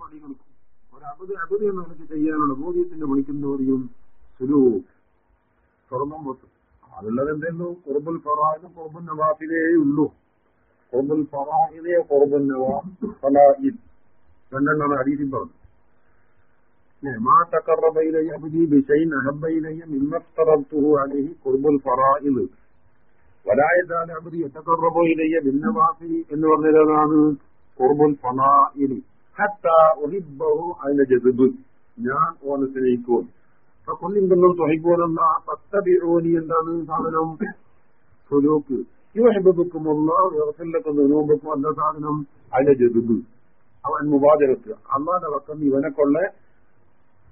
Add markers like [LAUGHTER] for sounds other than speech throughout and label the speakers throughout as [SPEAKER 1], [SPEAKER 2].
[SPEAKER 1] പണികൾക്കും ഒരു അബുദ് അബുദ് എന്ന് നമുക്ക് ചെയ്യാനുള്ള ബോധ്യത്തിന്റെ പണിക്കുന്നതോറിയും സുലൂക്ക് സ്വർണം വെക്കും അതുള്ളത് എന്തെങ്കിലും കുറുബുൽ ഫറാഹിന് കുറുബുൽ നവാഫിലേ ഉള്ളൂ കുറുബുൽ ഫറാഹിനെ കുറുബുൽ നവാഫിൽ രണ്ടെണ്ണമാണ് അരീതി പറഞ്ഞു ما تقرب إلي عبدي بشيء أحب إلي مما افترضته عليه قرب الفرائض ولا يزال عبدي يتقرب إلي بالنوافل എന്ന് പറഞ്ഞതാണ് ഖുർബുൽ ഫളാഇൽ അയിന ജദ്ബ് ഞാൻ ഓനെ സ്നേഹിക്കും. അപ്പൊ കൊല്ലിങ്കൊന്നും തുഹൈബോലെന്ന പത്തബിറോനി എന്താണ് സാധനം? സുലൂക്ക്. യുഹബുക്കുമുള്ള വ്യവസ്ഥയിലൊക്കെ നോമ്പുക്കും എന്താ സാധനം അതിന്റെ ജതുബ് അവൻ മുബാദരത്ത്. അള്ളാന്റെ വക്കം ഇവനെ കൊള്ള.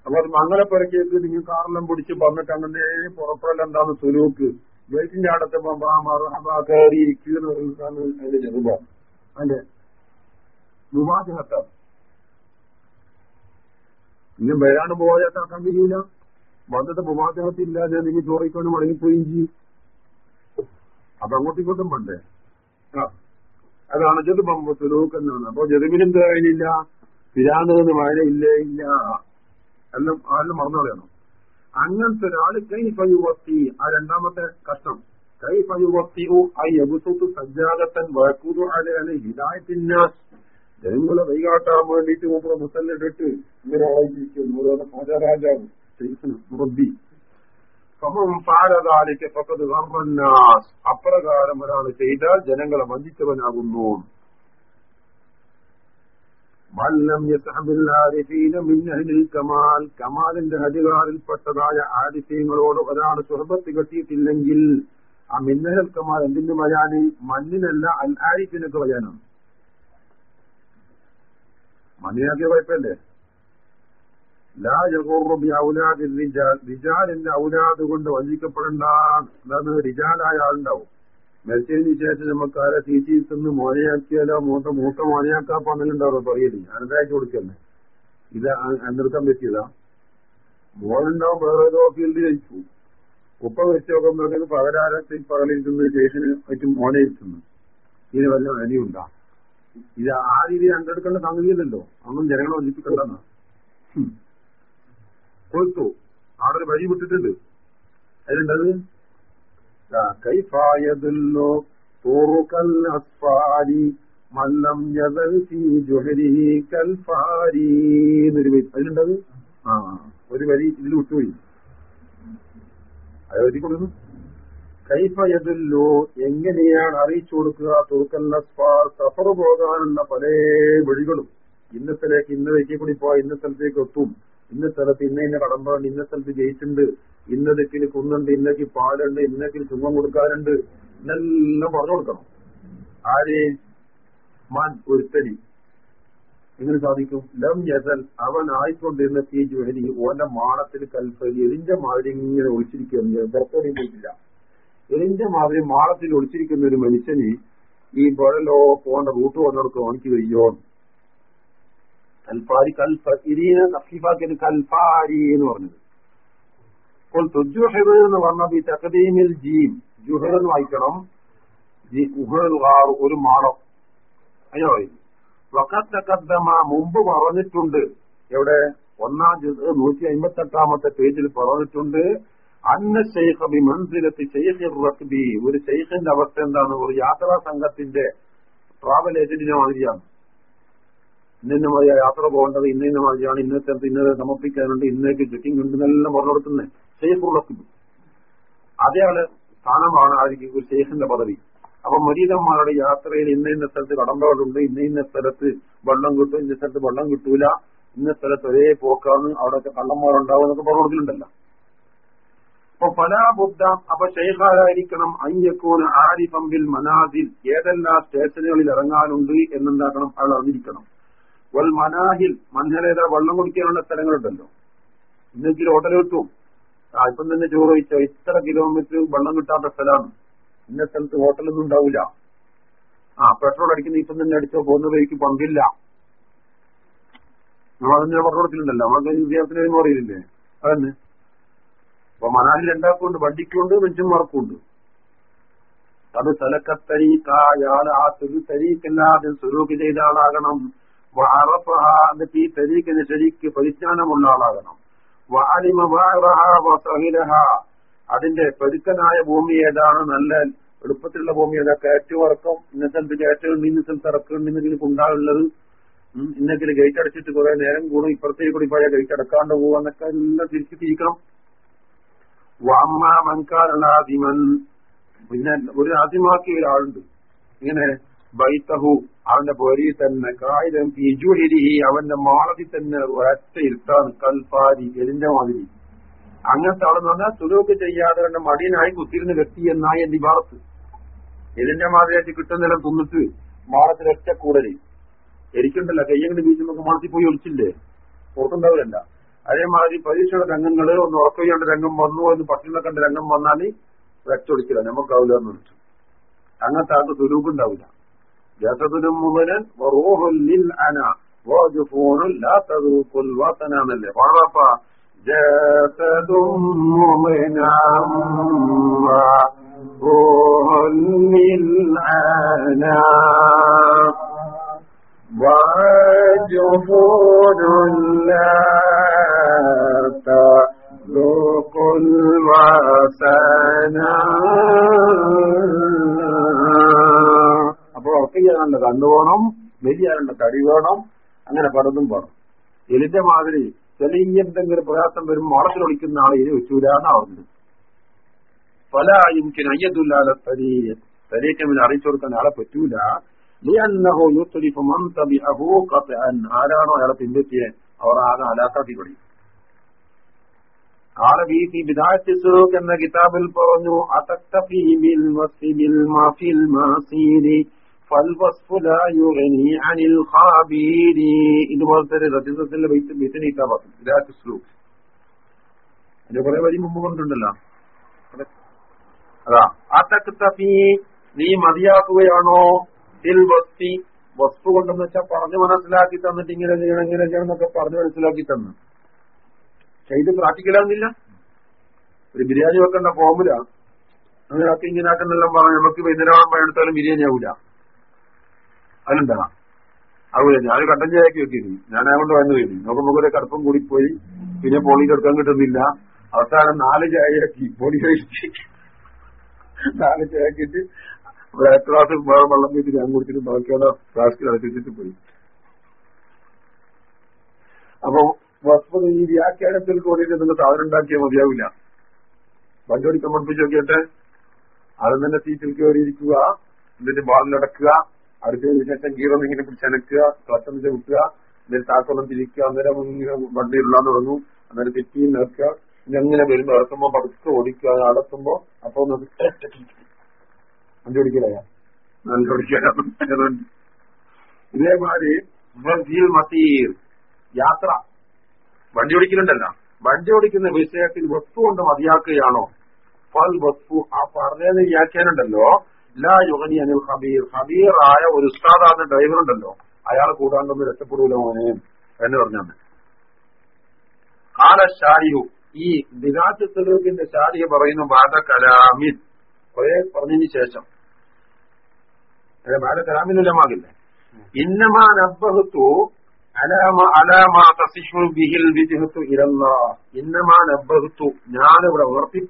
[SPEAKER 1] അവർ മംഗലപ്പുരക്കേക്ക് നിങ്ങൾ കാറെല്ലാം പിടിച്ച് വന്നിട്ട് അങ്ങനെ പുറപ്പെടൽ എന്താണ് സുലൂക്ക്? ഗേറ്റിന്റെ അടുത്ത് കയറി ഇരിക്കുന്ന അതിന്റെ ജതുബ അതിന്റെ മുബാദരത്താണ് ഇനി വരാണ്ട് പോയാട്ടാക്കാൻ കഴിയൂല വന്നിട്ട് മുബാദരത്തില്ലാതെ നിങ്ങൾ ചോറിക്കൊണ്ട് മടങ്ങിപ്പോയും ചെയ്യും അപ്പൊ അങ്ങോട്ടും ഇങ്ങോട്ടും പണ്ടേ? ആ. അതാണ് ജതുബം സുലൂക്ക് എന്നാണ് അപ്പൊ ജതുബിനും കഴിഞ്ഞില്ല പിരാന്തതെന്ന് വായന ഇല്ലേ? ഇല്ല. എല്ലാം ആരെല്ലാം മറന്നു അങ്ങനത്തെ ഒരാൾ കൈ പയുവത്തി ആ രണ്ടാമത്തെ കഷ്ടം. കൈ ഫയുവത്തിയു ഐ അബുസൂത്ത് സജ്ജാഗത്തൻ വഴക്കൂതു അലയാണ് ഹിദായത്തിന്നാസ് ജനങ്ങളെ വൈകാട്ടാൻ വേണ്ടിയിട്ട് മൂപ്പറ മുസല്ലിട്ടിട്ട് മുറബി അപ്രകാരം ഒരാൾ ചെയ്താൽ ജനങ്ങളെ വഞ്ചിച്ചവനാകുന്നു. കമാലിന്റെ അധികാരിൽപ്പെട്ടതായ ആരിഫീങ്ങളോട് ഒരാൾ സുഹൃബത്ത് കെട്ടിയിട്ടില്ലെങ്കിൽ ആ മിന്നഹൽ കമാൽ എന്തിന്റെ വരാന് മണ്ണിനല്ല അൽ ആരിഫിനൊക്കെ വരാനാണ് മണ്ണിനൊക്കെ കുഴപ്പമില്ലേ? ലാ യകൂറുബി ഔലാദിൽ റിജാൽ റിജാലിന്റെ ഔലാദ് കൊണ്ട് വഞ്ചിക്കപ്പെടണ്ട. അതാണ് റിജാലായ ആളുണ്ടാവും. മരിച്ചതിന് ശേഷം നമുക്ക് ആരെ തീറ്റി തിന്ന് മോനയാക്കിയാലോ മൂത്ത മൂത്ത മോനയാക്കാ പന്നലുണ്ടാവും പറയൽ ഞാനെന്തായിട്ട് കൊടുക്കല്ലേ ഇത് നിർത്താൻ പറ്റിയതാ. മോനുണ്ടാവും വേറെ ഏതോ ഫീൽഡിൽ ജയിച്ചു ഉപ്പ വെച്ച് നോക്കുമ്പോഴത്തേക്ക് പകരാരത്തിൽ പകലിരിക്കുന്ന ശേഷന് മറ്റും മോനെ ഇരിക്കുന്നു ഇതിന് വല്ല അനിയുണ്ടാ ഇത് ആ രീതി കണ്ടെടുക്കേണ്ട സംഗതിയല്ലല്ലോ. അന്നും ജനങ്ങളെ വഞ്ചിപ്പിക്കണ്ടെന്നാ. കൊടുത്തു അവിടെ ഒരു വഴി വിട്ടിട്ടുണ്ട്. അതിലുണ്ടത്? കൈഫായതുല്ലോ അതിലുണ്ടത്? ആ ഒരു വരി ഇതിൽ വിട്ടുപോയി. അത് എഴുതി കൊടുക്കുന്നു. കൈഫയതല്ലോ എങ്ങനെയാണ് അറിയിച്ചു കൊടുക്കുക? അസ്ഫാർ സഫർ പോകാനുള്ള പല വഴികളും. ഇന്നത്തിലേക്ക് ഇന്നലേക്ക് കൂടി പോവാ ഇന്ന സ്ഥലത്തേക്ക് എത്തും. ഇന്ന സ്ഥലത്ത് ഇന്ന ഇന്ന കടമ്പാണ്ട് ഇന്ന സ്ഥലത്ത് ജയിച്ചിട്ടുണ്ട് ഇന്ന തെക്കിൽ കുന്നുണ്ട് ഇന്നക്ക് പാലുണ്ട് ഇന്നക്കിൽ ചുമം കൊടുക്കാറുണ്ട് ഇന്നെല്ലാം പറഞ്ഞു കൊടുക്കണം. ആര്? മാൻ ഒരുത്തരി എങ്ങനെ സാധിക്കും? ലം ജസൽ അവൻ ആയിക്കൊണ്ടിരുന്ന സി ജുഹരി ഓന്റെ മാണത്തിൽ കൽപ്പരി എലിന്റെ മാതിരി ഇങ്ങനെ ഒളിച്ചിരിക്കുന്നു പുറത്തോടെ പോയിട്ടില്ല എലിന്റെ മാതിരി മാളത്തിൽ ഒളിച്ചിരിക്കുന്ന ഒരു മനുഷ്യന് ഈ പുഴലോ പോകേണ്ട റൂട്ട് വന്നെടുക്കും എനിക്ക് കഴിയോ കൽഫാരി കൽഫീനെ നഫീഫാക്കിയത് കൽഫാരി എന്ന് പറഞ്ഞത്. അപ്പോൾ തുജുഹിർ എന്ന് പറഞ്ഞത് ഈ ജീം ജുഹർ എന്ന് വായിക്കണം. ഒരു മാളം അയ്യോ വക്കത്തക്കദ്ദമ മുമ്പ് പറഞ്ഞിട്ടുണ്ട്. എവിടെ? ഒന്നാം നൂറ്റി അമ്പത്തി എട്ടാമത്തെ പേജിൽ പറഞ്ഞിട്ടുണ്ട്. അന്ന ഷെയ്ഖ് ബി ഒരു ഷെയ്ഖിന്റെ അവസ്ഥ എന്താണ് ഒരു യാത്രാ സംഘത്തിന്റെ ട്രാവൽ ഏജന്റിനെ മാതിരിയാണ്. ഇന്ന മതിയാ യാത്ര പോകേണ്ടത് ഇന്ന ഇന്ന ഇന്നത്തെ ഇന്ന ഇന്നത് സമർപ്പിക്കാനുണ്ട്. ഇന്നേക്ക് ചെക്കിംഗ് ഉണ്ട് എന്നെല്ലാം പറഞ്ഞു കൊടുക്കുന്നത് ഷെയ്ഖ് റക്ബി അതേയാൾ സ്ഥാനമാണ് ആയിരിക്കും ഒരു ഷെയ്ഖിന്റെ പദവി. അപ്പൊ മരീതന്മാരുടെ യാത്രയിൽ ഇന്ന ഇന്ന സ്ഥലത്ത് കടമ്പകളുണ്ട്. ഇന്ന ഇന്ന സ്ഥലത്ത് വെള്ളം കിട്ടും. ഇന്ന സ്ഥലത്ത് വെള്ളം കിട്ടൂല. ഇന്ന സ്ഥലത്ത് ഒരേ പോക്കാണ്. അവിടെ കള്ളന്മാരുണ്ടാവും എന്നൊക്കെ പറഞ്ഞു കൊടുക്കുന്നുണ്ടല്ലോ. അപ്പൊ ഫലാബുദ്ധ അപ്പൊ ഷെയ്ഖാരായിരിക്കണം. ആരി പമ്പിൽ മനാദിൽ ഏതെല്ലാം സ്റ്റേഷനുകളിൽ ഇറങ്ങാനുണ്ട് എന്നുണ്ടാക്കണം. അയാൾ അറിഞ്ഞിരിക്കണം. വൽ മനാഹിൽ മഞ്ഞലേത വെള്ളം കുടിക്കാനുള്ള സ്ഥലങ്ങളുണ്ടല്ലോ. ഇന്നെങ്കിൽ ഹോട്ടൽ കിട്ടും. അല്പം തന്നെ ചോറ് വെച്ചോ ഇത്ര കിലോമീറ്റർ വെള്ളം കിട്ടാത്ത സ്ഥലമാണ്. ഇന്ന സ്ഥലത്ത് ഹോട്ടലൊന്നും ഉണ്ടാവില്ല ആ പെട്രോൾ അടിക്കുന്ന ഇപ്പം തന്നെ അടിച്ചോ പോകുന്ന വഴിക്ക് പങ്കില്ല നമ്മളതിന്റെ നമ്മൾ നമ്മളൊക്കെ വിദ്യാർത്ഥിനെ അറിയില്ലേ? അതന്നെ. അപ്പൊ മനാലിൽ ഉണ്ടാക്കുന്നുണ്ട് വണ്ടിക്കുണ്ട് മനുഷ്യന്മാർക്കുണ്ട് അത് തലക്കത്തരീക്കായാൽ ആ തുരു തരീക്കല്ലാതെ ചെയ്ത ആളാകണം എന്നിട്ട് ഈ തരീക്കിന് ശരിക്ക് പരിജ്ഞാനമുള്ള ആളാകണം അതിന്റെ പെരുക്കനായ ഭൂമി ഏതാണ്? നല്ല എളുപ്പത്തിലുള്ള ഭൂമി ഏതാ? കയറ്റുവർക്കം ഇന്ന സ്ഥലത്ത് കയറ്റുണ്ട് ഇന്ന സ്ഥലത്ത് ഇറക്കുണ്ട് ഇന്നെങ്കിലും ഉണ്ടാവുള്ളത് ഇന്നെങ്കിലും ഗേറ്റ് അടച്ചിട്ട് കുറെ നേരം കൂടും. ഇപ്പുറത്തേക്ക് കൂടി പോയാൽ ഗേറ്റ് അടക്കാണ്ട് പോവാന്നൊക്കെ എല്ലാം തിരിച്ചു തിരിക്കണം വാമ്മ മൻകാരണാദിമൻ പിന്നെ ഒരു ആദ്യമാക്കിയ ഒരാളുണ്ട്. ഇങ്ങനെ ബൈത്തഹു അവന്റെ പൊരി തന്നെ കായിരം ഇജുഹിരിഹി അവന്റെ മാളത്തിൽ തന്നെ ഒരറ്റ ഇരുത്താൻ കൽപ്പാരി എലിന്റെ മാതിരി. അങ്ങനത്തെ അവിടെ നിന്ന് സുലൂക്ക് ചെയ്യാതെ കണ്ട മടിയനായി കുത്തിരുന്ന് കെട്ടി എന്നായി എന്റെ ഭാഗത്ത് എലിന്റെ മാതിരിയായിട്ട് കിട്ടുന്നില്ല തിന്നിട്ട് മാളത്തിൽ ഒറ്റ കൂടൽ. എനിക്കുണ്ടല്ലോ കയ്യങ്ങളുടെ ബീച്ചിൽ നമുക്ക് മാളത്തിൽ പോയി ഒളിച്ചില്ലേ? പുറത്തുണ്ടാവില്ല അതേമാതിരി പരീക്ഷയുടെ രംഗങ്ങൾ ഒന്ന് ഉറക്കുകയുടെ രംഗം വന്നു എന്ന് പട്ടിണ കണ്ട രംഗം വന്നാൽ വെച്ചൊടിക്കില്ല നമുക്കാവില്ല എന്ന് വിളിച്ചു. അങ്ങനത്തെ ആൾക്ക് സുരൂപുണ്ടാവില്ല جسد مؤمن وروح للأنا وجفون لا تذوق الوطن من غرف جسد مؤمنا وروح للأنا. وجفون لا تذوق الوطن. അപ്പൊ ഉറക്കം ചെയ്യാനുള്ള കണ്ണു വേണം വലിയാനുള്ള തടി വേണം അങ്ങനെ പലതും വേണം എലിന്റെ മാതിരി ചെറിയ എന്തെങ്കിലും പ്രയാസം വരുമ്പോൾ മുളത്തിലൊളിക്കുന്ന ആൾ ഇനി വെച്ചൂലാന്ന് പറഞ്ഞത് പല എനിക്ക് അയ്യതുല്ലാതെ തരീ തരീക്കമിന് അറിയിച്ചു കൊടുക്കാൻ ആളെ പറ്റൂല ലിയന്നഹു യുസ്രിഫു മൻ തബിഅഹു ഖത്അൻ ആരാണോ അയാളെ പിൻപറ്റിയെ അവർ ആകെ അലാക്കാത്തി പഠിക്കും قال في في بداية السلوك എന്ന കിതാബിൽ പറഞ്ഞു أتكتفي بالوصف بالما في المصير ഇതുപോലെ തന്നെ റജീസത്തിന്റെ ബിത്തിനീക്കാൻ പറഞ്ഞു അതിന്റെ കുറെ വരി മുമ്പ് കൊണ്ടുണ്ടല്ലോ അതാ അത്തഫി നീ മതിയാക്കുകയാണോ? വസ്തി വസ്തു കൊണ്ടെന്ന് വെച്ചാൽ പറഞ്ഞു മനസ്സിലാക്കി തന്നിട്ട് ഇങ്ങനെ ചെയ്യണം ഇങ്ങനെ ചെയ്യണം എന്നൊക്കെ പറഞ്ഞു മനസ്സിലാക്കി തന്നു. പക്ഷെ ഇത് പ്രാക്ടിക്കലാകുന്നില്ല ഒരു ബിരിയാണി വെക്കേണ്ട ഫോമുല അങ്ങനെ ആക്കി ഇങ്ങനെ ആക്കുന്നെല്ലാം പറഞ്ഞു നമുക്ക് വൈകുന്നേരം ആകുമ്പോൾ ബിരിയാണി ആവില്ല അതിലുണ്ടാ അതുപോലെ ഞാൻ കട്ടൻ ചായക്ക് വെക്കിയിരുന്നു ഞാൻ അതുകൊണ്ട് വന്നു കഴിഞ്ഞു. നോക്കുമ്പോ ഒരു കടുപ്പം കൂടിപ്പോയി. പിന്നെ പോളി എടുക്കാൻ കിട്ടുന്നില്ല. അവസാനം നാല് ചായയാക്കി. പോളി കഴിച്ച് നാല് ചായക്കിട്ട് ബ്ലാക്ക് ഗ്ലാസ് വെള്ളം വീട്ടിൽ ഞാൻ കുടിച്ചിട്ട് ബാക്കിയുള്ള ഫ്ലാസ്കിൽ അടച്ചിട്ട് പോയി. അപ്പൊ വസ്തു ഈ വ്യാഖ്യാനത്തിൽ കൂടിയിട്ട് നിങ്ങൾ സാധനം ഉണ്ടാക്കിയാൽ മതിയാവില്ല. വണ്ടിയോടി പഠിപ്പിച്ച് നോക്കിയിട്ട് അത് തന്നെ സീറ്റിൽ കയറിയിരിക്കുക എന്നിട്ട് ബാളിലടക്കുക അടുത്തതിന് ശേഷം ഗീറം ഇങ്ങനെ പിടിച്ചനക്കുക ക്ലച്ചം ചവിട്ടുക എന്നിട്ട് താക്കോളം തിരിക്കുക അന്നേരം ഇങ്ങനെ വണ്ടി ഉള്ളാന്ന് തുടങ്ങും. അന്നേരം തെറ്റി നിൽക്കുക ഇങ്ങനെ വരുമ്പോ ഇറക്കുമ്പോ പതുക്കെ ഓടിക്കുക. അടത്തുമ്പോ അപ്പൊ വണ്ടി ഓടിക്കലയാ നല്ല ഓടിക്കലാണ് ഇതേമാതിരി യാത്ര വണ്ടി ഓടിക്കലുണ്ടല്ല. വണ്ടി ഓടിക്കുന്ന വിഷയത്തിൽ വസ്തു കൊണ്ട് മതിയാക്കുകയാണോ? ഫൽ വസ്തു ആ പറഞ്ഞത് വ്യാഖ്യാനുണ്ടല്ലോ ലാ യുഗനി അനിൽ ഹബീർ ആയ ഒരു ഉസ്താദാണ് ഡ്രൈവർ ഉണ്ടല്ലോ. അയാൾ കൂടാണ്ടൊന്ന് രക്ഷപ്പെടൂല മോനെ എന്ന് പറഞ്ഞാണ്. കാല ഷാരിഹു ഈ ദിനാത്ത് തെലൂക്കിന്റെ ഷാരിഹ പറയുന്നു ബാധ കലാമിൻ. കുറെ പറഞ്ഞതിന് ശേഷം. ബാധ കലാമിനുലമാകില്ലേ ഇന്നമാ ഇലല്ലാ ഇന്നമാ നബ്ബഹത്തു. ഞാനിവിടെ ഉയർത്തി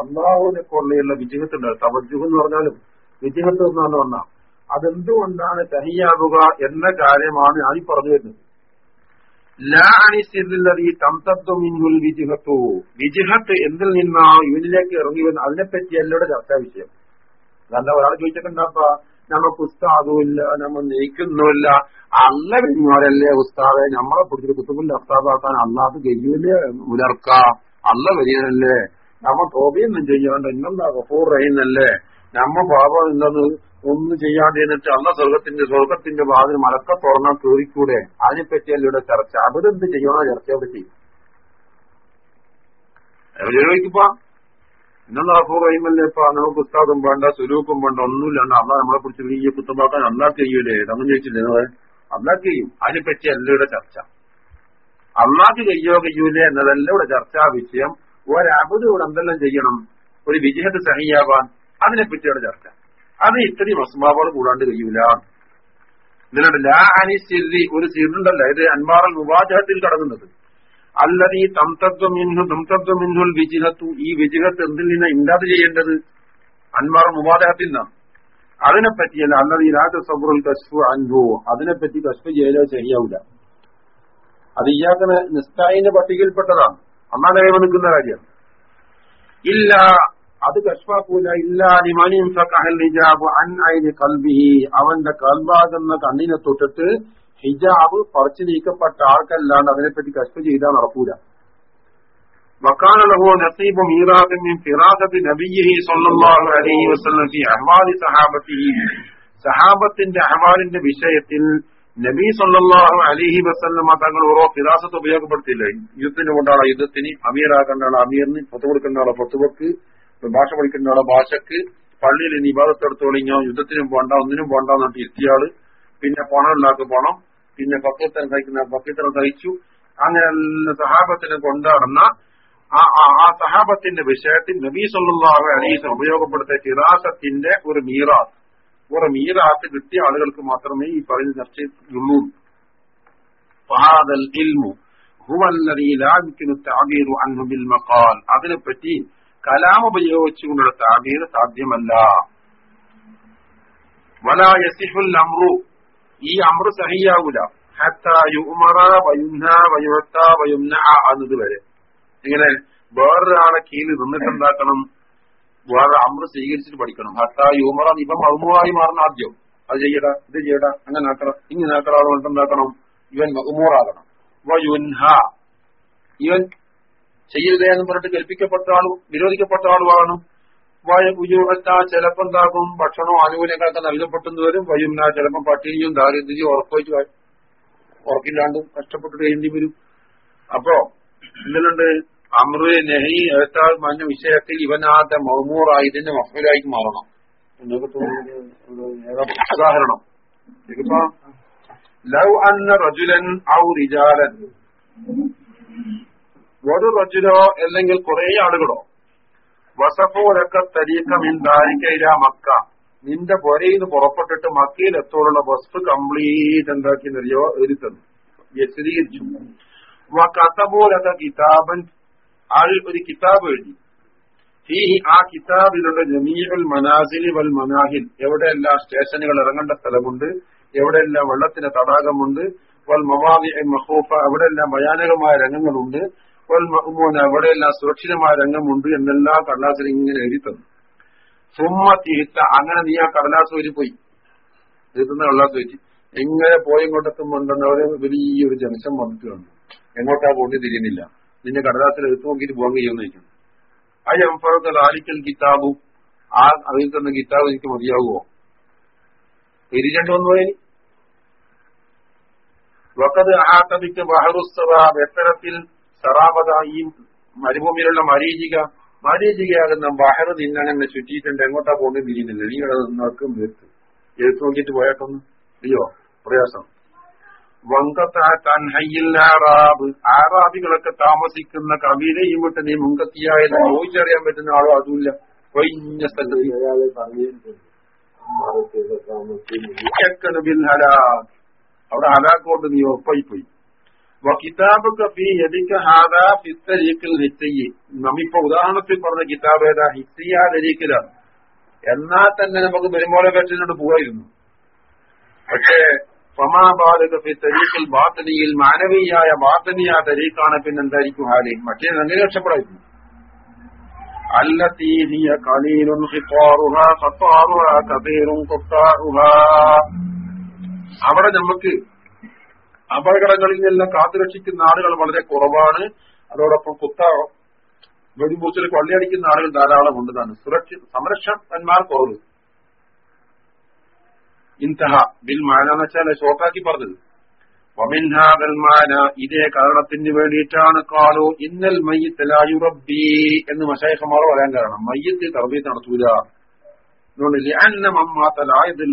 [SPEAKER 1] അള്ളാഹുവിനെ കൊള്ളയുള്ള വിജ്ഹത്തുണ്ട്. തവജുഹ് എന്ന് പറഞ്ഞാലും വിജയത്ത് എന്നാണ് പറഞ്ഞാൽ അതെന്തുകൊണ്ടാണ് സഹിയാകുക എന്ന കാര്യമാണ് ഞാൻ പറഞ്ഞു വരുന്നത് വിജിഹത്തു. എന്തിൽ നിന്നാണ് ഇവനിലേക്ക് ഇറങ്ങി വന്ന് അതിനെപ്പറ്റി എല്ലാവരുടെ ചർച്ചാ വിഷയം. നല്ല ഒരാൾ ചോദിച്ചിട്ടുണ്ടപ്പ നമുക്ക് ഉസ്താദുമില്ല നമ്മൾ നീക്കുന്നുമില്ല അല്ല വരുന്നവരല്ലേ ഉസ്താദെ? നമ്മളെ പിടിച്ചിട്ട് കുത്തുബിന്റെ ഉസ്താദാക്കാൻ അല്ലാത്ത കഴിയൂലേ ഉലർക്ക. അല്ല വരികയല്ലേ നമ്മ തോബിയൊന്നും ചെയ്യാണ്ട് ഇന്നെന്താ ഗഫൂർ റഹീന്നല്ലേ നമ്മ പാപം ഇല്ലെന്ന് ഒന്നും ചെയ്യാണ്ട് എന്നിട്ട് അല്ല സ്വർഗത്തിന്റെ സ്വർഗത്തിന്റെ വാതിൽ മലക്ക തുറന്നാൽ കയറിക്കൂടെ അതിനെപ്പറ്റിയല്ല ഇവിടെ ചർച്ച? അവരെന്ത് ചെയ്യണോ ചർച്ച അവിടെ ചെയ്യും ചോദിക്കുമ്പോ ഇന്നെന്താ ഗഫൂർ റഹീമല്ലേ ഇപ്പൊ നമുക്ക് ഉസ്താദും വേണ്ട സുലൂക്കും വേണ്ട ഒന്നുമില്ലാണ്ട് അല്ല നമ്മളെ കുറിച്ച് വലിയ കുത്തുമ്പാക്കാൻ അള്ളാഹ് ചെയ്യൂലേ? ഇതൊന്നും ചോദിച്ചില്ലേ നിങ്ങളെ? അള്ളാ ചെയ്യും. അതിനെപ്പറ്റി എല്ലാവരുടെ ചർച്ച. അള്ളാഹ് കയ്യോ കയ്യൂലേ എന്നതല്ല ഇവിടെ ചർച്ചാ വിഷയം. ഒരബുദ് ഇവിടെ എന്തെല്ലാം ചെയ്യണം? ഒരു വിജയത്ത് സഹിയാവാൻ അതിനെപ്പറ്റിയാണ് ചർച്ച. അത് ഇത്രയും അസ്മാവോട് കൂടാണ്ട് കഴിയൂല. എന്നിട്ട് ലാ അനി ഒരു സിറുണ്ടല്ല ഇത് അൻമാറൽ മുവാജഹത്തിൽ കടങ്ങുന്നത് അല്ലതീ തംതത്വം ഇൻഹുൽ വിജിഹത്തു. ഈ വിജിഹത്ത് എന്തിൽ നിന്ന് ഇണ്ടാത് ചെയ്യേണ്ടത്? അൻമാർ മുബാദഹത്തിൽ നിന്നാണ്. അതിനെപ്പറ്റിയല്ല അല്ലത് രാജ സബുറുൽ കശ്ഫു അൻഹു. അതിനെപ്പറ്റി കശ്ഫ് ചെയ്യലോ ശരിയാവില്ല അത് ഇയാക്കുന്ന നിസ്തായിന്റെ പട്ടികയിൽപ്പെട്ടതാണ്. അന്നാണ് നിൽക്കുന്ന കാര്യം. ഇല്ല അത് കശ്വാക്കൂല ഇല്ല ലിമനിൻ ഹിജാബ് അൻ അയിന് കൽബിഹി. അവന്റെ കൽബാകുന്ന കണ്ണിനെ തൊട്ടിട്ട് ഹിജാബ് പറിച്ചു നീക്കപ്പെട്ട ആൾക്കല്ലാണ്ട് അതിനെപ്പറ്റി കശ്ഫ് ചെയ്താൽ നടക്കൂല وكان له نصيب ميراث من فراغة نبيه صلى الله عليه وسلم في أحوال صحابته സഹാബത്തിന്റെ അഹവാലിന്റെ വിഷയത്തിൽ നബി സല്ലാഹു അലിഹി വസ്ല്ലമ തങ്ങൾ ഓരോ ഫിറാസത്ത് ഉപയോഗപ്പെടുത്തില്ല യുദ്ധത്തിന് കൊണ്ടാളെ യുദ്ധത്തിന് അമീറാക്കേണ്ട ആളെ അമീറിന് പൊത്തു കൊടുക്കേണ്ട ആളെ പൊത്തുവെക്ക് ഭാഷ പഠിക്കേണ്ട ആളെ ഭാഷക്ക് പള്ളിയിൽ ഇനി ഇബാദത്തെടുത്തോളിഞ്ഞോ യുദ്ധത്തിനും പോണ്ട ഒന്നിനും പോണ്ട എന്നിട്ട് ഇരുത്തിയാള് പിന്നെ പണം ഉണ്ടാക്കി പോണം പിന്നെ പക്കത്തരം സഹിക്കുന്ന പക്കത്തരം സഹിച്ചു. അങ്ങനെ സഹാബത്തിനെ കൊണ്ടാടുന്ന ആ ആ സഹാബത്തിന്റെ വിഷയത്തിൽ നബി സല്ലാഹു അലീസ് ഉപയോഗപ്പെടുത്തിയ ഫിറാസത്തിന്റെ ഒരു മീറാത്ത്. ഒരു മീറാത്ത് കിട്ടിയ ആളുകൾക്ക് മാത്രമേ ഈ പറയുന്ന ചർച്ചയുള്ളൂ അതിനെപ്പറ്റി കലാം ഉപയോഗിച്ചുകൊണ്ടുള്ള താബീർ സാധ്യമല്ല. വലാ യസിഫുൽ അമ്രു ഈ അമ്രു സഹിയാവൂല. വരെ. ഇങ്ങനെ വേറൊരാളെ കീഴിൽ നിന്നിട്ട് എന്താക്കണം വേറെ അമ്ര സ്വീകരിച്ചിട്ട് പഠിക്കണം. ഹത്താ യുമറ ഇപ്പൊ മഹമൂറായി മാറണം ആദ്യം. അത് ചെയ്യടാ ഇത് ചെയ്യടാ അങ്ങനെ ആക്കണം ഇങ്ങനെ ആക്കണം കൊണ്ട് എന്താക്കണം? ഇവൻ മഹമൂറാകണം വയുൻഹ. ഇവൻ ചെയ്യരുതേ എന്ന് പറഞ്ഞിട്ട് കൽപ്പിക്കപ്പെട്ട ആളും നിരോധിക്കപ്പെട്ട ആളുമാണ് വയ ചിലപ്പോ എന്താകും ഭക്ഷണവും ആനുകൂല്യങ്ങളൊക്കെ നൽകപ്പെട്ടെന്ന് വരും. വയുന്ന ചിലപ്പോ പട്ടിണിയും ദാരിദ്ര്യം ഉറപ്പിച്ചു ഉറക്കില്ലാണ്ടും കഷ്ടപ്പെട്ടിട്ട് കഴിഞ്ഞി വരും. അപ്പോ ഇതിലുണ്ട് അമൃ നെഹി ഏത്താൽ മഞ്ഞ വിഷയത്തിൽ ഇവനാത്ത മഹമൂറായി ഇതിന്റെ മഫലായി മാറണം. ഉദാഹരണം? ലവ് അന്ന റജുലൻ ഔ റിജാലൻ. ഒരു റജുലോ അല്ലെങ്കിൽ കുറെ ആളുകളോ വസഫോലൊക്കെ തരീക്കം ദാരിക്കയില മക്ക. നിന്റെ പുരയിൽ പുറപ്പെട്ടിട്ട് മക്കയിൽ എത്തോളുള്ള വസ്തു കംപ്ലീറ്റ് എന്താക്കി നിറയോ എഴുതുന്നു വിശദീകരിച്ചു. കഥപോലൊക്കെ കിതാബൻ. ആൾ ഒരു കിതാബ് എഴുതി. ഈ ആ കിതാബിലുള്ള ജമീഉൽ മനാസിലി വൽ മനാഹിൽ. എവിടെയെല്ലാം സ്റ്റേഷനുകൾ ഇറങ്ങേണ്ട സ്ഥലമുണ്ട്? എവിടെയെല്ലാം വെള്ളത്തിന്റെ തടാകമുണ്ട്? വൽ മവാദി മഹൂഫ എവിടെയെല്ലാം ഭയാനകമായ രംഗങ്ങളുണ്ട്? മഹ്മൂന എവിടെയെല്ലാം സുരക്ഷിതമായ രംഗമുണ്ട് എന്നെല്ലാം കടലാസിൽ ഇങ്ങനെ എഴുതി തന്നു സുമ്മ തീറ്റ അങ്ങനെ നീ ആ കടലാസ് വരി പോയി. എഴുതുന്ന കടലാസ് വെച്ച് എങ്ങനെ പോയി ഇങ്ങോട്ടെത്തുമ്പോണ്ടെന്ന് അവർ വലിയൊരു ജംഗ്ഷൻ വന്നിട്ടുണ്ട്. എങ്ങോട്ടാ പോണ്ടി തിരിയുന്നില്ല. നിന്നെ കടലാസിൽ എടുത്തു നോക്കിയിട്ട് പോകാൻ കഴിയുമെന്ന് ചോദിക്കുന്നു. ആ എംഫറത്ത് ആലിക്കൽ കിതാബും. ആ അതിൽ തന്ന കിതാബ് എനിക്ക് മതിയാകുമോ തിരിച്ചേണ്ടി വന്നു പോയി വക്കത് കഥയ്ക്ക് ബഹറുസ്സറാബ് എത്തരത്തിൽ സറാബത ഈ മരുഭൂമിയിലുള്ള മരീചിക മരീചികയാകുന്ന ബഹറ് നിന്നങ്ങനെ ചുറ്റിയിട്ടുണ്ട്. എങ്ങോട്ടാ പോകുന്നത് തിരിയുന്നില്ല. നീ ഇവിടെ നിന്നവർക്കും എടുത്ത് എഴുത്ത് നോക്കിയിട്ട് പോയാട്ടൊന്ന് അയ്യോ പ്രയാസം. ഹയ്യില്ലാറാബ് ആറാബികളൊക്കെ താമസിക്കുന്ന കവിതയും വിട്ട് നീ മുങ്കത്തിയായത് ചോദിച്ചറിയാൻ പറ്റുന്ന ആളോ അതുമില്ല. കൊയ്ഞ്ഞ സ്ഥലത്ത്. അവിടെ ഹലാക്കോട്ട് നീ ഉറപ്പായി പോയി. കിതാബൊക്കെ ഫീ എതിക്ക് ഹാദാ ഫിത്തരീക്കിൽ ഹിത്തയ്യ് നമ്മിപ്പോ ഉദാഹരണത്തിൽ പറഞ്ഞ കിതാബ് ഏതാ ഹിത്തിയ ദരീക്കിലാണ് എന്നാൽ തന്നെ നമുക്ക് പെരുമ്പോളെ കെട്ടിനോട് പോവായിരുന്നു പക്ഷേ ഫമാബാലകഫി തരീഖിൽ ബാത്തനിയിൽ മാനവീയായ ബാത്തനിയ തരീഖാണ് പിന്നെന്തായിരിക്കും ഹാലി മറ്റേ അങ്ങനെ രക്ഷപ്പെടായിരുന്നു التي هي قليل خطارها خطارها كثير قطارها അവിടെ നമുക്ക് അപകടങ്ങളിൽ നിന്നെല്ലാം കാത്തുരക്ഷിക്കുന്ന ആളുകൾ വളരെ കുറവാണ്. അതോടൊപ്പം കുത്ത വെടിമ്പൂച്ചിൽ കൊള്ളയടിക്കുന്ന ആളുകൾ ധാരാളം ഉണ്ടെന്നാണ്. സുരക്ഷ സംരക്ഷകന്മാർ കുറവ്. ഇൻതഹ ബിൽ മാന എന്ന് വെച്ചാൽ ഷോർട്ടാക്കി പറഞ്ഞത്. ഇതേ കാരണത്തിന് വേണ്ടിയിട്ടാണ് കാലു ഇന്നൽ മയ്യത്തലായുറബി എന്ന് മഷായഖമാർ പറയാൻ കാരണം. മയ്യത്ത് തർബീത്ത് നടത്തൂല.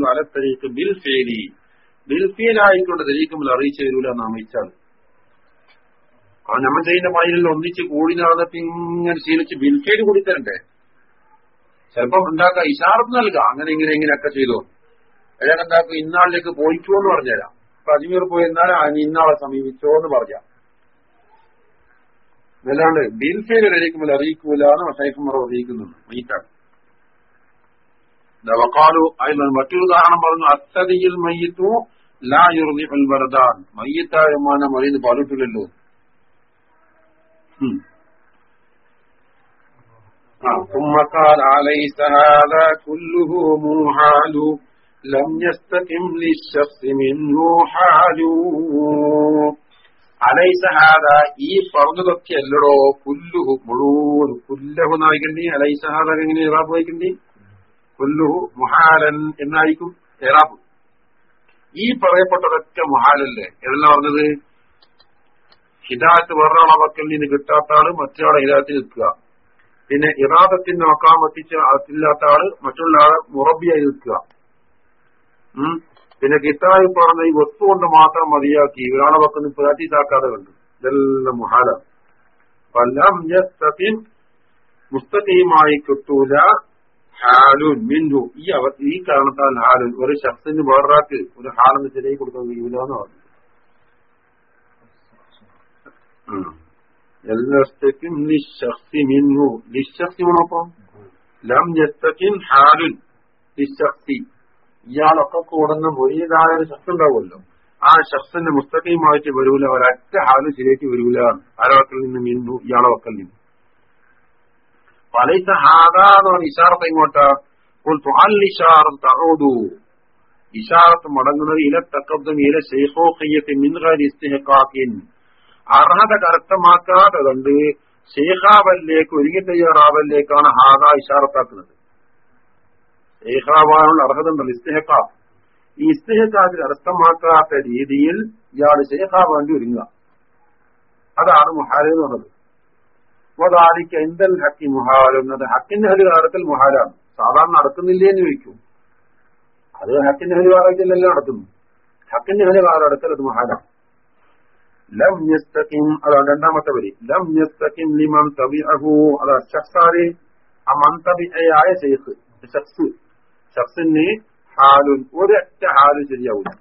[SPEAKER 1] അലത്തരീക്ക് ബിൽ ഫേലി. ബിൽ ഫേലായിക്കൊണ്ട് തെരീക്കുമ്പോൾ അറിയിച്ചു തരൂല എന്ന് അമിച്ചാൽ. ആ നമ്മൾ ചെയ്യുന്ന മയിലിൽ ഒന്നിച്ച് കൂടി നടന്നിട്ട് ഇങ്ങനെ ശീലിച്ച് ബിൽഫേൽ കൂടി തരണ്ടേ? ചിലപ്പം ഇഷാർത്ത് നൽകുക അങ്ങനെ ഇങ്ങനെ ഇങ്ങനെയൊക്കെ ചെയ്തു. അയാൾ എന്താക്കും ഇന്നാളിലേക്ക് പോയിക്കോ എന്ന് പറഞ്ഞുതരാം. അപ്പൊ അജ്മീർ പോയി എന്നാൽ ഇന്നാളെ സമീപിച്ചോ എന്ന് പറഞ്ഞ അല്ലാണ്ട് ബിൽഫിയൽ അറിയിക്കുമ്പോൾ അറിയിക്കൂല എന്ന് മഷൈഫുമാർ അറിയിക്കുന്നുണ്ട്. മീറ്റാണ്. മറ്റൊരു ഉദാഹരണം പറഞ്ഞു അത്തതിയിൽ മയ്യത്തു ലാ യുർദി വരദാൻ മയ്യത്തായ മാനം മറിയുന്ന പാലിട്ടില്ലല്ലോ ثم قال أليس هذا كله محال لم يستقم للشخص منه حال അലൈസ ഹാദ ഈ പറഞ്ഞതൊക്കെ അല്ലടോ പുല്ലുഹു മുഴുവൻ പുല്ലഹു നായിക്കണ്ടി അലൈസ ഹാദ എങ്ങനെ ഇറാബ് വായിക്കണ്ടി പുല്ലുഹു മുഹാലൻ എന്നായിരിക്കും ഇറാബ് ഈ പറയപ്പെട്ടതൊക്കെ മുഹാലല്ലേ? ഏതെല്ലാം പറഞ്ഞത്? ഹിദായത്ത് വേറൊരാളെ വക്കൽ നിന്ന് കിട്ടാത്ത ആൾ മറ്റൊരാളെ ഹിതാത്തിൽ നിൽക്കുക. പിന്നെ ഇറാദത്തിന്റെ മക്കാമെത്തിച്ച് അതില്ലാത്ത ആൾ മറ്റുള്ള ആളെ മുറബിയായി നിൽക്കുക. പിന്നെ കിട്ടായി പറഞ്ഞ ഈ വസ്തു കൊണ്ട് മാത്രം മതിയാക്കി ഒരാളെ വക്കുന്ന പ്രാക്ടീസാക്കാതെ കണ്ടു. ഇതെല്ലാം മുഹാല. മുസ്തീമായി കിട്ടൂല. ഹാലുൻ മിൻഹു. ഈ അവ ഈ കാരണത്താൽ ഹാലുൻ ഒരു ശബ്ദത്തിന് വേറൊരാൾക്ക് ഒരു ഹാലെന്ന് ശരിയായി കൊടുക്കാൻ കഴിയൂല എന്ന് പറഞ്ഞു എല്ലാക്കും നിശക്തി മിൻഹു. നിശക്തി വേണപ്പം ലം യസ്തക്കിൻ ഹാലുൻ. നിശക്തി. ഇയാളൊക്കെ കൂടുന്ന മുരീതായ ഒരു ശക്തി ഉണ്ടാവുമല്ലോ. ആ ശക്തിന്റെ മുസ്തക്കയുമായിട്ട് വരൂല. ഒരൊറ്റ ഹാൽ ശരിയായിട്ട് വരൂല. ആരോക്കൽ നിന്ന് മിന്നു ഇയാളെ വക്കൽ നിന്ന്. പലൈസ ഹാദാന്ന് പറഞ്ഞ ഇഷാറത്ത് എങ്ങോട്ട്? തറോദു ഇഷാറത്ത് മടങ്ങുന്നത് ഇല തക്കബ്ദം ഇല ഷെയ്ഖോഖയ്യത്ത് മിൻഗാരി ഇസ്തിഹക്കാക്കിൻ അർഹത കരസ്ഥമാക്കാതെ കണ്ട് ഷെയ്ഖാവല്ലേക്ക് ഒരുങ്ങി തയ്യാറാവലിലേക്കാണ് ഹാദ ഇഷാറത്താക്കുന്നത്. ഷെയ്ഖാവാനുള്ള അർഹത ഉണ്ടല്ലോ ഇസ്തിഹക്കാഫ് ഈ ഇസ്തിഹക്കാത്തിൽ അർത്ഥമാക്കാത്ത രീതിയിൽ ഇയാൾ ശേഖാവാണ്ടി ഒരുങ്ങുക. അതാണ് മുഹാരെന്ന് പറഞ്ഞത്. വദാലിക്ക എന്തൽ ഹക്കി മുഹാലെന്നത് ഹക്കിന്റെ ഹരികാലത്തിൽ മുഹാലാണ്. സാധാരണ നടക്കുന്നില്ലേ എന്ന് ചോദിക്കും. അത് ഹക്കിന്റെ ഹരികാലത്തിലല്ലേ നടക്കുന്നു? ഹക്കിന്റെ ഹരി അടുക്കൽ അത് മുഹാലാണ്. ലം യസ്തഖിം അതാണ് രണ്ടാമത്തെ വരി. ലം യസ്തഖിം ലിമൻ തബിഅഹു. അത് ഷഖ്സാരി ആ മന്തബിഅയായ ശൈഖ് ഷഖ്സ് ഷഖ്സിന് ഹാലുൻ ഒരൊറ്റ ഹാൽ ശരിയാവില്ല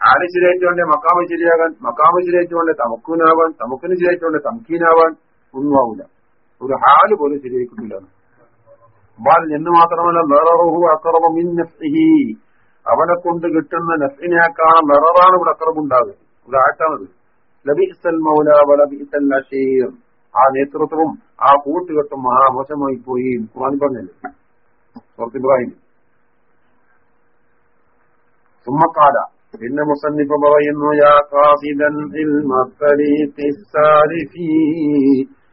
[SPEAKER 1] ഹാൽ ശരിയായിട്ടുകൊണ്ട് മക്കാമ് ശരിയാകാൻ മക്കാമ് ശരിയായിട്ടുകൊണ്ട് തമക്കൂനാവാൻ തമക്കിന് ശരിയായിട്ടുകൊണ്ട് തംക്കീനാവാൻ ഒന്നും ആവില്ല ഒരു ഹാൽ പോലും ശരിയായി കിട്ടില്ല ബാൽ എന്ന് മാത്രമല്ല മെററുഹു അക്രമ മിൻ നഫ്സിഹി. അവനെ കൊണ്ട് കിട്ടുന്ന നഫ്സിനേക്കാൾ നിററാണ് ഇവിടെ അക്രമുണ്ടാകുക ഇവിടെ ആറ്റാണത് ലബിസൽ മൗല വലബിസൽ നഷീർ. ആ നേതൃത്വവും ആ കൂട്ടുകെട്ടും മഹാമോശമായി പോയി ഖുർആൻ പറഞ്ഞല്ലേ? സുഹൃത്ത് ഇബ്രാഹിം. സുമ്മക്കാല. പിന്നെ മുസന്നിഫ് പറയുന്നു യാ കാസിദൻ ഇൽമ തരീഖി സാരിഫി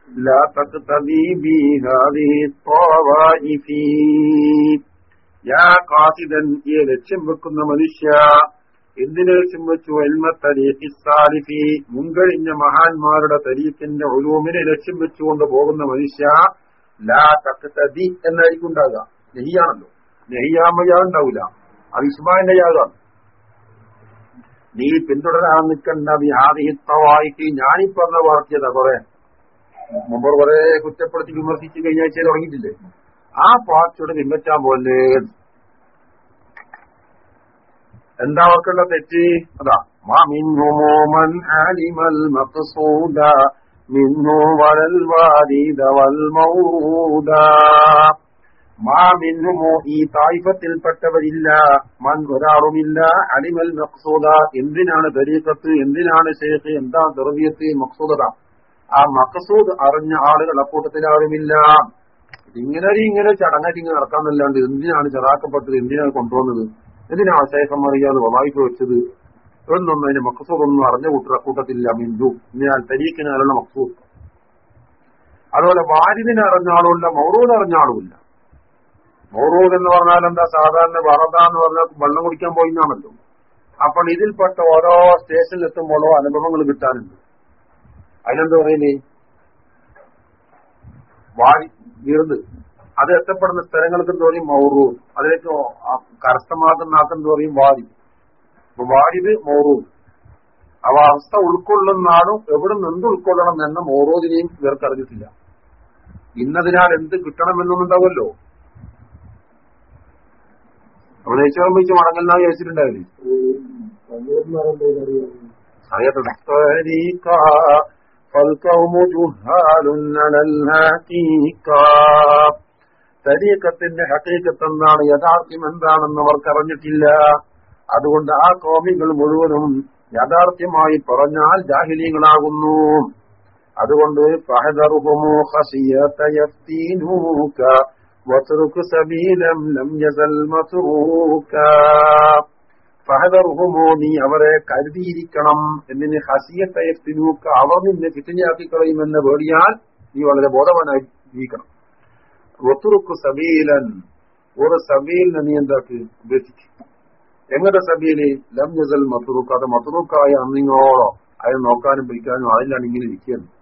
[SPEAKER 1] لا تقتدي بي هذه الطوائف يا قاصدا ഈ ലക്ഷ്യം വെക്കുന്ന മനുഷ്യ എന്തിനു ലക്ഷ്യം വെച്ചു എൽമ തരീഖി സാരിഫി മുൻകഴിഞ്ഞ മഹാന്മാരുടെ തരീഖിന്റെ ഒലൂമിനെ ലക്ഷ്യം വെച്ചുകൊണ്ട് പോകുന്ന മനുഷ്യ ലാ തക്തദി എന്നായിരിക്കും ഉണ്ടാകുക നെഹിയാണല്ലോ നെഹിയാമയാ ഉണ്ടാവില്ല അത് ഇസ്മാന്റെ യാഗാണ് നീ പിന്തുടരാൻ നിൽക്കണ്ട വിഹാദിഹിത്തവായിട്ട് ഞാനീ പറഞ്ഞ വാർത്തയത കുറെ മുമ്പ് കുറെ കുറ്റപ്പെടുത്തി വിമർശിച്ച് കഴിഞ്ഞ ആഴ്ച തുടങ്ങിയിട്ടില്ലേ? ആ പാർട്ടിയോട് പിൻപറ്റാൻ പോലെ. എന്താ അവർക്കുള്ള തെറ്റ്? അതാ മാമിൻഹുമോമൻ ആലിമൽ മഖ്സൂദ മിന്നു വലൽ വാരീത വൽ മാമിൻഹുമോ ഈ തായ്ഫത്തിൽപ്പെട്ടവരില്ല മൻ ഒരാളുമില്ല അലിമൽ മക്സൂദ എന്തിനാണ് തരീഖത്ത്? എന്തിനാണ് ഷേഖ് എന്താ ദർവിയത്ത് മഖ്സൂദത ആ മക്കസൂദ് അറിഞ്ഞ ആളുകൾ അക്കൂട്ടത്തിൽ ആരുമില്ല ഇങ്ങനെ ഇങ്ങനെ ചടങ്ങായിട്ട് ഇങ്ങനെ നടക്കാന്നല്ലാണ്ട് എന്തിനാണ് ചെറാക്കപ്പെട്ടത്? എന്തിനാണ് കൊണ്ടുവന്നത്? എന്തിനാണ് ശേഷം അറിയാതെ വവായിപ്പ് വെച്ചത് എന്നൊന്നും അതിന്റെ മഖസൂദ് ഒന്നും അറിഞ്ഞ കൂട്ടർ അക്കൂട്ടത്തില്ല. മിന്ദു ഞാൻ തരീക്കിനാലുള്ള മഖസൂദ്. അതുപോലെ വാരിദിനെ അറിഞ്ഞ ആളുമില്ല മൗറൂദ് അറിഞ്ഞ ആളുമില്ല. മൗറൂദ് എന്ന് പറഞ്ഞാൽ എന്താ? സാധാരണ വറദ എന്ന് പറഞ്ഞാൽ വെള്ളം കുടിക്കാൻ പോയിന്നാണല്ലോ. അപ്പോൾ ഇതിൽപ്പെട്ട ഓരോ സ്റ്റേഷനിലെത്തുമ്പോഴോ അനുഭവങ്ങൾ കിട്ടാനുണ്ട്. അതിനെന്താ പറയുന്നേ വാരി വീർന്ന് അത് എത്തപ്പെടുന്ന സ്ഥലങ്ങൾക്ക് തോറിയും മൗറൂർ അതിലേക്ക് കരസ്ഥമാക്കുന്ന ആക്കം പറയും വാരി വാരിത് മൗറൂർ അവ അവസ്ഥ ഉൾക്കൊള്ളുന്ന എവിടെ നിന്ന് ഉൾക്കൊള്ളണം എന്ന മൗറൂദിനെയും ഇവർക്കറിഞ്ഞിട്ടില്ല ഇന്നതിനാൽ എന്ത് കിട്ടണമെന്നുണ്ടാവുമല്ലോ അവിടെ നെയ്ച്ചോറും വെച്ച് മടങ്ങുന്ന ചോദിച്ചിട്ടുണ്ടാവില്ലേ അറിയത്തില്ല فالقوم جهال على الحقيقة തരീക്കത്തിന്റെ ഹക്കീക്കത്ത് എന്താണ് യഥാർത്ഥ്യം എന്താണെന്ന് അവർക്ക് അറിഞ്ഞിട്ടില്ല അതുകൊണ്ട് ആ കോമികൾ മുഴുവനും യാഥാർത്ഥ്യമായി പറഞ്ഞാൽ ജാഹിലീങ്ങളാകുന്നു അതുകൊണ്ട് ഫഹദറുഹുമു ഫഹദറുഹുമോ നീ അവരെ കരുതിയിരിക്കണം എന്നിന് ഹസിയത്തെ യഫ്തീനൂക അവർ നിന്നെ ഫിത്തിനാക്കി കളയുമെന്ന് പേടിയാൽ നീ വളരെ ബോധവാനായി ജീവിക്കണം ഒത്തുറുക്കു സബീലൻ ഒരു സബീലിനെ നീ എന്താക്കി ഉപേക്ഷിക്കും? എങ്ങനെ സബീൽ? ലം ജസൽ മത്തുറുക്ക് അത് മത്തുറുക്കായ അന്നിങ്ങോളോ അയാൾ നോക്കാനും പിടിക്കാനും അതിലാണ് ഇങ്ങനെ ഇരിക്കുന്നത്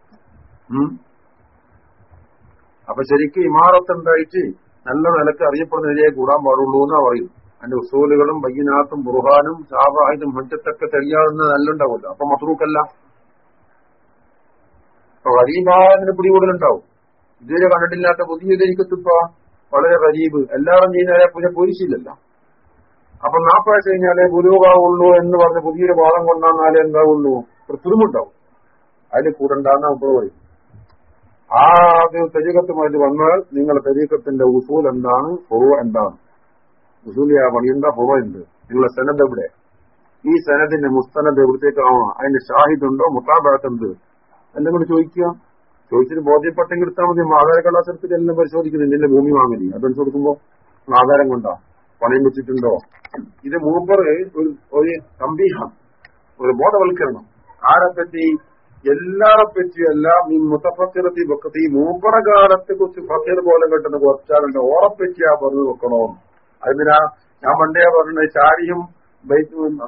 [SPEAKER 1] അപ്പൊ ശരിക്കും ഇമാറത്തുണ്ടായിട്ട് നല്ല നിലയ്ക്ക് അറിയപ്പെടുന്ന നിലയെ കൂടാൻ പാടുള്ളൂ എന്നാ പറയും അതിന്റെ ഉസൂലുകളും ബയ്യനാത്തും ബുർഹാനും ഷാബാഹിദും ഹജ്ജത്തൊക്കെ തെളിയാവുന്ന നല്ലുണ്ടാവുമല്ലോ. അപ്പൊ മസറൂക്കല്ല അപ്പൊ ഗരീബാദിന് പിടികൂടലുണ്ടാവും. ഇതുവരെ കണ്ടിട്ടില്ലാത്ത പുതിയ ധരിക്കത്തിപ്പോ വളരെ ഗരീബ് എല്ലാവരും ചെയ്യുന്നവരെ പുതിയ പോലീസില്ലല്ലോ. അപ്പൊ നാപ്പാഴ്ച കഴിഞ്ഞാലേ ഗുരുവാവുള്ളൂ എന്ന് പറഞ്ഞ് പുതിയൊരു വാദം കൊണ്ടാന്നാലേ എന്താവുള്ളൂ? പ്രത്യുമുണ്ടാവും അതിൽ കൂടണ്ടാന്ന് അപ്പോൾ പറയും. ആ തെരീക്കത്തുമായിട്ട് വന്നാൽ നിങ്ങളുടെ തെരീക്കത്തിന്റെ ഉസൂൽ എന്താണ്? ഫുറു എന്താണ്? ഉസൂലിയ പണിയുണ്ട ഫുറ നിങ്ങളെ സനദ് എവിടെ? ഈ സനദിന്റെ മുസ്തനദ് എവിടത്തേക്കാണോ അതിന്റെ ഷാഹിദുണ്ടോ? മുത്താബാത്തുണ്ട്? എല്ലാം കൂടെ ചോദിക്കുക? ചോദിച്ചിട്ട് ബോധ്യപ്പെട്ടെങ്കിൽ എടുത്താൽ മതി. ആധാര കലാശത്തിൽ എല്ലാം പരിശോധിക്കുന്നുണ്ട്. എന്റെ ഭൂമി വാങ്ങലി അതനുസരിച്ച് കൊടുക്കുമ്പോ ആധാരം കൊണ്ടാ. പണയം വെച്ചിട്ടുണ്ടോ? ഇത് മൂപ്പർ ഒരു ഒരു സംബീഹം ഒരു ബോധവൽക്കരണം. ആരെപ്പറ്റി എല്ലാരെ പറ്റിയല്ല ഈ മുത്തഫക്കിറത്തി വെക്കത്തി മൂപ്പറ കാലത്തെ കുറിച്ച് ഫക്കീർ പോലെ കിട്ടുന്ന കുറച്ചാളുണ്ട്. ഓറപ്പറ്റിയാ പറഞ്ഞു വെക്കണോ അതിനാ ഞാൻ പണ്ടേ പറഞ്ഞ ചാരിയും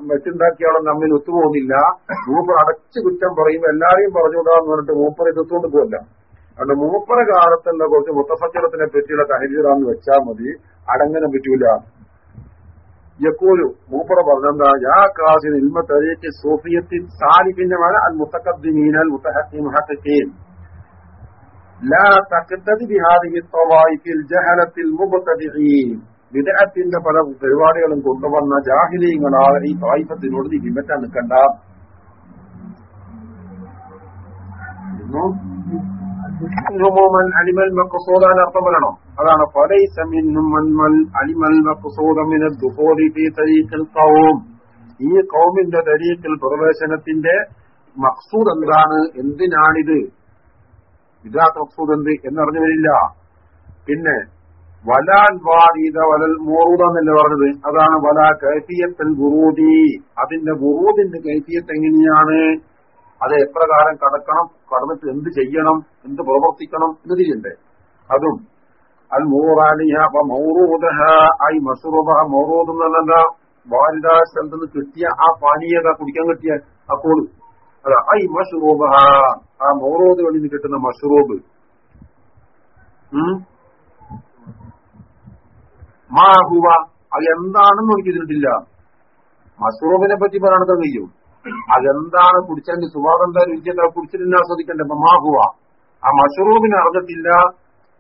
[SPEAKER 1] വെച്ചുണ്ടാക്കിയാളും തമ്മിൽ ഒത്തുപോകുന്നില്ല മൂപ്പർ അടച്ചു കുറ്റം പറയുമ്പോ എല്ലാരെയും പറഞ്ഞുകൂടാന്ന് പറഞ്ഞിട്ട് മൂപ്പർ എതിർത്തുകൊണ്ട് പോകില്ല അതുകൊണ്ട് മൂപ്പറ കാലത്തുള്ള കുറച്ച് മുത്തഫത്തിറത്തിനെ പറ്റിയുള്ള തഹരീറാന്ന് വെച്ചാൽ മതി അടങ്ങനെ പറ്റൂല യക്കൂലു മൂപ്പറ പറഞ്ഞെന്താ യാ കാസിൻ ഇൽമ തരീക്ക് സൂഫിയത്തിൽ സാലിഫിന്റെ മഴ അൽ മുത്തഖദ്ദിമീൻ അൽ മുത്തഹഖീൻ لا تقتدي بهذه الطوائف الجهلة المبتدعين വിദഗ്ധത്തിന്റെ പല പരിപാടികളും കൊണ്ടുവന്ന ജാഹിലീങ്ങളാ ഈ തായിഫത്തിനോട് നീ വിമറ്റാൻ നിൽക്കണ്ട. അതാണ് ഈ കൗമിന്റെ തരീക്കിൽ പ്രവേശനത്തിന്റെ മക്സൂദ് എന്താണ്? എന്തിനാണിത്? ഇതാ മക്സൂദ് എന്ത്? എന്നറിഞ്ഞു വരില്ല പിന്നെ വലാൽ വാരീത വലൽ മോറൂദ എന്നല്ലേ പറഞ്ഞത്? അതാണ് വലാ കൈഫിയത്തൽ ബുറൂദി അതിന്റെ ബുറൂദിന്റെ കൈഫിയത്ത് എങ്ങനെയാണ്? അത് എപ്രകാരം കടക്കണം കടന്നിട്ട് എന്ത് ചെയ്യണം എന്ത് പ്രവർത്തിക്കണം എന്ന് തിരിയണ്ടേ. അതും അൽ മൂറാലിഹ അപ്പൊ മൗറൂദഹ ഐ മസൂറബ മൗറൂദ് എന്നല്ല വാരിദ സ്ഥലത്ത് നിന്ന് കിട്ടിയ ആ പാനീയത കുടിക്കാൻ കിട്ടിയ? അപ്പോൾ കോൾ അതാ ഐ മഷറൂബഹ. ആ മൗറൂദ് വഴി നിന്ന് കിട്ടുന്ന മഷറൂബ്. മാഹുവ അതെന്താണെന്ന് എന്താണെന്ന് എനിക്ക് പറ്റി പറയണത് കഴിയും അതെന്താണ് കുടിച്ചതിന്റെ എന്താ? രുചിയൊക്കെ കുടിച്ചിട്ടില്ല ആസ്വദിക്കണ്ടേ അപ്പൊ മാഹുവ ആ മഷറൂബിനെ അറിഞ്ഞിട്ടില്ല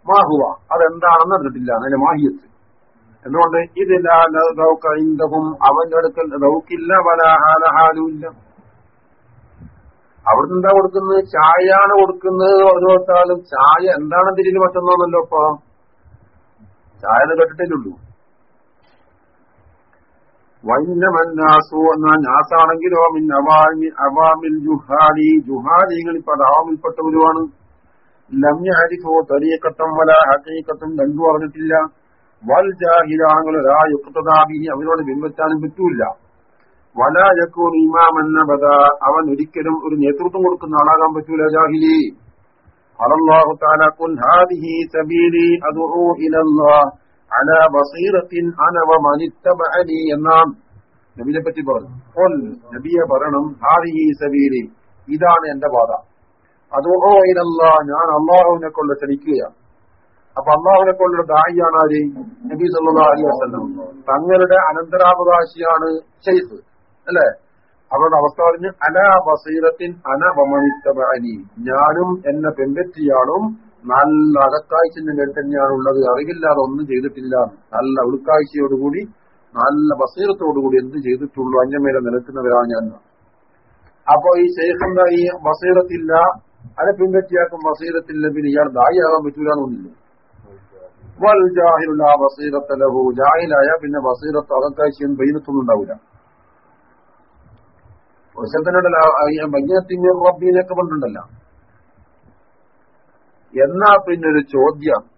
[SPEAKER 1] മാഹുവ അതെന്താണെന്ന് അറിഞ്ഞിട്ടില്ല. അതിന്റെ മാഹിയത്ത്. എന്തുകൊണ്ട്? ഇതില്ല അവന്റെ അടുക്കൽ റൗക്കില്ല വല അവിടെ അവിടുന്ന് എന്താ കൊടുക്കുന്നത്? ചായയാണ് കൊടുക്കുന്നത്. ഓരോരുത്താലും ചായ എന്താണ് തിരിഞ്ഞു പറ്റുന്നല്ലോ ഇപ്പൊ. ചായ കേട്ടിട്ടേയുള്ളൂ. വൈനമന്നാസു എന്നാൽ നാസാണെങ്കിലോ അവാമിൽ ജുഹാലി. ജുഹാലികൾ ഇപ്പൊ അവാമിൽപ്പെട്ടവരുമാണ് ലമ്യ ഹരിഫോ തരീക്കത്തം വല ഹക്കീക്കത്തും രണ്ടു പറഞ്ഞിട്ടില്ല വൽ ജാഹിലാണെങ്കിൽ ഒരാ യുക്തതാബി അവരോട് ബിംബത്താനും പറ്റൂല്ല. വല യക്കൂൻ ഇമാമെന്നബദ അവൻ ഒരിക്കലും ഒരു നേതൃത്വം കൊടുക്കുന്ന ആളാകാൻ പറ്റൂല ജാഹിലി. അലല്ലാഹു തആല കുൽ ഹാദിഹി സബീലി അദ്ഉ ഇലല്ലാഹ് അല ബസീറത്തിൻ അന വമൻ ഇത്തബഅനി എന്നാണ് നബിയെ പറ്റി പറഞ്ഞു കൊൽ നബിയെ പറയണം ഹാദിഹി സബീലി. ഇതാണ് എന്റെ പാത. അദ്ഉ ഇലല്ലാഹ് ഞാൻ അള്ളാഹുവിനെ കൊണ്ട് ക്ഷണിക്കുകയാണ്. അപ്പൊ അള്ളാഹുവിനെ കൊണ്ടുള്ള ദായിയാണ് ആര്? നബി സല്ലാ അലൈഹി വസല്ലം. തങ്ങളുടെ അനന്തരാവകാശിയാണ് ഷെയ്ഫ് അല്ലെ? അവരുടെ അവസ്ഥ പറഞ്ഞ് അല വസീറത്തിൻ അന വമണിത്തബഅനി ഞാനും എന്നെ പെമ്പറ്റിയാളും നല്ല അകക്കാഴ്ചന്റെ മേൽ തന്നെയാണ് ഉള്ളത്. അറിവില്ലാതെ ഒന്നും ചെയ്തിട്ടില്ല. നല്ല ഉൾക്കാഴ്ചയോടുകൂടി നല്ല ബസീറത്തോടുകൂടി എന്ത് ചെയ്തിട്ടുള്ളൂ. അഞ്ഞമേലെ നിലക്കുന്നവരാണ് ഞാൻ. അപ്പൊ ഈ ശേഖന്ത ഈ ബസീറത്തില്ല? അതെ പിൻപറ്റിയാക്കും ബസീറത്തില്ല. പിന്നെ ഇയാൾ ദായിയാകാൻ പറ്റൂലെന്നൊന്നില്ല വൽ ജാഹിലുള്ള ബസീറത്തലഹു ജാഹിലായ പിന്നെ ബസീറത്ത് അകക്കാഴ്ചയും ബൈനത്തൊന്നും ഉണ്ടാവില്ല. ബയ്യത്തിന്റെ റബ്ബീനൊക്കെ പണ്ടുണ്ടല്ലോ. എന്നാ പിന്നെ ഒരു ചോദ്യം.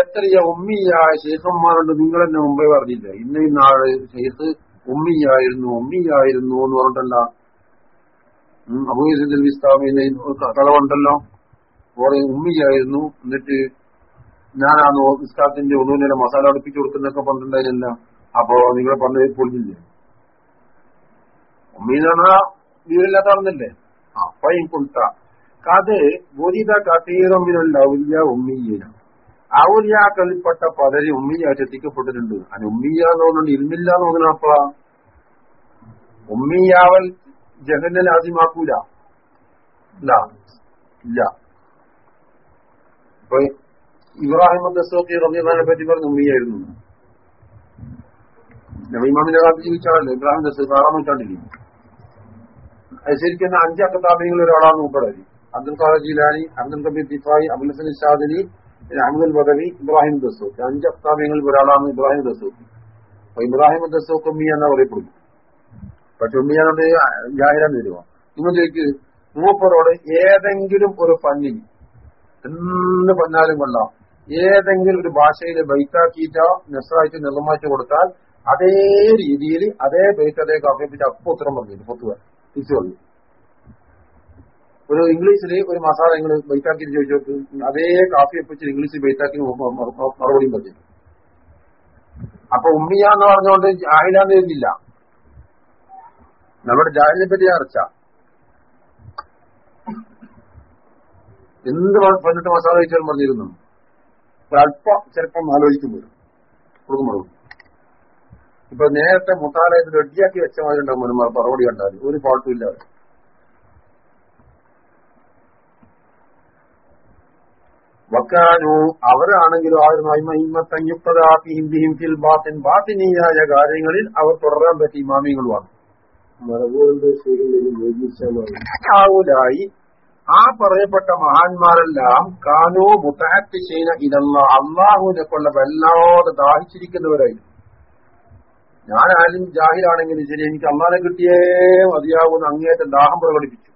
[SPEAKER 1] എത്രയ ഉമ്മിയായ ശേഖന്മാരുണ്ട് നിങ്ങൾ തന്നെ മുമ്പേ പറഞ്ഞില്ല? ഇന്ന ഇന്നാൾ ശേഖ് ഉമ്മിയായിരുന്നു ഉമ്മിയായിരുന്നു എന്ന് പറഞ്ഞിട്ടല്ല. അബൂസിൽ ഇസ്ലാമിന് കളവുണ്ടല്ലോ കുറെ ഉമ്മിയായിരുന്നു എന്നിട്ട് ഞാൻ ആ ഇസ്ലാത്തിന്റെ ഒന്നുമില്ല മസാല അടുപ്പിച്ചു കൊടുക്കുന്നൊക്കെ പറഞ്ഞിട്ടുണ്ടായിരുന്നില്ല അപ്പോ നിങ്ങൾ പറഞ്ഞ പൊളിഞ്ഞില്ലേ? ഉമ്മീന്ന് പറഞ്ഞാ അപ്പയും കൊണ്ട കത് ബുരിത കത്തീറമ്പിനുള്ള ഔലിയ ഉമ്മീന ഔലിയാക്കളിൽപ്പെട്ട പലര് ഉമ്മിയായിട്ട് എത്തിക്കപ്പെട്ടിട്ടുണ്ട്. അതിന് ഉമ്മിയ എന്ന് പറഞ്ഞിട്ട് ഇരുമില്ല എന്ന് അപ്പ. ഉമ്മിയാവൽ ജഹന്നൽ ആദ്യമാക്കൂല. ഇല്ല ഇല്ല. ഇപ്പൊ ഇബ്രാഹിം ദസോക്കി റബിയെ പറ്റി പറഞ്ഞ ഉമ്മിയായിരുന്നു നബീമാമിന്റെ കാലത്ത് ജീവിച്ചാണല്ലോ. ഇബ്രാഹിം ദസ് ആറാം നൂറ്റാണ്ടില്ലേ അത് ശരിക്കും അഞ്ച് താപങ്ങളിൽ ഒരാളാണ് മൂപ്പടരി അബ്ദുൽ ഖാദർ ജീലാനി അബ്ദുൽ കബീർ തിഫായി അബുൽ ഹസൻ ഇഷാദിനി അഹമ്മദ് ബദവി ഇബ്രാഹിം ദസൂഖ് അഞ്ച് അക്താബിയങ്ങളിൽ ഒരാളാണ് ഇബ്രാഹിം ദസൂഖ് അപ്പൊ ഇബ്രാഹിം ദസൂഖ് ഉമ്മി എന്നാ പറയപ്പെടുന്നു. പക്ഷെ ഉമ്മിയാനോട് ജാഹിരാൻ വരുക നിങ്ങൾ ചോദിക്ക് മൂപ്പറോട് ഏതെങ്കിലും ഒരു പന്നി എന്ന് പറഞ്ഞാലും കൊള്ളാം. ഏതെങ്കിലും ഒരു ഭാഷയിൽ ബൈത്താക്കിയിട്ടോ നെസ്റായിട്ട് നിർമ്മാച്ചു കൊടുത്താൽ അതേ രീതിയിൽ അതേ ബൈക്ക് അതേ കാപ്പിപ്പിച്ച് അപ്പൊ ഉത്തരം പറഞ്ഞിട്ട് പൊത്തുക തിരിച്ചു വന്നു. ഒരു ഇംഗ്ലീഷിൽ ഒരു മസാല നിങ്ങൾ ബൈത്താക്കി ചോദിച്ചു അതേ കാഫി വെപ്പിച്ച് ഇംഗ്ലീഷിൽ ബൈത്താക്കി മറുപടിയും പറഞ്ഞു അപ്പൊ ഉമ്മിയ എന്ന് പറഞ്ഞുകൊണ്ട് ജാഹിലാന്ന് തരുന്നില്ല നമ്മുടെ ജാഹിലിനെ പറ്റി അറച്ച. എന്ത് പതിനെട്ട് മസാല കഴിച്ചാലും പറഞ്ഞിരുന്നു അല്പം ചിലപ്പം ആലോചിക്കുമ്പോൾ കൊടുക്കും മറുപടി ഇപ്പൊ നേരത്തെ മുത്താലയത്തിൽ റെഡിയാക്കി വെച്ച മാതിരി ഉണ്ടാവും മറുപടി ഉണ്ടാവും ഒരു ഫോട്ടോ ഇല്ല വക്കാനു അവരാണെങ്കിലും ആയിരുന്നു ഫിൽ ബാത്തിൻ. ബാത്തിനീയായ കാര്യങ്ങളിൽ അവർ തുടരാൻ പറ്റിയ ഇമാമികളുമാണ്. ആവുലായി ആ പറയപ്പെട്ട മഹാന്മാരെല്ലാം കാനോ മുത്താറ്റ് ചെയ്യുന്ന ഇതല്ല. അള്ളാഹുവിനെ കൊള്ള വല്ലാതെ ദാഹിച്ചിരിക്കുന്നവരായിരുന്നു. ഞാൻ ആരും ജാഹിലാണെങ്കിലും ശരി എനിക്ക് അള്ളാനെ കിട്ടിയേ മതിയാകുന്ന അങ്ങേറ്റം ദാഹം പ്രകടിപ്പിച്ചു.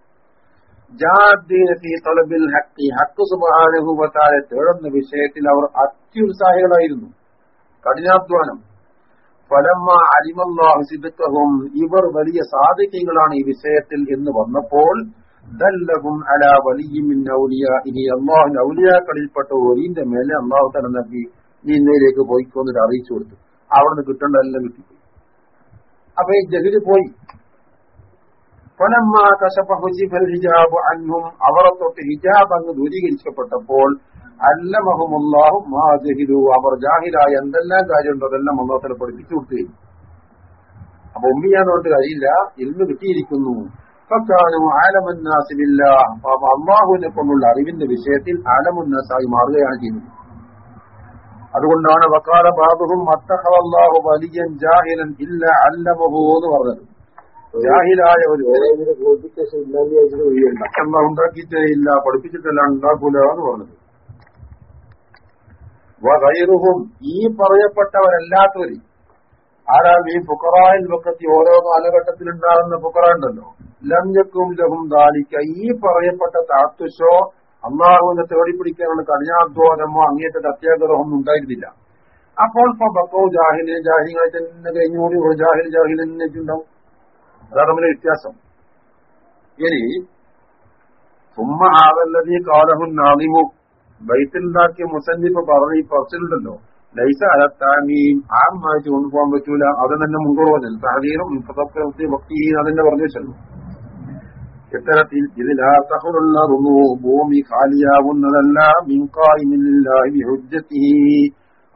[SPEAKER 1] സുബാനുഭവത്താലെ തേടുന്ന വിഷയത്തിൽ അവർ അത്യുത്സാഹികളായിരുന്നു. കഠിനാധ്വാനം. ഫലമ്മ അരിമല്ലാഹു സിദ്ധത്വവും ഇവർ വലിയ സാധിക്കങ്ങളാണ് ഈ വിഷയത്തിൽ എന്ന് വന്നപ്പോൾ ദല്ലഹും അല വലിയമിൻ ഔലിയ ഇനി അള്ളാഹുന്റെ ഔലിയാക്കളിൽപ്പെട്ട ഒരിന്റെ മേലെ അള്ളാഹു തന്നെ നൽകി നീ ഇന്നയിലേക്ക് പോയിക്കോന്നിട്ട് അറിയിച്ചു കൊടുത്തു. അവിടുന്ന് കിട്ടേണ്ടതെല്ലാം കിട്ടിപ്പോയി അപ്പൊ ഈ ജഹിൽ പോയി. ഫലമ്മ ഹിജാബ് അന്നും അവരെ തൊട്ട് ഹിജാബ് അങ്ങ് ദൂരീകരിക്കപ്പെട്ടപ്പോൾ അല്ലമഹുമുല്ലാഹും മാ ജഹിലു അവർ ജാഹിലായ എന്തെല്ലാം കാര്യമുണ്ടോ അതെല്ലാം അള്ളാഹത്തിനെ പഠിപ്പിച്ചു കൊടുത്തു. അപ്പൊ ഉമ്മിയാന്നോട്ട് കഴിയില്ല ഇന്ന് കിട്ടിയിരിക്കുന്നു. ആലമുന്നാസിലില്ല അള്ളാഹുവിനെ കൊണ്ടുള്ള അറിവിന്റെ വിഷയത്തിൽ ആലമുന്നാസായി മാറുകയാണ് ചെയ്യുന്നത്. അതുകൊണ്ടാണ് വക്കാല ബാബുഹും അത്തഹവല്ലാഹു വലിയൻ ജാഹിലൻ ഇല്ല അല്ലമഹു എന്ന് പറഞ്ഞത്. ജാഹിലായ ഒരു ഇല്ലാതെ ഉണ്ടാക്കിയിട്ടേ ഇല്ല പഠിപ്പിച്ചിട്ടല്ല ഉണ്ടാക്കൂല എന്ന് പറഞ്ഞത്. വൈറുഹും ഈ പറയപ്പെട്ടവരല്ലാത്തവര് ആരാ ഈ ഫുക്കറായിൽ വക്കത്തി ഓരോ കാലഘട്ടത്തിൽ ഉണ്ടാകുന്ന ഫുക്കറ ഉണ്ടല്ലോ ലംജക്കും ലഹും ദാലിക്ക ഈ പറയപ്പെട്ട താത്തുശോ അള്ളാഹുവിനെ തേടിപ്പിടിക്കാനുള്ള കഠിനാധ്വാനമോ അങ്ങേറ്റത്തെ അത്യാഗ്രഹമൊന്നും ഉണ്ടായിരുന്നില്ല. അപ്പോൾ ബക്കോ ജാഹിലെ ജാഹിങ്ങളെ തന്നെ കഴിഞ്ഞുകൂടി ഒരു ജാഹിൽ ജാഹിൽ തന്നെ ഉണ്ടാവും അതാണ് തമ്മിലെ വ്യത്യാസം. ഇനി സുമ്മ ആവല്ലതി കാലഹുൻ നാദിമു ബൈത്തിലുണ്ടാക്കിയ മുസന്നിഫ് പറഞ്ഞ ഈ പറച്ചിലുണ്ടല്ലോ. ലൈസ അലത്താമീം ആ മാറ്റി കൊണ്ടുപോകാൻ പറ്റൂല. അത് തന്നെ മുൻകൂർ പറഞ്ഞു സഹദീനും ഭക്തി അതന്നെ പറഞ്ഞു വെച്ചല്ലോ. ഇത്തരത്തിൽ ഇതിലാത്തഹുള്ള ഭൂമി ഖാലിയാവുന്നതല്ല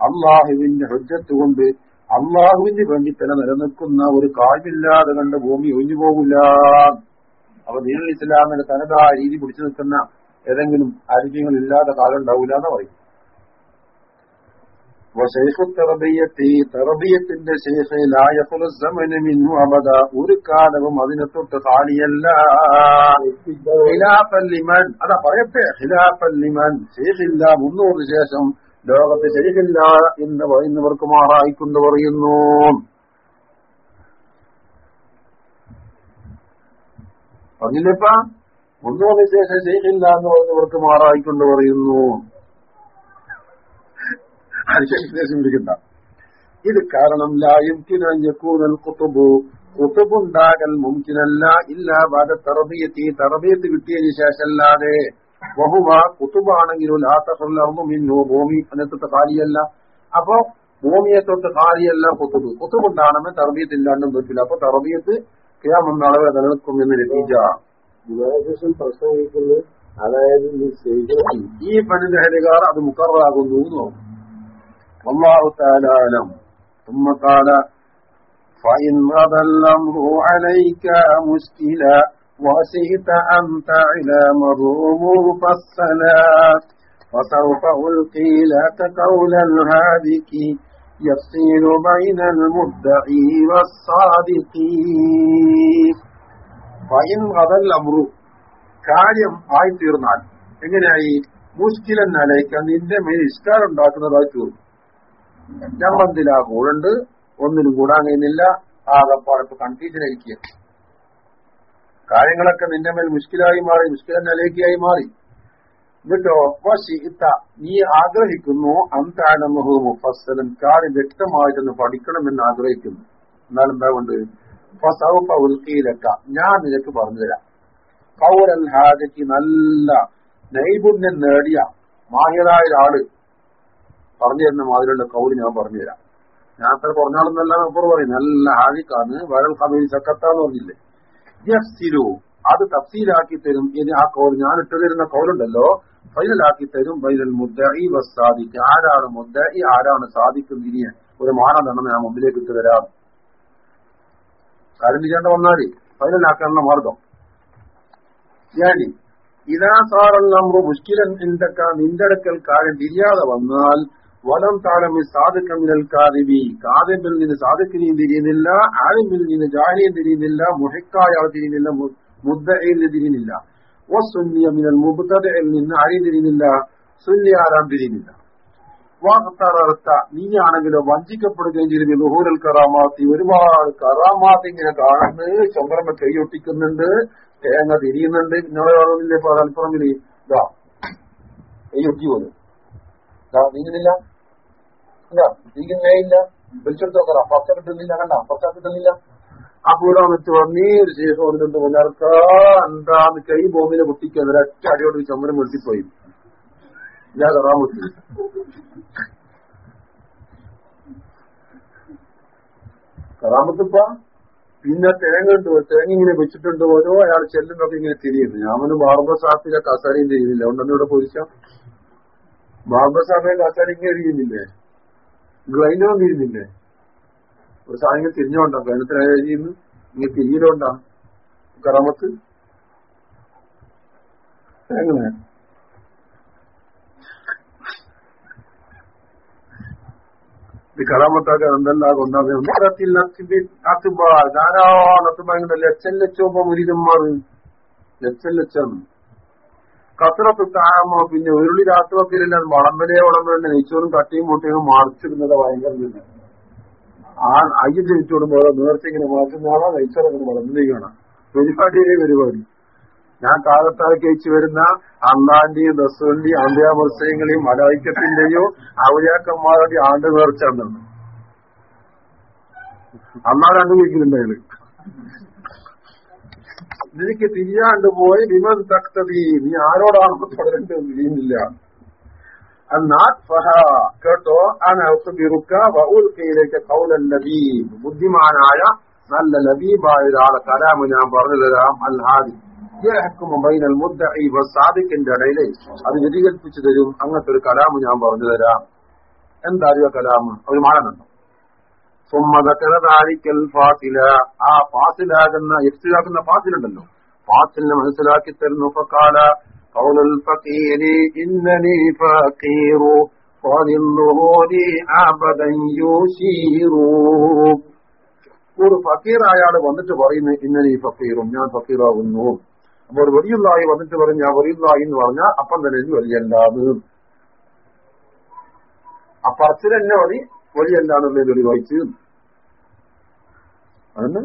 [SPEAKER 1] അള്ളാഹുവിന്റെ ഹുജ്ജത്ത് കൊണ്ട് അള്ളാഹുവിന് വേണ്ടി തന്നെ നിലനിൽക്കുന്ന ഒരു കാഴ്ചയില്ലാതെ കണ്ട് ഭൂമി ഒഴിഞ്ഞു പോകില്ല അപ്പൊ ദീനുൽ ഇസ്ലാമിന്റെ തനതായ രീതി പിടിച്ചു നിൽക്കുന്ന ഏതെങ്കിലും ആരോഗ്യങ്ങൾ ഇല്ലാത്ത കാലം ഉണ്ടാവില്ല എന്ന് പറയും. തെറബിയത്തിന്റെ ഒരു കാലവും അതിനെ തൊട്ട് താലിയല്ല ഹിലാഫല്ലിമൻ അതാ പറയട്ടെ ഹിലാഫല്ലിമൻ ശേഷില്ല മുന്നൂറിന് ശേഷം ലോകത്ത് ശരിക്കില്ല എന്ന് പറയുന്നവർക്ക് മാറായിക്കൊണ്ട് പറയുന്നു. പറഞ്ഞില്ലപ്പ? മുന്നൂറിന് ശേഷം ശരിക്കില്ല എന്ന് പറയുന്നവർക്ക് മാറായിക്കൊണ്ട് പറയുന്നു. അതിശേഷം ഇത് കാരണം ലായുക്കിനൂനൽ കുത്തുബു. കുത്തുബുണ്ടാകൽ മുമ്പിനല്ല ഇല്ല വാദ തറബിയത്തി തറബിയത്ത് കിട്ടിയതിന് ശേഷമല്ലാതെ ബഹുവ കുത്തുബാണെങ്കിലും ലാത്തറിന്നു മിന്നു ഭൂമി അതിനെത്തൊട്ട് കാലിയല്ല അപ്പൊ ഭൂമിയെ തൊട്ട് കാലിയല്ല കുത്തുബ്. കുത്തുബുണ്ടാണെന്ന് തറബിയത്ത് ഇല്ലാണ്ടും പറ്റില്ല അപ്പൊ തറബിയത്ത് ക്യാമെന്ന അളവ് നിലനിൽക്കും എന്ന് രതീജ
[SPEAKER 2] പ്രസംഗിക്കുന്നത് അതായത്
[SPEAKER 1] ഈ പണിതഹലുകാർ അത് മുക്കറാകുന്നു والله تعالى أعلم ثم قال فإن غدا الأمر عليك مشكلا وسئت أن تعلم الروم مفصلا فسوف ألقي لك قول الهادك يفصل بين المدعي والصادق فإن غدا الأمر കാര്യം ആയി തീർന്നാൽ എങ്ങനെയായി മുഷ്കിലൻ അലയ്ക്ക നിന്റെ മേൽ ഇഷ്കാരം ഉണ്ടാക്കുന്നതായി തീർന്നു ഞമ്മന്തിലാ കൂടുണ്ട്. ഒന്നിനും കൂടാൻ കഴിയുന്നില്ല ആകപ്പാടത്ത് കൺഫ്യൂഷനായിരിക്കുക കാര്യങ്ങളൊക്കെ നിന്റെ മേൽ മുഷ്കിലായി മാറി മുഷ്കിലൻ നിലയ്ക്കായി മാറി. എന്നിട്ടോ ഇത്ത നീ ആഗ്രഹിക്കുന്നു അന്താനമുഹു മുഫസ്സലൻ കാര്യം വ്യക്തമായിട്ടൊന്ന് പഠിക്കണമെന്ന് ആഗ്രഹിക്കുന്നു. എന്നാലും എന്താ കൊണ്ട്? ഞാൻ നിനക്ക് പറഞ്ഞുതരാം. കൗരൽ ഹാജയ്ക്ക് നല്ല നൈപുണ്യം നേടിയ മാഹിറായ ഒരാൾ. പറഞ്ഞു തരുന്ന മാതിരിയുള്ള കൗൽ ഞാൻ പറഞ്ഞുതരാം. ഞാൻ അത്ര കുറഞ്ഞാളെന്നല്ല അപ്പുറം പറയും. നല്ല ഹാവിക്കാന്ന് വരൽ കബീൽ ചക്കത്താന്ന് പറഞ്ഞില്ലേ? അത് തഫ്സീലാക്കി തരും. ഇനി ആ കൗൽ ഞാൻ ഇട്ടു തരുന്ന കൗലുണ്ടല്ലോ. ഫൈനലാക്കി തരും. ബൈനൽ മുദ്ദഈ വസ്സാദിക്ക്. ആരാണ് മുദ്ദഈ? ആരാണ് സാധിക്കുന്നതിന് ഒരു മാനദണ്ഡം ഞാൻ മുമ്പിലേക്ക് ഇട്ട് തരാം. കാര്യം ചെയ്യേണ്ട വന്നാൽ ഫൈനലാക്കാനുള്ള മാർഗം. ഞാനി ഇതാ നമ്പർ മുഷ്കിലൻ എന്തൊക്കെ നിന്റെ അടുക്കൽ കാര്യം തിരിയാതെ വന്നാൽ വലം താലമി സാധുക്കമിനൽ കാതിബി കാതിബിൽ നിന്ന് സാധുക്കിനെയും തിരിയുന്നില്ല ആലിമിൽ നിന്ന് ജാഹിയും തിരിയുന്നില്ല മുഹിക്കായ തിരിയുന്നില്ല മുദ്ദയിൽ തിരിയുന്നില്ല. ഓ സുന്നിയ മിനൽ മുബുത്തതയിൽ നിന്ന് ആരെയും തിരിയുന്നില്ല? സുന്നി ആരാം തിരിയുന്നില്ല. വാർത്ത നീയാണെങ്കിലോ വഞ്ചിക്കപ്പെടുകയും ചെയ്തു ബഹൂരൽ കറാമാത്തി ഒരുപാട് കറാമാത്തി ഇങ്ങനെ കാണുന്നു. ചന്ദ്രമ കൈയൊട്ടിക്കുന്നുണ്ട് തേങ്ങ തിരിയുന്നുണ്ട്. നിങ്ങളെ കാണുന്നില്ലേ ഇപ്പൊ ഇതാ കൈയൊട്ടി പോലും നീങ്ങുന്നില്ല ഇല്ല നീങ്ങുന്നേ ഇല്ല വിളിച്ചെടുത്തോക്കറ പച്ച കിട്ടുന്നില്ല കണ്ട? പച്ച കിട്ടുന്നില്ല. അപ്പൊ ഇവിടെ വന്നിട്ട് വന്നീ ഒരു ശേഷം വന്നിട്ടുണ്ട് മുന്നേർക്ക എന്താന്ന് കൈ ഭൂമിയിലെ കുട്ടിക്ക് ഒരൊറ്റ അടിയോട് ചമ്മരം വെട്ടിപ്പോയി ഞാൻ കറാമത്തി കറാമത്തിപ്പ പിന്നെ തേങ്ങ ഉണ്ട് തേങ്ങ ഇങ്ങനെ വെച്ചിട്ടുണ്ട് ഓരോ അയാൾ ചെല്ലുന്നൊക്കെ ഇങ്ങനെ തിരിയുന്നു. ഞാൻ ബാർബർ സാഫിലെ കസാരയും തിരിയുന്നില്ല അതുകൊണ്ടൊന്നും ഇവിടെ കസാര ഇങ്ങനെ തിരിയുന്നില്ലേ ഗ്ലൈനറും തിരിയുന്നില്ലേ ഒരു സാധനം തിരിഞ്ഞോണ്ടാ ഗണിത്തിന് ചെയ്യുന്നു ഇങ്ങനെ തിരിയലുണ്ടാ കറാമത്ത്? എങ്ങനെ? കറാമത്താക്കാൻ എന്തെല്ലാം കൊണ്ടാകും ധാരാളത്ത് ലക്ഷം ലക്ഷം മുരിതന്മാർ ലക്ഷം ലക്ഷം. കസറത്ത് താമോ പിന്നെ ഉരുളി രാത്രിയില്ല വളമ്പലേ വളമ്പലുണ്ട് നെയ്ച്ചോറും കട്ടിയും മുട്ടയും മറിച്ചിടുന്നത് ഭയങ്കര ആ അയ്യം ജനിച്ചു വിടുമ്പോൾ നേർച്ച ഇങ്ങനെ മറിച്ചുന്നാളാ നെയ്ച്ചോറങ്ങനെ വളർന്നിരിക്കണം പരിപാടിയിലെ പരിപാടി. ഞാൻ കാലത്താക്കി അയച്ചു വരുന്ന അന്നാന്റെയും ദസുവിന്റെയും അന്ത്യാമത്സരങ്ങളെയും മലായിക്കത്തിന്റെയോ ഔലിയാക്കന്മാരുടെ ആണ്ട് നേർച്ച എന്നാണ്. അന്നാ രണ്ടു വീക്കിലുണ്ടായത് നിനക്ക് തിരിയാണ്ട് പോയി വിമൻ തക്തതി നീ ആരോടാണ് തുടരേണ്ടത് തിരിയുന്നില്ല എന്നാൽ കേട്ടോ? അനൗത്തുബിറുക്ക വഊൽക്കയിലേക്ക് കൗലൻ ലബീബ്. ബുദ്ധിമാനായ നല്ല ലബീബായ ഒരാളെ കലാമ് ഞാൻ പറഞ്ഞു തരാം. അൽഹാദി ബൈനൽ മുദ്ദഈ വസാദിഖിന്റെ ഇടയിൽ അത് വ്യതികൽപ്പിച്ചു തരും. അങ്ങനത്തെ ഒരു കലാമ് ഞാൻ പറഞ്ഞു തരാം. എന്താ കലാമ്? ഒരു മാനദണ്ഡം. ാരിക്കൽ ഫാസില ആ ഫാസിലാകുന്ന എഫ്സിലാക്കുന്ന ഫാസിലുണ്ടല്ലോ. ഫാസിലിനെ മനസ്സിലാക്കി തരുന്നു. ഫക്കാല കൗലുൽ ഫക്കീരി ഇന്നനി വന്നിട്ട് പറയുന്നു ഇന്നലെ ഈ ഫക്കീറും ഞാൻ ഫക്കീറാകുന്നു അപ്പൊ ഒരു വലിയുള്ളായി വന്നിട്ട് പറഞ്ഞു ഞാൻ വലിയുള്ളായി എന്ന് പറഞ്ഞാൽ അപ്പം തന്നെ ഇത് വലിയല്ലാത് ആ പറച്ചിൽ എന്നെ വഴി വലിയല്ലാന്നുള്ളത് വെളിവായിച്ചു അതെന്ന്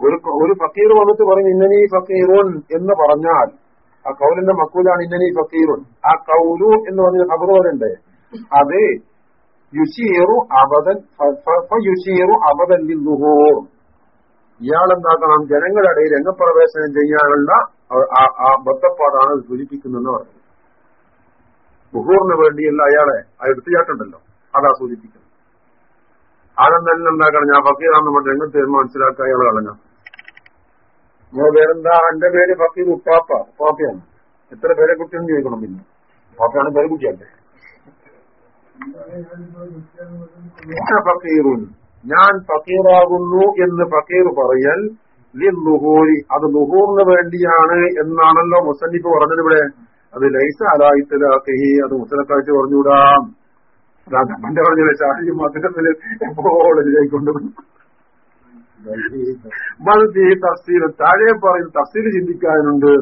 [SPEAKER 1] ഒരു ഒരു ഫക്കീർ വന്നിട്ട് പറയും ഇന്നനി ഫക്കീറുൻ എന്ന് പറഞ്ഞാൽ ആ കൗലിന്റെ മക്കൂലാണ് ഇന്നനി ഫക്കീറുൻ ആ കൗലു എന്ന് പറഞ്ഞ ഖബർ വരണ്ടെ അത് യുഷീറു അബദൻ യുഷീറു അബദൻ ലുഹൂർ ഇയാളെന്താക്കണം? ജനങ്ങളുടെ ഇടയിൽ രംഗപ്രവേശനം ചെയ്യാനുള്ള ആ ബദ്ധപ്പാടാണ് സൂചിപ്പിക്കുന്നതെന്ന് പറഞ്ഞു. ബുഹൂറിന് വേണ്ടിയുള്ള അയാളെ ആ എടുത്തുചാട്ടുണ്ടല്ലോ. അതാ സൂചിപ്പിക്കുന്നത് ആദ്യം തന്നെ എന്താക്കണം ഞാൻ ഫക്കീറാന്ന് പറഞ്ഞു എങ്ങനെ തീർന്ന് മനസ്സിലാക്കുക അയാൾ കളഞ്ഞ? നിങ്ങൾ പേരെന്താ എന്റെ പേര് ഫക്കീർ ഉപ്പാപ്പ. ഉപ്പാപ്പയാണ്. എത്ര പേരെ കുട്ടിയെന്ന് ചോദിക്കണം പിന്നെ? ഉപ്പാപ്പയാണ് പേര് കുട്ടിയല്ലേ? ഫക്കീറുൻ. ഞാൻ ഫക്കീറാകുന്നു എന്ന് ഫക്കീർ പറയൽ ലുഹൂരി. അത് ലുഹൂറിന് വേണ്ടിയാണ് എന്നാണല്ലോ മുസന്നിഫ് പറഞ്ഞത് ഇവിടെ. അത് ലൈസ അലായിത്തലാക്കി അത് മുസലക്കാഴ്ച പറഞ്ഞുകൂടാം. എന്റെ പറഞ്ഞ ഷാഹി മധുരത്തിൽ എപ്പോഴും ഇതിലേക്കൊണ്ട് തഫ്സീൽ താഴെ പറയും തഫ്സീൽ ചിന്തിക്കാനുണ്ട്.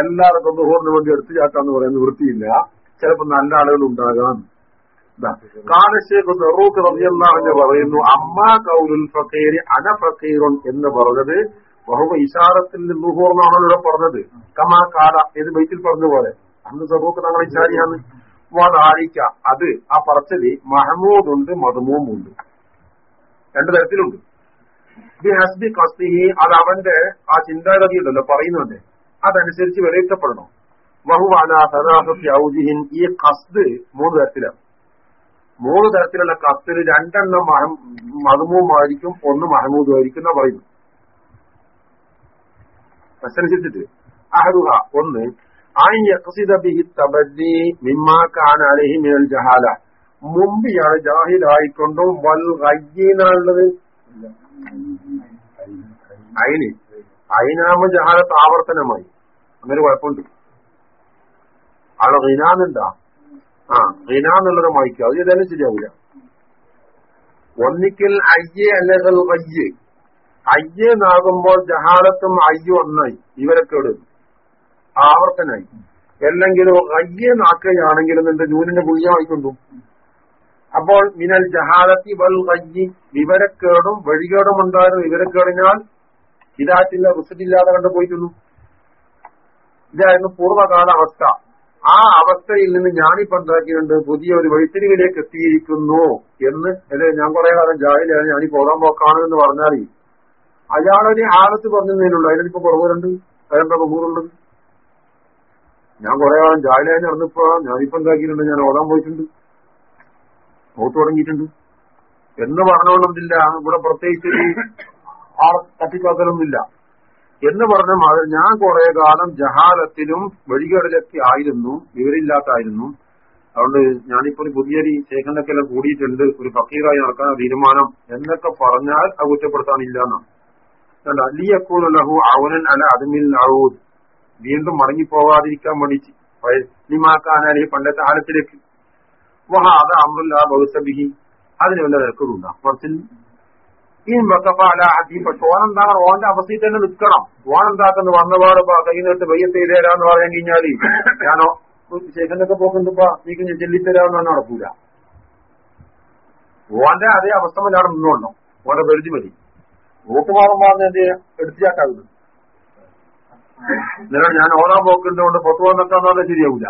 [SPEAKER 1] എല്ലാവർക്കും നുഹൂറിന് വേണ്ടി എടുത്തു ചാട്ടാന്ന് പറയുന്ന വൃത്തിയില്ല. ചിലപ്പോൾ നല്ല ആളുകൾ ഉണ്ടാകാം. കാലശേഖ് നെറൂക്ക് പറയുന്നു അമ്മ കൗലുൽ ഫക്കീർ അന ഫക്കീറുൻ എന്ന് പറഞ്ഞത് ബഹുബ ഇഷാറത്തിൽ നുഹൂർന്നാണല്ലോ ഇവിടെ പറഞ്ഞത്. കമാ കാല ഏത് ബൈറ്റിൽ പറഞ്ഞ പോലെ? അന്ന് സറൂക്ക് നമ്മളെ ഇഷാരിയാണ് വാതാരിക്ക അത് ആ പറച്ചൽ മഹമൂദുണ്ട് മധുമൂമുണ്ട്. രണ്ടു തരത്തിലുണ്ട്. ഹസ്ബി കസ്തിഹി അത് അവന്റെ ആ ചിന്താഗതി ഉണ്ടല്ലോ പറയുന്നുണ്ട്. അതനുസരിച്ച് വിലയിരുത്തപ്പെടണം വഹുവാന ഔജിഹിൻ ഈ കസ്ത് മൂന്ന് തരത്തിലാണ്. മൂന്ന് തരത്തിലുള്ള കസ്തിൽ രണ്ടെണ്ണം മഹമൂമായിരിക്കും ഒന്ന് മഹമൂദുമായിരിക്കും എന്നാ പറയുന്നു അനുസരിച്ചിട്ട് അഹരുഹ ഒന്ന് ജഹാല മുമ്പ് ഇയാൾ ജാഹിലായിക്കൊണ്ടും വൽ ഗയ്യനാണുള്ളത്. അയിന്. അയിനാമ ജഹാലത്ത് ആവർത്തനമായി. അങ്ങനെ കുഴപ്പമുണ്ട്. ആളെ റിനാന്നുണ്ടാ ആ റിനാന്നുള്ളത് വായിക്കുക അത് ഏതായാലും ശരിയാവില്ല ഒന്നിക്കൽ അയ്യേ അല്ലെങ്കിൽ കയ്യ് അയ്യെന്നാകുമ്പോൾ ജഹാലത്തും അയ്യും ഒന്നായി. ഇവരൊക്കെ ഇടും ആവർത്തനായി. എല്ലെങ്കിലും അയ്യ നാക്കുകയാണെങ്കിലും എന്റെ നൂനിന്റെ പുള്ളിയായിക്കൊണ്ടു അപ്പോൾ മിനൽ ജഹാലത്തി വൽ കയ്യി വിവരക്കേടും വഴികേടും ഉണ്ടായിരുന്നു വിവരക്കേടിനാൽ ഇതാറ്റില്ല റിസറ്റില്ലാതെ കണ്ടു പോയിട്ടുള്ളൂ ഇതായിരുന്നു പൂർവകാല അവസ്ഥ. ആ അവസ്ഥയിൽ നിന്ന് ഞാനിപ്പോ എന്താക്കിയിട്ടുണ്ട്? പുതിയ ഒരു വഴിത്തിരിവിലേക്ക് എത്തിയിരിക്കുന്നു എന്ന്. അല്ലെ ഞാൻ കുറെ കാലം ജാഹിലാണ് ഞാനീ പോകാൻ പോക്കാണ് എന്ന് പറഞ്ഞാൽ അയാളൊരു ആലത്ത് പറഞ്ഞതിനുള്ള അതിനിപ്പോ കുറവുണ്ട് അതെന്താ ബഹൂറുള്ളത് ഞാൻ കുറെ കാലം ജാഹിലായി നടന്നിപ്പോ ഞാനിപ്പോ എന്താക്കിയിട്ടുണ്ട്? ഞാൻ ഓടാൻ പോയിട്ടുണ്ട്. പോത്ത് തുടങ്ങിയിട്ടുണ്ട്. എന്ന് പറഞ്ഞോളന്നില്ല ഇവിടെ പ്രത്യേകിച്ച് ആ തട്ടിക്കാക്കലൊന്നുമില്ല എന്ന് പറഞ്ഞ ഞാൻ കുറെ കാലം ജഹാലത്തിലും വഴികടലെത്തി ആയിരുന്നു. വിവരമില്ലാത്തായിരുന്നു. അതുകൊണ്ട് ഞാനിപ്പോ ഒരു പുതിയ ശേഖരനൊക്കെ കൂടിയിട്ടുണ്ട്. ഒരു ഫക്കീറായി നടക്കാൻ തീരുമാനം എന്നൊക്കെ പറഞ്ഞാൽ അത് കുറ്റപ്പെടുത്താനില്ല എന്നാണ്. ലഹു അവനൻ അല അതുമിൽ അഴൂദ് വീണ്ടും മടങ്ങിപ്പോകാതിരിക്കാൻ വേണ്ടി നിമാക്കാനാണ് പണ്ടത്തെ ആലത്തിലേക്ക്. വഹാദ അമ്രുല്ലാ ബഹുസബിഹി. അതിന് വല്ല നിൽക്കുന്നുണ്ട് കുറച്ചിൽ ഈ മക്കപ്പാല അജീബ് ഓനെന്താണ് ഓന്റെ അവസ്ഥയിൽ തന്നെ നിൽക്കണം. ഓനെന്താക്കെന്ന് വന്നപാട് കൈ നീട്ട് വയ്യത്ത് ചെയ്തേരാന്ന് പറയാൻ കഴിഞ്ഞാൽ ഞാനോ ശേഖരനൊക്കെ പോക്കുന്നുപ്പാ നീക്ക് ഞാൻ ചെല്ലിത്തരാന്ന് നടക്കൂല. ഓന്റെ അതേ അവസ്ഥ മല്ലാതെ നിന്നോണ്ടോ ഓന്റെ പരിധി മതി. ഓട്ടുമാറുമ്പോ എന്ത് എടുത്തിയാക്കാകുന്നു എന്നിട്ട് ഞാൻ ഓടാൻ പോക്കുന്നതുകൊണ്ട് പുറത്തു വന്നിട്ടാന്നാലും ശരിയാവില്ല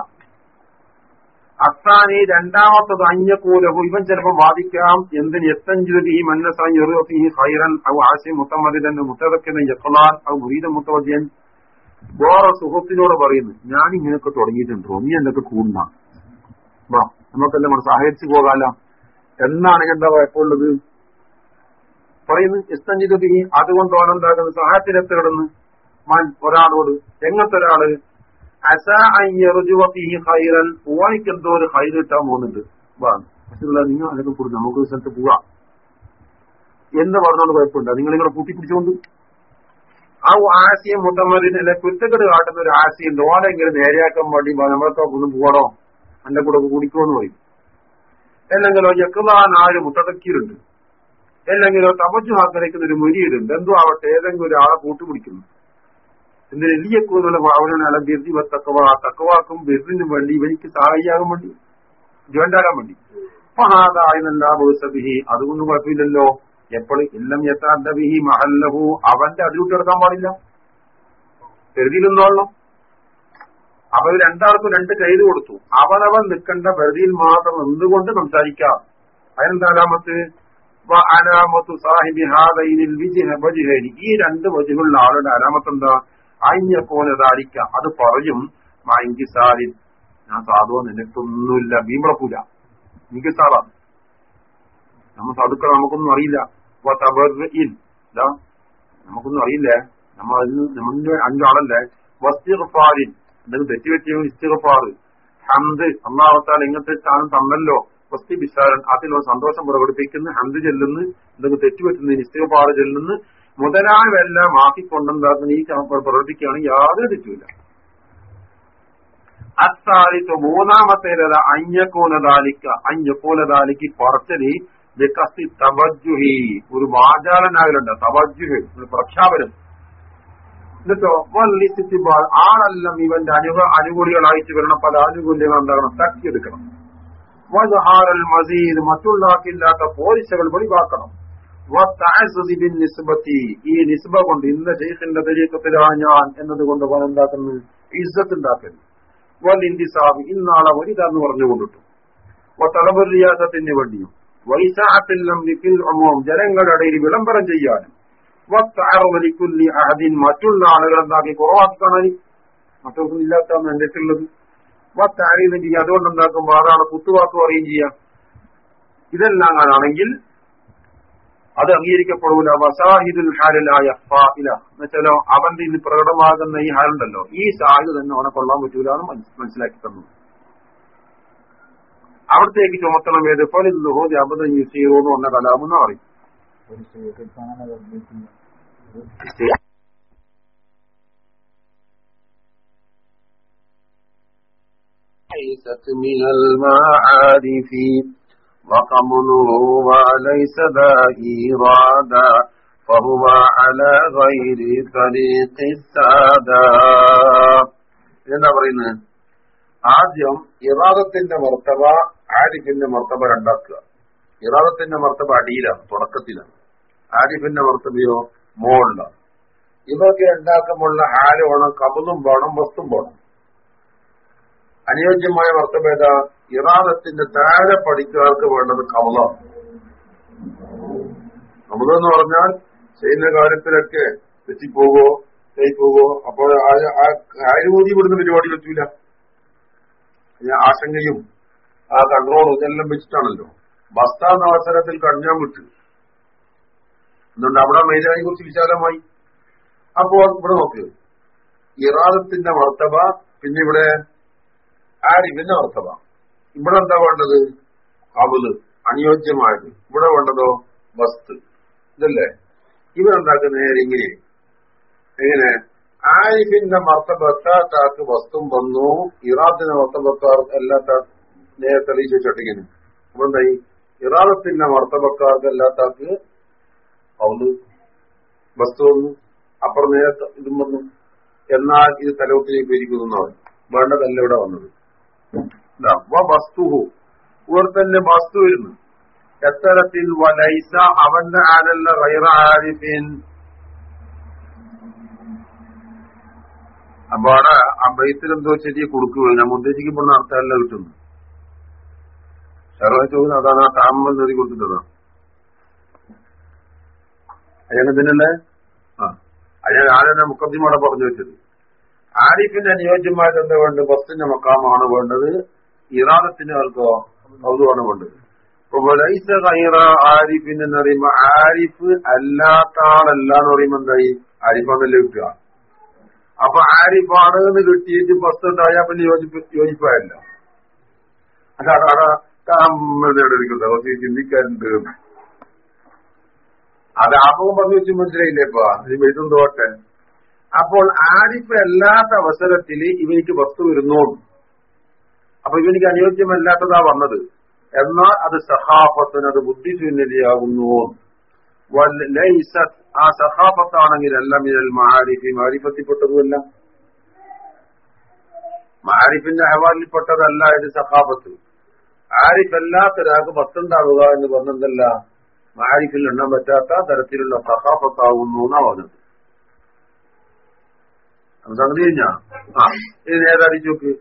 [SPEAKER 1] അത്താനി രണ്ടാമത്തത് അഞ്ഞക്കൂലഹു ഇവൻ ചിലപ്പോൾ വാദിക്കാം എന്തിന് എത്തഞ്ചുതി ഈ മന്നസായി ഈ ഹൈറൻ ഔ ആശയം മുത്തമതിരൻ മുത്തതക്കുന്ന യക്ലാൻ ഔ മുരീദ മുത്തവദ്യൻ വേറെ സുഹൃത്തിനോട് പറയുന്നു ഞാൻ ഇങ്ങനെയൊക്കെ തുടങ്ങിയിട്ടുണ്ടോ നീ എന്തൊക്കെ കൂടുന്ന. വാ നമുക്കെല്ലാം സഹായിച്ചു പോകാല. എന്നാണ് എന്താ കുഴപ്പമുള്ളത് പറയുന്നു എസ്തഞ്ചിതി അതുകൊണ്ട് ഓനെന്താക്കുന്നത് സഹായത്തിലെത്ത് കിടന്ന് മാൻ ഒരാളോട് അയ്യറുജുവി ഹൈറൻ ഓനിക്ക് എന്തോ ഒരു ഹൈർ കിട്ടാൻ പോകുന്നുണ്ട്. നിങ്ങൾ അതൊക്കെ കൂടി നമുക്ക് സ്ഥലത്ത് പോവാം. എന്ന് പറഞ്ഞോണ്ട് കുഴപ്പമില്ല നിങ്ങൾ നിങ്ങളെ കൂട്ടിപ്പിടിച്ചുകൊണ്ട് ആ ആശയം മുത്തമ്മദിനെ കുറ്റക്കെട്ട് കാട്ടുന്ന ഒരു ആശയം ഓനെങ്കിലും നേരെയാക്കാൻ വേണ്ടി നമ്മളൊക്കെ ഒന്ന് പോകണോ എന്റെ കൂടെ കുടിക്കുമെന്ന് പറയും. അല്ലെങ്കിലോ യക്കുലാൻ ആര് മുട്ടതക്കീരുണ്ട് അല്ലെങ്കിലോ തമജു ആഗ്രഹിക്കുന്ന ഒരു മുരിയിടുണ്ട് എന്തോ ആവട്ടെ ഏതെങ്കിലും ഒരാളെ കൂട്ടുപിടിക്കുന്നു. എന്തിന് എലിയക്കൂന്നുള്ള ഭാവനala ബിർദി തക്കവ തക്കവാക്കും ബിർദിനും വേണ്ടി ഇവനിക്ക് സഹായിയാകാൻ വേണ്ടി ജോയിന്റാകാൻ വേണ്ടി. ഫഹാദായെന്നല്ലാ ബഹുസബിഹി അതുകൊണ്ട് കുഴപ്പമില്ലല്ലോ. എപ്പോഴും ഇല്ലം യഥാദബിഹി മഹല്ലഹു. അവന്റെ അതിലൂട്ട് എടുക്കാൻ പാടില്ല. കരുതിയിലൊന്നോളണം അവർ രണ്ടാൾക്കും രണ്ട് കയ്യിൽ കൊടുത്തു. അവനവൻ നിൽക്കേണ്ട പരിധിയിൽ മാത്രം എന്തുകൊണ്ട് സംസാരിക്കാം? അതിനെന്താലാമത്ത് അലാമത്തു? സാഹിബി ഹാദൈനിൽ വിജയ ഈ രണ്ട് വജുകളുള്ള ആളുടെ അലാമത്ത് എന്താ അയിഞ്ഞ പോലെ ധാരിക്ക അത് പറയും മായിങ്കിസാരിൻ ഞാൻ സാധുവോ നിനക്കൊന്നുമില്ല. ഭീമളക്കൂല. എനിക്ക് സാറാണ് നമ്മൾ സാധുക്കൾ നമുക്കൊന്നും അറിയില്ല. നമുക്കൊന്നും അറിയില്ലേ? നമ്മൾ അതിന് നമ്മുടെ അഞ്ചാളല്ലേ വസ്തിഫാരിൻ എന്തെങ്കിലും തെറ്റി പറ്റിയോ ഇസ്തിഫാറ് ഹന്ത് ഒന്നാമത്താൽ ഇങ്ങനത്തെ സ്ഥാനം തന്നല്ലോ. വസ്തി ബിസാരൻ അതിൽ സന്തോഷം പ്രകടിപ്പിക്കുന്ന ഹന്ത് ചെല്ലുന്നു. എന്തെങ്കിലും തെറ്റുപറ്റുന്ന ഇസ്തിഫാറ് ചെല്ലുന്നു. മുതലായവെല്ലാം ആക്കിക്കൊണ്ടെന്ന് ഈ പ്രവർത്തിക്കുകയാണെങ്കിൽ യാതൊരു തെറ്റുമില്ല. അത്താലിക്ക് മൂന്നാമത്തേത് അഞ്ഞക്കൂലതാലിക്ക അഞ്ഞക്കൂലതാലിക്ക് പറച്ചലി വികസി തവജുഹി ഒരു വാചാലനാകലുണ്ട്. തവജുഹി ഒരു പ്രഖ്യാപനം. എന്നിട്ടോ വല്ലിസിബാൾ ആളെല്ലാം ഇവന്റെ അനുഭ അനുകൂലികളായിട്ട് വരണം. പല ആനുകൂല്യങ്ങൾ എന്താകണം തട്ടിയെടുക്കണം. വഹാറൽ മസീദ് മറ്റുള്ളാക്കില്ലാത്ത പോലീസുകൾ വെളിവാക്കണം ഈ നിസ്ബ കൊണ്ട് ഇന്ന ഷെയ്ഖിന്റെ തെരീക്കത്തിലാ ഞാൻ എന്നതുകൊണ്ട് കൊണ്ട് എന്താക്കുന്നു ഇസ്സത്ത് ഉണ്ടാക്കുന്നു വൽ ഇന്നാളെ വരിതാന്ന് പറഞ്ഞുകൊണ്ടിട്ടു. തലബറിയാസത്തിന് വേണ്ടിയും വൈസാഹത്തിലും ജനങ്ങളുടെ ഇടയിൽ വിളംബരം ചെയ്യാനും. അഹദിൻ മറ്റുള്ള ആളുകൾ എന്താക്കി കുറവാക്കാണി മറ്റൊന്നും ഇല്ലാത്താണ് എന്റെ ഉള്ളത് വത്താരീതും ചെയ്യാം അതുകൊണ്ട് എന്താക്കുമ്പോ അതാണ് കുത്തുവാക്ക് പറയുകയും ചെയ്യാം. ഇതെല്ലാം ആണെങ്കിൽ അത് അംഗീകരിക്കപ്പെടൂല വസാഹിദുൽ ഹാലിലായ ഫായില എന്നുവെച്ചാലോ അവന്റെ ഇന്ന് പ്രകടമാകുന്ന ഈ ഹാലുണ്ടല്ലോ ഈ സാഹചര്യം തന്നെ അവനെ കൊള്ളാൻ പറ്റൂല എന്ന് മനസ്സിലാക്കി തന്നു അവിടത്തേക്ക് ചുമത്തണം ഏത് ഫലിഹോദി അബദം യുസീറോ എന്ന് പറഞ്ഞ കലാമെന്ന് പറയും ليست من المعارف وقمنه وليس ذا إرادا فهو على غير طريق السادة എന്താ പറയുന്നത് ആദ്യം ഇറാദത്തിന്റെ മർത്തബ ആരിഫിന്റെ മർത്തബ രണ്ടാക്കുക ഇറാദത്തിന്റെ മർത്തബ അടിയിലാണ് തുടക്കത്തിലാണ് ആരിഫിന്റെ മർത്തബയോ മോളിലാണ് ഇവർക്ക് രണ്ടാക്കമുള്ള ഹാല് വേണം കബുതും വേണം വസ്തും വേണം അനുയോജ്യമായ വർത്തമേത ഇറാദത്തിന്റെ താഴെ പഠിക്കാർക്ക് വേണ്ടത് കമലാണ് കമലെന്ന് പറഞ്ഞാൽ ചെയ്യുന്ന കാര്യത്തിലൊക്കെ തെറ്റിപ്പോകോ തെറ്റിപ്പോകോ അപ്പോൾ ആയുധി വിടുന്ന പരിപാടി പറ്റൂല. ആശങ്കയും ആ കൺട്രോളും ഇതെല്ലാം വെച്ചിട്ടാണല്ലോ. ബസ്താന്ന അവസരത്തിൽ കണ്ണാൻ വിട്ടു. എന്നുകൊണ്ട് അവിടെ മൈലാനെ കുറിച്ച് വിശാലമായി? അപ്പോൾ ഇവിടെ നോക്ക്. ഇറാദത്തിന്റെ വർത്തവ പിന്നെ ഇവിടെ ആരിഫിന്റെ വർത്തവ ഇവിടെ എന്താ വേണ്ടത്? അവൾ. അനുയോജ്യമായത് ഇവിടെ വേണ്ടതോ? വസ്തു. ഇതല്ലേ? ഇവരെന്താക്കുന്ന നേരെ ഇങ്ങനെ? എങ്ങനെ? ആരിഫിന്റെ മർത്തബത്താക്ക് വസ്തും വന്നു. ഇറാത്തിന്റെ മർത്തബക്കാർ അല്ലാത്ത നേരെ തെളിയിച്ചു വെച്ചിട്ടിങ്ങനെ എന്തായി? ഇറാദത്തിന്റെ മർത്തബക്കാർക്ക് അല്ലാത്താക്ക് അവന്ന് വസ്തു വന്നു. അപ്പുറം നേരത്തെ ഇതും വന്നു. എന്നാൽ ഇത് തലവത്തിലേക്ക് ഇരിക്കുന്നു വേണ്ടതല്ല ഇവിടെ വന്നത്. വസ്തുഹു. ഇവർ തന്നെ വസ്തു വരുന്നു എത്തരത്തിൽ വലൈസ അവന്റെ ആനല്ല റൈറ ആരിഫിൻ. അപ്പൊ അവിടെ ആ ബൈത്തിൽ എന്തോ ചെടി കൊടുക്കുക ഞാൻ ഉദ്ദേശിക്കുമ്പോൾ അർത്ഥമല്ല കിട്ടുന്നു. ചോദ്യം അതാണ് ആ താമൽ കൊടുത്തിട്ടതാ. കൊടുത്തിട്ടതാണ് അയാളെന്തിനല്ലേ ആ അയാൾ ആരെന്നെ മുക്കദ്ദിമോടെ പറഞ്ഞു വെച്ചത്. ആരിഫിന്റെ അനുയോജ്യമായിട്ട് എന്താ വേണ്ടത് ബസ്സിന്റെ മക്കാമാണ് വേണ്ടത്. ഇറാദത്തിന് ലൈസ കൈറ ആരിഫിൻ എന്ന് പറയുമ്പോ ആരിഫ് അല്ലാത്ത ആളല്ല എന്ന് പറയുമ്പോ എന്തായി? ആരിഫാന്നല്ലേ കിട്ടുക. അപ്പൊ ആരിഫാണ് എന്ന് കിട്ടിയിട്ട് ബസ് ഉണ്ടായാൽ പിന്നെ യോജിപ്പ് യോജിപ്പായല്ല. ചിന്തിക്കാറുണ്ട് അത് ആപകം പറഞ്ഞു വെച്ച് മനസ്സിലായില്ലേ ഇപ്പൊ? ഇനി വെയിറ്റും തോട്ടെ അപ്പോൾ ആരിഫ് അല്ലാത്ത അവസരത്തിൽ ഇവനിക്ക് വസ്തു വരുന്നു. അപ്പൊ ഇവനിക്ക് അനുയോജ്യമല്ലാത്തതാ വന്നത്. എന്നാൽ അത് സഹാഫത്തിന് അത് ബുദ്ധിശൂന്യതയാകുന്നു. ആ സഹാഫത്താണെങ്കിൽ എല്ലാം മിനൽ മാരിഫി മാരിഫത്തിൽപ്പെട്ടതുമല്ല മാരിഫിന്റെ അഹവാലിൽപ്പെട്ടതല്ല ഇത് സഹാഫത്ത്. ആരിഫല്ലാത്തൊരാൾക്ക് പത്തുണ്ടാവുക എന്ന് പറഞ്ഞതല്ല മാരിഫിൽ എണ്ണാൻ പറ്റാത്ത തരത്തിലുള്ള സഹാഫത്താവുന്നു എന്നാ പറഞ്ഞത്. സംഗതി കഴിഞ്ഞാ? ഇത് നോക്ക്.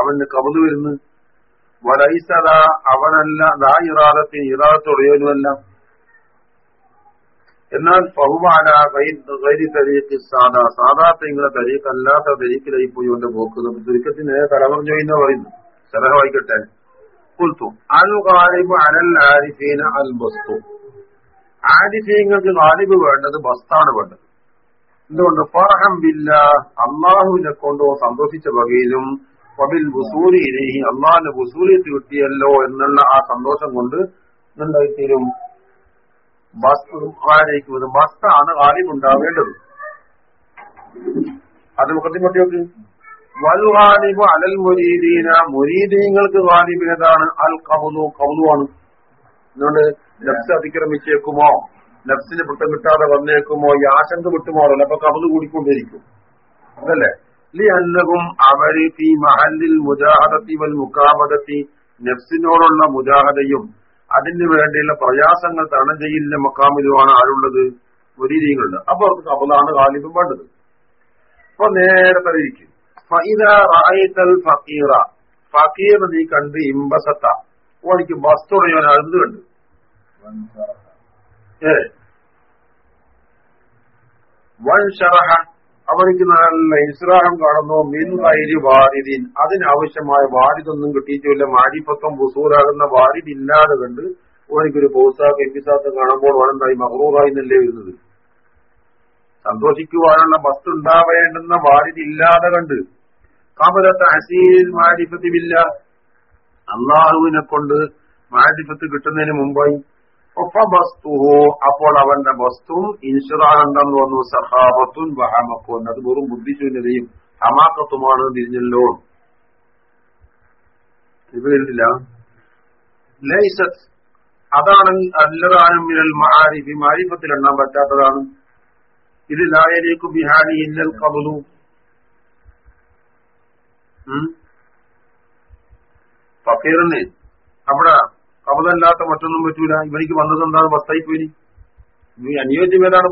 [SPEAKER 1] അവന് കബത് വരുന്നു. വലൈസത അവനല്ല ദാ ഇറാദത്തിന് ഇറാദത്തുടയവനുമല്ല എന്നാൽ ബഹുമാന കൈരി തരീക്ക് സാധാ സാധാ തെങ്ങളെ തരീക്ക് അല്ലാത്ത തരീക്കിലായി പോയി കൊണ്ട് ദുരിക്കത്തിന് ചുരുക്കത്തിന് തലമറിഞ്ഞു എന്ന് പറയുന്നു. സലഹ വായിക്കട്ടെ. കുൽത്തു അൽ അനൽ ആരിഫീന അൽ ബസ്തു ആരിഫീങ്ങൾക്ക് ഗാലിബ് വേണ്ടത് ബസ്താണ് വേണ്ടത്. എന്തുകൊണ്ട്? ബില്ല അള്ളാഹുവിനെ കൊണ്ടോ സന്തോഷിച്ച വകയിലും പബിൽ ഇലഹി അള്ളാഹിന്റെ ബുസൂരിയത്ത് കിട്ടിയല്ലോ എന്നുള്ള ആ സന്തോഷം കൊണ്ട് എന്തായിത്തീരും ബസ് ബസ്സാണ് ഉണ്ടാവേണ്ടത് അത് മുഖത്തിമട്ടി നോക്ക് വൽ ഗാലിബ് അലൽ മുരീദീന. മുരീദീങ്ങൾക്ക് ഗാലിബിനതാണ്. അൽ കൗലു കൗലുവാണ്. അതുകൊണ്ട് ലബ്സ് അതിക്രമിച്ചേക്കുമോ? നഫ്സിന് പിട്ടം കിട്ടാതെ വന്നേക്കുമോ? ഈ ആശങ്ക വിട്ടുമാറല്ലോ അപ്പൊ കബത് കൂടിക്കൊണ്ടിരിക്കും അതല്ലേ? അവർ ഈ മഹല്ലിൽ മുജാഹദത്തി വൽ മുക്കാബദത്തി നഫ്സിനോടുള്ള മുജാഹദയും അതിന് വേണ്ടിയുള്ള പ്രയാസങ്ങൾ തരണം ചെയ്യില്ല മക്കാമിലുമാണ് ആരുള്ളത്? മുരീതികളുണ്ട് അപ്പൊ അവർക്ക് കബലാണ് കാലിപ്പം വേണ്ടത്. അപ്പൊ നേരെ തലയിരിക്കും. ഫക്കീറ ഫക്കീർ നീ കണ്ട് ഇമ്പസത്ത. ഓനിക്ക് വസ്തുടയവൻ അഴുത് കണ്ട്. ഏ വൻ ഷറഹ അവർക്ക് നല്ല ഇസ്രാഹം കാണുന്നു. മിൻ വൈരി വാരിദിൻ. അതിനാവശ്യമായ വാരിതൊന്നും കിട്ടിയിട്ടില്ല. മാരിപ്പത്വം ബുസൂരാകുന്ന വാരിദില്ലാതെ കണ്ട് ഓനിക്കൊരു ബോസാക്ക് എംപിസാത്ത് കാണുമ്പോൾ ഓനെന്തായി മഹറൂറായി എന്നല്ലേ വരുന്നത്. സന്തോഷിക്കുവാനുള്ള ബസ് ഉണ്ടാവേണ്ടുന്ന വാരിദില്ലാതെ കണ്ട്. കമലത്തെ അസീൽ മാരിഫത്തിമില്ല അള്ളാഹുവിനെ കൊണ്ട് മാരിഫത്ത് കിട്ടുന്നതിന് മുമ്പായി വസ്തുഹോ അപ്പോൾ അവന്റെ വസ്തു ഇൻഷുറാണ്ടെന്ന് തോന്നു സഹാബത്തുൻ വഹമക്കുൻ അത് വെറും ബുദ്ധിശൂന്യതയും ഹമാക്കത്തുമാണ് തിരിഞ്ഞല്ലോ. അതാണ് അല്ലതാനും മിനൽ മാരിഫി മാരിഫത്തിൽ എണ്ണാൻ പറ്റാത്തതാണ്. ഇത് ലായലേക്ക് ബിഹാരി ഇന്നൽ കബലു ഫക്കീറിന് അവിടെ. കമതല്ലാത്ത മറ്റൊന്നും പറ്റൂല. ഇവനിക്ക് വന്നത് എന്താണ് പോയി. ഈ അനുയോജ്യമേതാണ്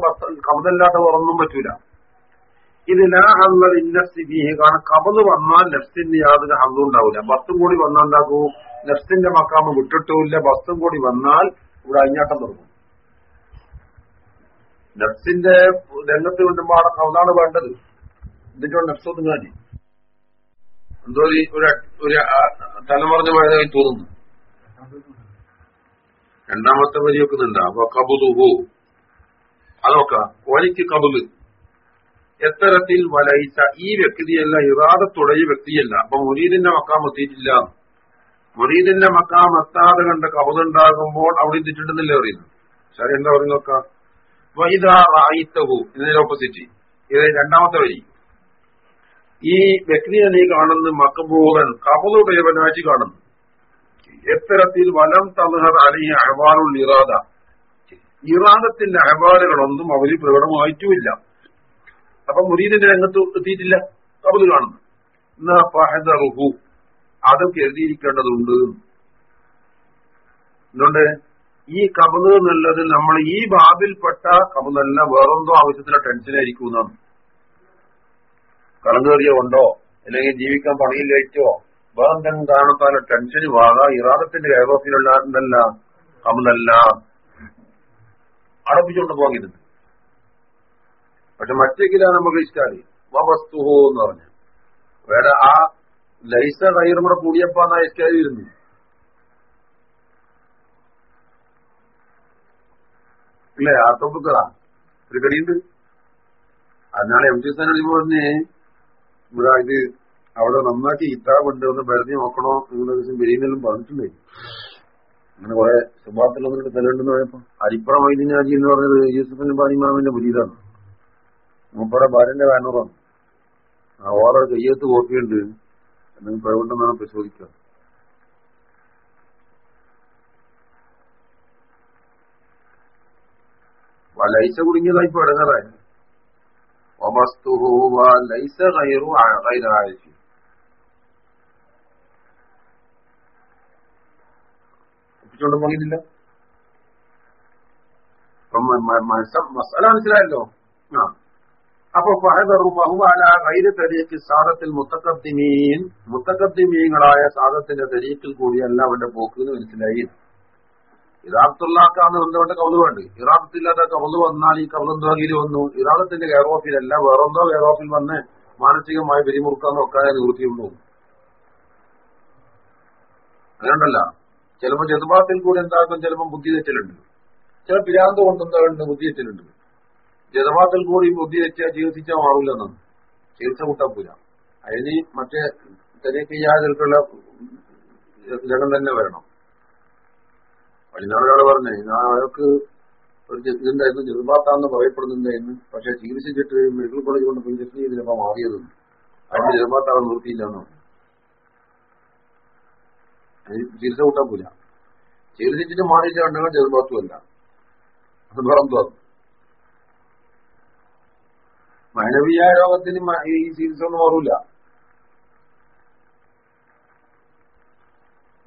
[SPEAKER 1] കമതല്ലാത്ത ഒന്നും പറ്റൂല. ഇത് ലാ ഹല്ലൽ ഇന്നഫ്സിബിഹി കാരണം കമത് വന്നാൽ നെഫ്സിന്റെ യാതൊരു ഹന്നും ഉണ്ടാവില്ല. ബസ്സും കൂടി വന്നാൽ എന്താക്കൂ? നെഫ്സിന്റെ മക്കാമ വിട്ടിട്ടില്ല ബസ്സും കൂടി വന്നാൽ ഇവിടെ അഞ്ഞാട്ടം തുടങ്ങും. നെഫ്സിന്റെ രംഗത്ത് കൊണ്ടുമ്പോൾ അവിടെ വേണ്ടത് വേണ്ടത്. എന്നിട്ടോ നെഫ്സ് കാര്യം എന്തോ ഒരു തലമറിഞ്ഞ പോയതായി തോന്നുന്നു. രണ്ടാമത്തെ വരി വെക്കുന്നുണ്ട്. അപ്പൊ കബുലുഹു അതൊക്കെ കോലിക്ക് കബുൽ എത്തരത്തിൽ വലയിച്ച ഈ വ്യക്തിയല്ല ഇറാദത്തുടയ വ്യക്തിയല്ല. അപ്പൊ മുരീദിന്റെ മക്കാം എത്തിയിട്ടില്ല. മുരീദിന്റെ മക്കാം എത്താതെ കണ്ട് കബുതുണ്ടാകുമ്പോൾ അവിടെ എത്തിയിട്ടുണ്ടെന്നല്ലേ പറയുന്നത്. ശരി എന്താ പറയുന്ന നോക്കാം. ഇതിന്റെ ഓപ്പോസിറ്റ് ഇത് രണ്ടാമത്തെ വരി. ഈ വ്യക്തിയെ നീ കാണുന്ന മക്കബൂറൻ കബലുടയവനായിട്ട് കാണുന്നു. എത്തരത്തിൽ വലം തലഹർ അലിയ അഹ്വാറുൾ ഇറാദ. ഇറാദത്തിന്റെ അഹ്വാറുകളൊന്നും അവർ പ്രകടമായിട്ടുമില്ല അപ്പൊ മുരീദിന്റെ രംഗത്ത് എത്തിയിട്ടില്ല. കബൽ കാണുന്നു. എന്നാ ഫഹദറുഹു. അത് കരുതിയിരിക്കേണ്ടതുണ്ട് എന്തുകൊണ്ട് ഈ കബത് എന്നുള്ളത് നമ്മൾ ഈ ബാബിൽപ്പെട്ട കബതല്ല വേറെന്തോ ആവശ്യത്തിലെ ടെൻഷനായിരിക്കും എന്നാണ്. കയറിയോ ഉണ്ടോ? അല്ലെങ്കിൽ ജീവിക്കാൻ പണിയില്ലേറ്റോ വേറെന്തെങ്കിലും കാരണത്താൽ ടെൻഷൻ വാങ്ങാ ഇറാദത്തിന്റെ ഏകോപ്പിലുള്ള എന്തല്ല കമലല്ല അടപ്പിച്ചുകൊണ്ട് പോകരുത്. പക്ഷെ മറ്റേക്കിലാണ് നമുക്ക് ഇഷ്ടാലി. വസ്തുഹോ എന്ന് പറഞ്ഞു. വേറെ ആ ലൈസ കയറും കൂടെ കൂടിയപ്പാന്നാ ഇഷ്ടാലി ഇരുന്നു ഇല്ലേ ആർത്തോപ്പിക്കടാ ഒരു കടിയുണ്ട്. അതിനാണ് എം ടി സ്ഥാനം പറഞ്ഞ് ഇവിടെ ഇത് അവിടെ നന്നാക്കി കിതാബുണ്ട് ഒന്ന് പരിധി നോക്കണോ നിങ്ങളുടെ ദിവസം വെരിയെന്നെല്ലാം പറഞ്ഞിട്ടുണ്ടേ. അങ്ങനെ കുറെ സുഭാത്തിലൊന്നിട്ട് തെലുണ്ടെന്ന് പറയപ്പോ അരിപ്പുറ വൈദ്യനാജി എന്ന് പറഞ്ഞത് യൂസഫിന്റെ ബാലിമാമിന്റെ പുരീതാണ് മൂപ്പടെ ഭാര്യന്റെ ബാനറാണ്. ആ ഓർഡർ കയ്യത്ത് കോപ്പിയുണ്ട്. എന്തെങ്കിലും പ്രവണ്ടെന്നാണ് പരിശോധിക്കുക. ലൈസ കുടുങ്ങിയതായി ഇപ്പൊ ഇടങ്ങാറായി ലൈസ കയറു കൈരാഴ്ച ഒപ്പിച്ചോണ്ട് പോയിട്ടില്ല. മസാല മനസ്സിലായല്ലോ? ആ. അപ്പൊ സാദത്തിൽ മുത്തക്കദ്ദിമീൻ മുത്തക്കദ്ദിമീങ്ങളായ സാദത്തിന്റെ തരീക്കിൽ കൂടിയല്ല അവന്റെ പോക്ക് എന്ന് മനസ്സിലായി. ഇറാഖത്തുള്ളാക്കാന്ന് എന്തുകൊണ്ട് കൗൽ വേണ്ട ഇറാഖത്തില്ലാത്ത കൗൽ വന്നാൽ ഈ കൗലന്തോഗിയിൽ വന്നു? ഇറാഖത്തിന്റെ കെയറോഫിലല്ല വേറെന്തോ കെയറോഫിൽ വന്ന് മാനസികമായി പിരിമുറുക്കാൻ നോക്കാതെ നിവൃത്തിയുള്ളൂ. അങ്ങനെയുണ്ടല്ല. ചിലപ്പോ ജതുബാത്തിൽ കൂടെ എന്താക്കും ചിലപ്പോൾ ബുദ്ധി തെറ്റലുണ്ട് ചില പിരാന്ത് കൊണ്ടെന്താകുണ്ട് ബുദ്ധി തെറ്റലുണ്ട് ജതുബാത്തിൽ കൂടി ബുദ്ധി തെറ്റിയാൽ ചികിത്സിച്ചാൽ മാറില്ലെന്നാണ് ചികിത്സ കൂട്ടാപ്പൂല അതിന് മറ്റേ തെരക്കിയാതിലുള്ള ജനം തന്നെ വരണം. പടിഞ്ഞാറൊരാൾ പറഞ്ഞേ ഞാൻ അയാൾക്ക് ഒരു ഇതുണ്ടായിരുന്നു ജതുബാത്താന്ന് പറയപ്പെടുന്നുണ്ടായിരുന്നു പക്ഷെ ചികിത്സിച്ചിട്ട് മെഡിക്കൽ കോളേജ് കൊണ്ട് പോയി ചെക്ക് ചെയ്തപ്പോ മാറിയതെന്ന് അതിന് നിർത്തിയില്ല എന്നാണ്. ചികിത്സ കൂട്ടാൻ പോല ചികിത്സിച്ചിട്ട് മാറിയിട്ട് കണ്ടെങ്കിൽ ജൽബാത്തുമല്ല അത് പറമ്പോ മാനവീയ രോഗത്തിന് ഈ ചികിത്സ ഒന്നും മാറൂല.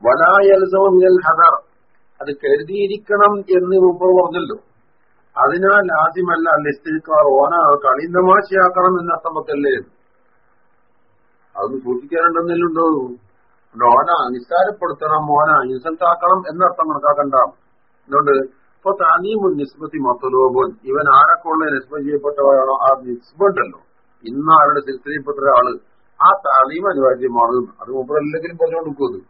[SPEAKER 1] വനായൽസവിൽ ഹദർ. അത് കരുതിയിരിക്കണം എന്ന് മുമ്പ് പറഞ്ഞല്ലോ. അതിനാൽ ആദ്യമല്ല ലിസ്റ്റിക്കാർ ഓന കളിന്തമാശയാക്കണം എന്ന അർത്ഥമൊക്കല്ലേ അതൊന്ന് സൂക്ഷിക്കാനുണ്ടെന്നില്ലുണ്ടോ ഓന നിസ്സാരപ്പെടുത്തണം ഓന ഇൻസൽട്ടാക്കണം എന്നർത്ഥം കണക്കാക്കണ്ട അതുകൊണ്ട് ഇപ്പൊ താനീമുൻ നിസ്ബത്തി മത്തലോബോൻ ഇവൻ ആരൊക്കെയുള്ള നിസ്ബ ചെയ്യപ്പെട്ടവരാണോ? ആ നിസ്ബുണ്ടല്ലോ. ഇന്ന് ആരുടെ സിൽസിലപ്പെട്ട ഒരാൾ ആ താലീം അനിവാര്യമാണ്. അത് മുമ്പല്ലെങ്കിലും പറഞ്ഞു കൊടുക്കുന്നത്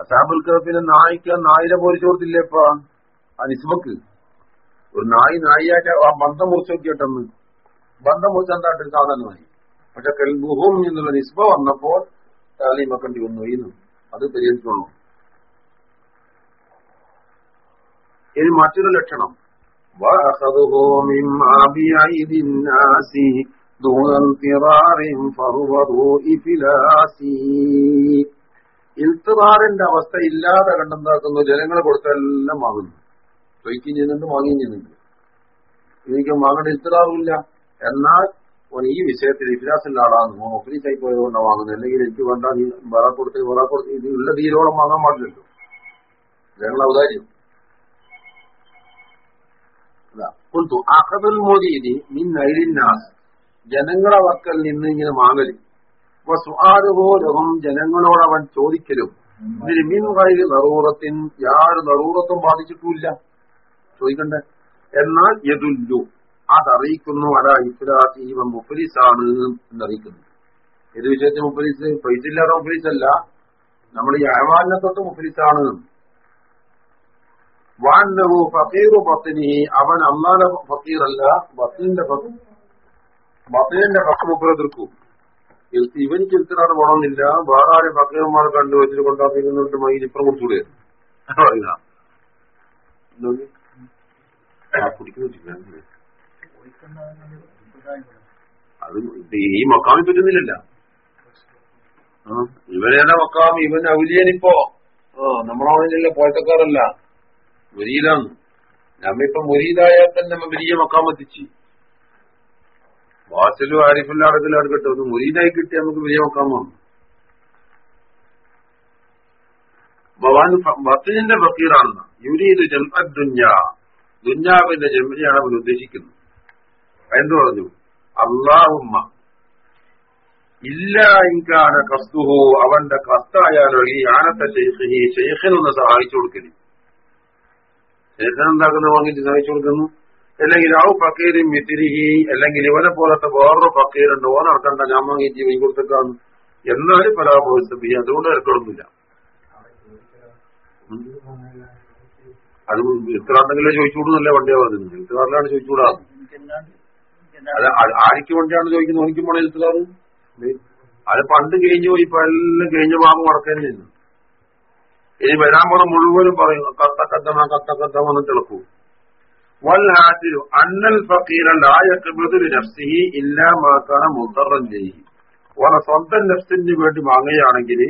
[SPEAKER 1] അസാബുൽ കഫിന് നായിക്ക് നായിനെ പോലിച്ചു കൊടുത്തില്ലേപ്പാ ആ നിസ്ബക്ക്. ഒരു നായി നായിയായിട്ട് ആ ബന്ധം മുറിച്ചു നോക്കിയിട്ടെന്ന് ബന്ധം മുറിച്ച് സാധാരണമായി. പക്ഷെ കൽബുഹും എന്നുള്ള നിസ്ബ വന്നപ്പോൾ താലീമക്കണ്ടി വന്നു ഇന്ന് അത് പരിഹരിച്ചുള്ളൂ ഇനി മറ്റൊരു ലക്ഷണം. ഇൽത്തുറാറിന്റെ അവസ്ഥ ഇല്ലാതെ കണ്ടെന്താക്കുന്നു? ജനങ്ങളെ കൊടുത്തെല്ലാം വാങ്ങുന്നു. ചോദിക്കുകയും ചെയ്യുന്നുണ്ട് വാങ്ങുകയും ചെയ്യുന്നുണ്ട്. എനിക്ക് വാങ്ങേണ്ട ഇൽത്തുറാറില്ല എന്നാൽ ഈ വിഷയത്തിൽ ഇഫിലാസിന്റെ ആളാണ് ഓഫീസായി പോയതുകൊണ്ടാണ് വാങ്ങുന്നത് അല്ലെങ്കിൽ എനിക്ക് വേണ്ട നീ വേറെ കൊടുത്ത് വേറെ കൊടുത്ത് ഇത് ഉള്ള തീരോളം വാങ്ങാൻ പാടില്ലല്ലോ. ഞങ്ങളെ ഔദാര്യം കുൽത്തു അഹദുൽ മോദീദി മിൻ നൈരിന്നാസ് ജനങ്ങളെ വക്കൽ നിന്ന് ഇങ്ങനെ വാങ്ങൽ. സുഹാരുപോലും ജനങ്ങളോട് അവൻ ചോദിക്കലും. ഇതിന് മിൻ കൈ നറൂറത്തിൻ യാതൊരു നറൂറത്തും ബാധിച്ചിട്ടില്ല ചോദിക്കണ്ടേ? എന്നാൽ യദുല്ലു. അതറിയിക്കുന്നു. അല ഇഫ്ലാസി ഇവൻ മുഫലിസാണ് എന്നറിയിക്കുന്നു. ഏത് വിഷയത്തിൽ മുഫലിസ്? പൈസ ഇല്ലാതെ മുഫലിസ് അല്ല നമ്മൾ ഈ അഹവാലിനെ തൊട്ട് മുഫലിസാണ്. വാന്നവു ഫക്കീറു ബത്തിനി അവൻ അമ്മാന്റെ ഫക്കീറല്ല ബസിന്റെ ബത്തിനിന്റെ ഫക്ക് മുപ്പര എതിർക്കും. ഇവനിക്ക് ഇൽത്തിനാട് പോണമെന്നില്ല. വേറെ ആരും ഫക്കീർമാർ കണ്ടു വെച്ചിട്ട് കൊണ്ടാക്കിയിട്ട് മൈ ഇപ്പുറം കൊടുത്തൂടെ? അത് ഈ മക്കാമി പറ്റുന്നില്ലല്ല. ഇവനേതാ മക്കാമി ഇവൻ ഔലിയനിപ്പോ ആ നമ്മളാണെന്നില്ല പോയത്തക്കാരല്ല. മുരീദാണ് നമ്മിപ്പോ മുരീദായാൽ തന്നെ വലിയ മക്കാം എത്തിച്ച്. വാസലും ആരിഫില്ല അടക്കലും അടുക്കട്ടെ ഒന്ന് മുരീദായി കിട്ടിയാൽ നമുക്ക് വലിയ മക്കാമാണ് ഭവാൻ ബത്തിനിന്റെ ഫക്കീറാണെന്ന് യുരീദ് ജൽമ ദുഞ്ഞ ദുഞ്ഞാവിന്റെ ജന്മനെയാണ് അവൻ ഉദ്ദേശിക്കുന്നത്. എന്തു പറഞ്ഞു? അള്ളാഹുമ്മ ഇല്ല ഇൻകാന കസ്തുഹോ അവന്റെ കസ്തായാലോ ഈ ആനത്തെ ഷെയ്ഖിനി ഷെയ്ഖിനൊന്ന് സഹായിച്ചു കൊടുക്കൽ എന്താക്കുന്നു വാങ്ങിച്ച് സഹായിച്ചു കൊടുക്കുന്നു? അല്ലെങ്കിൽ ആ ഫക്കീരും മിത്തിരിഹി അല്ലെങ്കിൽ ഇവനെ പോലത്തെ വേറൊരു ഫക്കീറുണ്ട് ഓൻ നടക്കണ്ട ഞാൻ വാങ്ങി ജീവൻ കൊടുത്തേക്കാന്ന്. എന്നാലും പരാമർശിച്ചപ്പി അതുകൊണ്ട് ഇറക്കണമെന്നില്ല അത് ഇത്രാണ്ടെങ്കിലേ ചോദിച്ചുകൂടുന്നല്ലേ വണ്ടിയാ ഇത്ര ചോദിച്ചു ചോദിച്ചുകൂടാ അത് ആർക്ക് വേണ്ടിയാണ് ചോദിക്കുന്നത്? ഓനിക്കും പോണ ഇത്രാറ് അത് പണ്ട് കഴിഞ്ഞു പോയി ഇപ്പൊ എല്ലാം കഴിഞ്ഞ ഭാഗം മടക്കാൻ നിന്നു ഇനി വരാൻ പോണ മുഴുവനും പറയും കത്ത കത്ത എന്ന് തിളക്കൂ. വല്ലാത്തിരു അന്നൽ ഫക്കീറല്ലായക്കബിദുൽ നഫ്സിഹി ഇല്ലാമാക്കാണ് മുത്തറൻ ചെയ്യും ഓനെ സ്വന്തം നഫ്സിന് വേണ്ടി വാങ്ങുകയാണെങ്കിൽ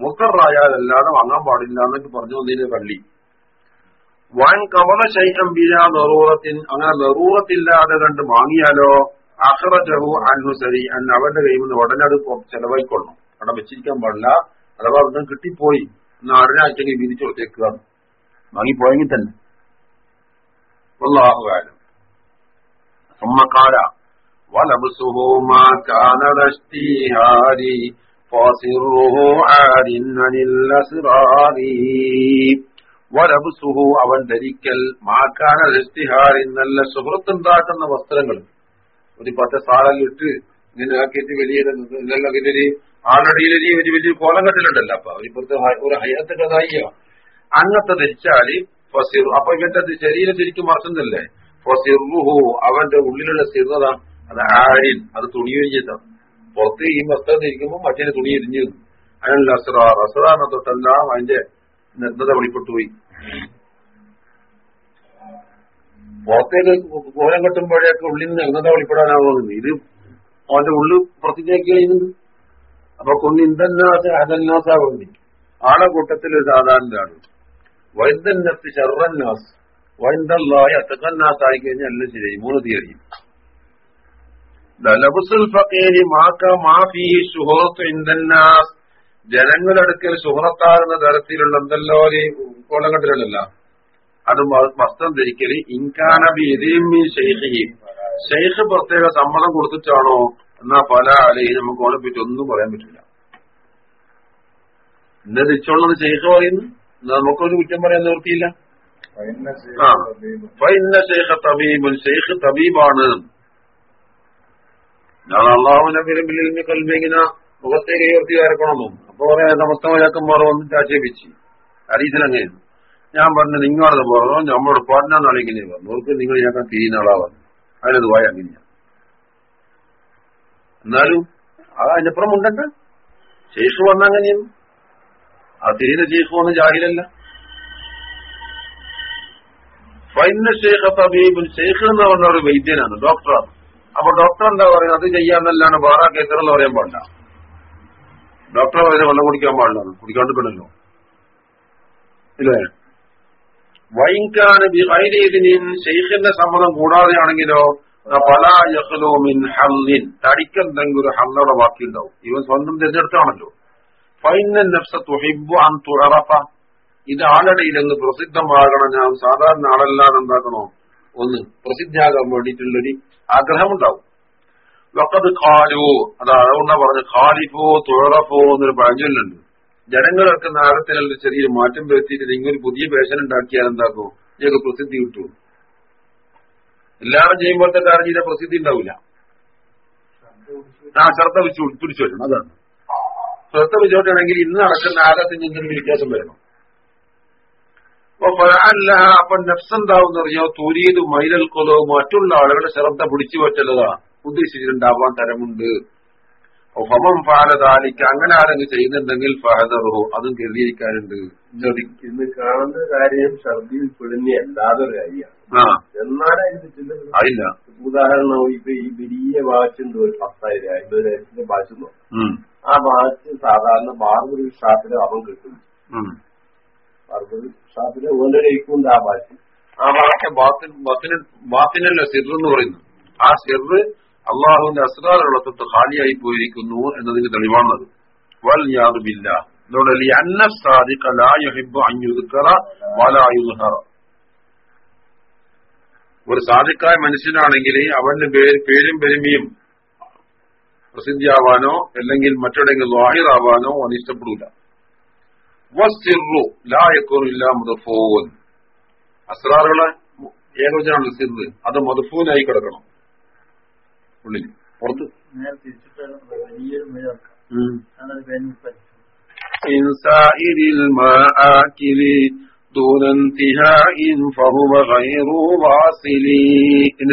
[SPEAKER 1] മുത്തറായാലല്ലാതെ വാങ്ങാൻ പാടില്ല എന്നൊക്കെ പറഞ്ഞു വന്നതിന് കള്ളി വൻ കവല ശൈഖം ബിരാ നെറൂറത്തിൻ അങ്ങനെ നെറൂറത്തില്ലാതെ കണ്ട് വാങ്ങിയാലോ അഹ്റജഹു അന്നു സരി അൻ അവന്റെ കയ്യിൽ നിന്ന് ഉടനെ അത് ചെലവായിക്കൊള്ളണം അവിടെ വെച്ചിരിക്കാൻ പാടില്ല അഥവാ അവിടെ കിട്ടിപ്പോയി എന്ന് അടുനാഴ്ചയ്ക്ക് വിധിച്ചു കൊടുത്തേക്കുക വാങ്ങിപ്പോയെങ്കിൽ തന്നെ والله أعلم ثم قال ولبسه ما كان ذا اشتهار فسره عار عن الأسرار വലബുസുഹു അവൻ ധരിക്കൽ. മാക്കാന ഇഷ്ടിഹാരി നല്ല സുഹൃത്തുണ്ടാക്കുന്ന വസ്ത്രങ്ങൾ. ഒരു പത്ത് സാറലിട്ട് ഇങ്ങനെ ആക്കിയിട്ട് വലിയ വലിയൊരു ആളടിയിലൊരു ഒരു വലിയ കോലം കെട്ടിലുണ്ടല്ലോ അപ്പൊ. ഇപ്പുറത്തെ ഒരു ഹയത്ത് കഥായിയ? അങ്ങത്തെ ധരിച്ചാൽ ഫസിർ അപ്പൊ ഇവന്റെ ശരീരം ശരിക്കും മറച്ചുന്നില്ലേ? ഫസിറുഹു അവന്റെ ഉള്ളിലുള്ള സ്ഥിരത അത് ആരിൻ അത് തുണി ഒരിഞ്ഞിട്ടാണ് പുറത്ത് ഈ വസ്ത്രം ധരിക്കുമ്പോൾ മറ്റേ തുണി എരിഞ്ഞിരുന്നു അതിനുള്ള അസറാർ അസറാറിനെ തൊട്ടെല്ലാം അതിന്റെ നിർദ്ധത വെളിപ്പെട്ടു പോയി. പുറത്തേക്ക് കോലം കെട്ടുമ്പോഴേക്ക് ഉള്ളിൽ നിന്ന് നിർദ്ധത വെളിപ്പെടാനാവുന്നു ഇത് അവന്റെ ഉള്ളു പുറത്തേക്ക് കഴിയുന്നുണ്ട് അപ്പൊ കൊണ്ട് ഇന്ദന്നാസ് അഹദന്നാസാവുന്നു ആളെ കൂട്ടത്തിൽ സാധാരണയാണ് വൈദ്യന്നത്ത് ഷർറന്നാസ് വൈദ്യല്ലായ അത്തക്കന്നാസ് ആയി കഴിഞ്ഞാൽ എല്ലാം ശരി മൂന്ന് തീയതി. ലബുസുൽ ഫക്കീരി മാക്ക മാഫി ഷുഹോത്ത് ഇന്തന്നാസ്. ജനങ്ങളെടുക്കൽ സുഹൃത്താകുന്ന തരത്തിലുള്ള എന്തല്ലോ ഒരു അത് വസ്ത്രം ധരിക്കൽ. ഇൻകാനബി ശൈഖ് ഷെയ്ഖ് പ്രത്യേക സമ്മതം കൊടുത്തിട്ടാണോ? എന്നാ പല ആളെയും നമുക്ക് ഓനെ പറ്റി ഒന്നും പറയാൻ പറ്റില്ല. എന്നെ ധരിച്ചോളന്ന് ഷെയ്ഖ് പറയുന്നു. നമുക്കൊരു കുറ്റം പറയാൻ നിവൃത്തിയില്ല. ശൈഖ് ഷെയ്ഖ് തബീബുൻ. ഷെയ്ഖ് തബീബാണ്. ഞാൻ വിരുമ്പിൽ കൽമെങ്കിന മുഖത്തേക്ക് ഉയർത്തി വരക്കണമെന്നും അപ്പൊ കുറെ സമസ്തമാക്കന്മാർ വന്നിട്ട് ആക്ഷേപിച്ച് അറിയിച്ചിലങ്ങനെയാണ് ഞാൻ പറഞ്ഞു നിങ്ങളത് പറഞ്ഞു നമ്മളോട് പാടിനാന്നാണ് ഇങ്ങനെ പറഞ്ഞു നോക്ക് നിങ്ങൾ ഞാൻ തിരിയുന്ന ആളാ പറഞ്ഞു അതിനത് പോയ അങ്ങനെയാണ് എന്നാലും അത് അതിനപ്പുറം ഉണ്ടണ്ട ശേഷു വന്ന അങ്ങനെയാണ്. ആ തിരിയുന്ന ശേഷു വന്ന ജാഹിലല്ല. ഫൈന ഷേഖ് തബീബുൽ ഷേഖ് എന്ന് പറഞ്ഞ ഒരു വൈദ്യനാണ് ഡോക്ടറാണ്. അപ്പൊ ഡോക്ടർ എന്താ പറയുന്നത്? അത് ചെയ്യാന്നല്ലാണ് വേറെ എന്ന് പറയാൻ പാടില്ല. ഡോക്ടർ വരെ വെള്ളം കുടിക്കാൻ പാടില്ല. കുടിക്കാണ്ടിരിക്കണല്ലോ ഇല്ലേ? ബിഹൈരീദിനിൻ ഷെയ്ഖിന്റെ സമ്മതം കൂടാതെയാണെങ്കിലോ പല യഹ്ലോമിൻ ഹല്ലിൻ തടിക്കെന്തെങ്കിലും ഒരു ഹല്ലോടെ ബാക്കി ഉണ്ടാവും ഇവൻ സ്വന്തം തിരഞ്ഞെടുത്താണല്ലോ ഫൈനൽ നഫ്സ തുററഫ ഇത് ആളടയിലൊന്ന് പ്രസിദ്ധമാകണം. ഞാൻ സാധാരണ ആളല്ലാതെ എന്താക്കണോ? ഒന്ന് പ്രസിദ്ധിയാകാൻ വേണ്ടിയിട്ടുള്ളൊരു ആഗ്രഹമുണ്ടാവും. വക്കത് കാലു അത് അതുകൊണ്ടാ പറഞ്ഞത്. ഖാലിഫോ തുഴറഫോ എന്നൊരു പഴഞ്ചൊല്ലുണ്ട് ജനങ്ങളൊക്കെ നാരത്തിനുള്ള ചെറിയ മാറ്റം വരുത്തിയിട്ട് നിങ്ങൾ പുതിയ പേഷൻ ഉണ്ടാക്കിയാൽ എന്താക്കും? നിങ്ങൾക്ക് പ്രസിദ്ധി കിട്ടൂ. എല്ലാവരും ചെയ്യുമ്പോഴത്തെ കാര്യം പ്രസിദ്ധി ഉണ്ടാവില്ല. ആ ശ്രദ്ധ വെച്ച് പിടിച്ചു വരണം. അതാണ്. ശ്രദ്ധ വെച്ചോട്ടാണെങ്കിൽ ഇന്ന് നടക്കുന്ന ആകത്തിന് എന്തെങ്കിലും വ്യത്യാസം വരണം. അപ്പൊ നഫ്സെന്താവും അറിയോ തുരീത് മൈലൽ കൊലോ മറ്റുള്ള ആളുകളുടെ ശ്രദ്ധ പിടിച്ചു പറ്റുന്നതാ ഉദ്ദേശിച്ചിട്ടുണ്ടാവാൻ തരമുണ്ട്. ഹോമം ഫാലതാലിക്ക് അങ്ങനെ ആരെങ്കിലും ചെയ്യുന്നുണ്ടെങ്കിൽ ഫഹദറോ അതും കരുതിയിരിക്കാനുണ്ട്.
[SPEAKER 2] ഇന്ന് കാണുന്ന കാര്യം ഛർദിയിൽ പെടുന്ന അല്ലാതെ ഒരു കാര്യമാണ്.
[SPEAKER 1] അതില്ല.
[SPEAKER 2] ഉദാഹരണം ഇപ്പൊ ഈ വലിയ വാച്ചുണ്ട് ഒരു പത്തായിരം അമ്പതിനായിരത്തിന്റെ വാച്ച്
[SPEAKER 1] ഉം,
[SPEAKER 2] ആ വാച്ച് സാധാരണ ബാർബറി ഷാപ്പിൽ അവൻ കിട്ടും.
[SPEAKER 1] ബാർബറി
[SPEAKER 2] ഷാപ്പിലെ ഷാപ്പിൽ ഓന്റെ ഉണ്ട് ആ വാച്ച്.
[SPEAKER 1] ആ വാച്ച് ബാത്തിനല്ലോ ബാത്തിന- ബാത്തിനല്ല സിർ എന്ന് പറയുന്നു. ആ സിറ് അള്ളാഹുവിന്റെ അസ്രാറുള്ള തൊട്ട് ഖാലിയായി പോയിരിക്കുന്നു എന്നതിന് തെളിവാണത്. വൽ യാതുബില്ല ലാ അൻ വലാ ഒരു സാധിക്കായ മനുഷ്യനാണെങ്കിൽ അവന്റെ പേര്- പേരും പെരുമയും പ്രസിദ്ധിയാവാനോ അല്ലെങ്കിൽ മറ്റെവിടെയെങ്കിലും വാഹിറാവാനോ അവൻ ഇഷ്ടപ്പെടൂല യക്കൂറില്ല മുതഫോൻ അസ്രാറുകളെ ഏകവചനാണ് സിർ അത് മധുഫൂനായി കിടക്കണം. ഉള്ളിൽ പുറത്ത്. എന്ന്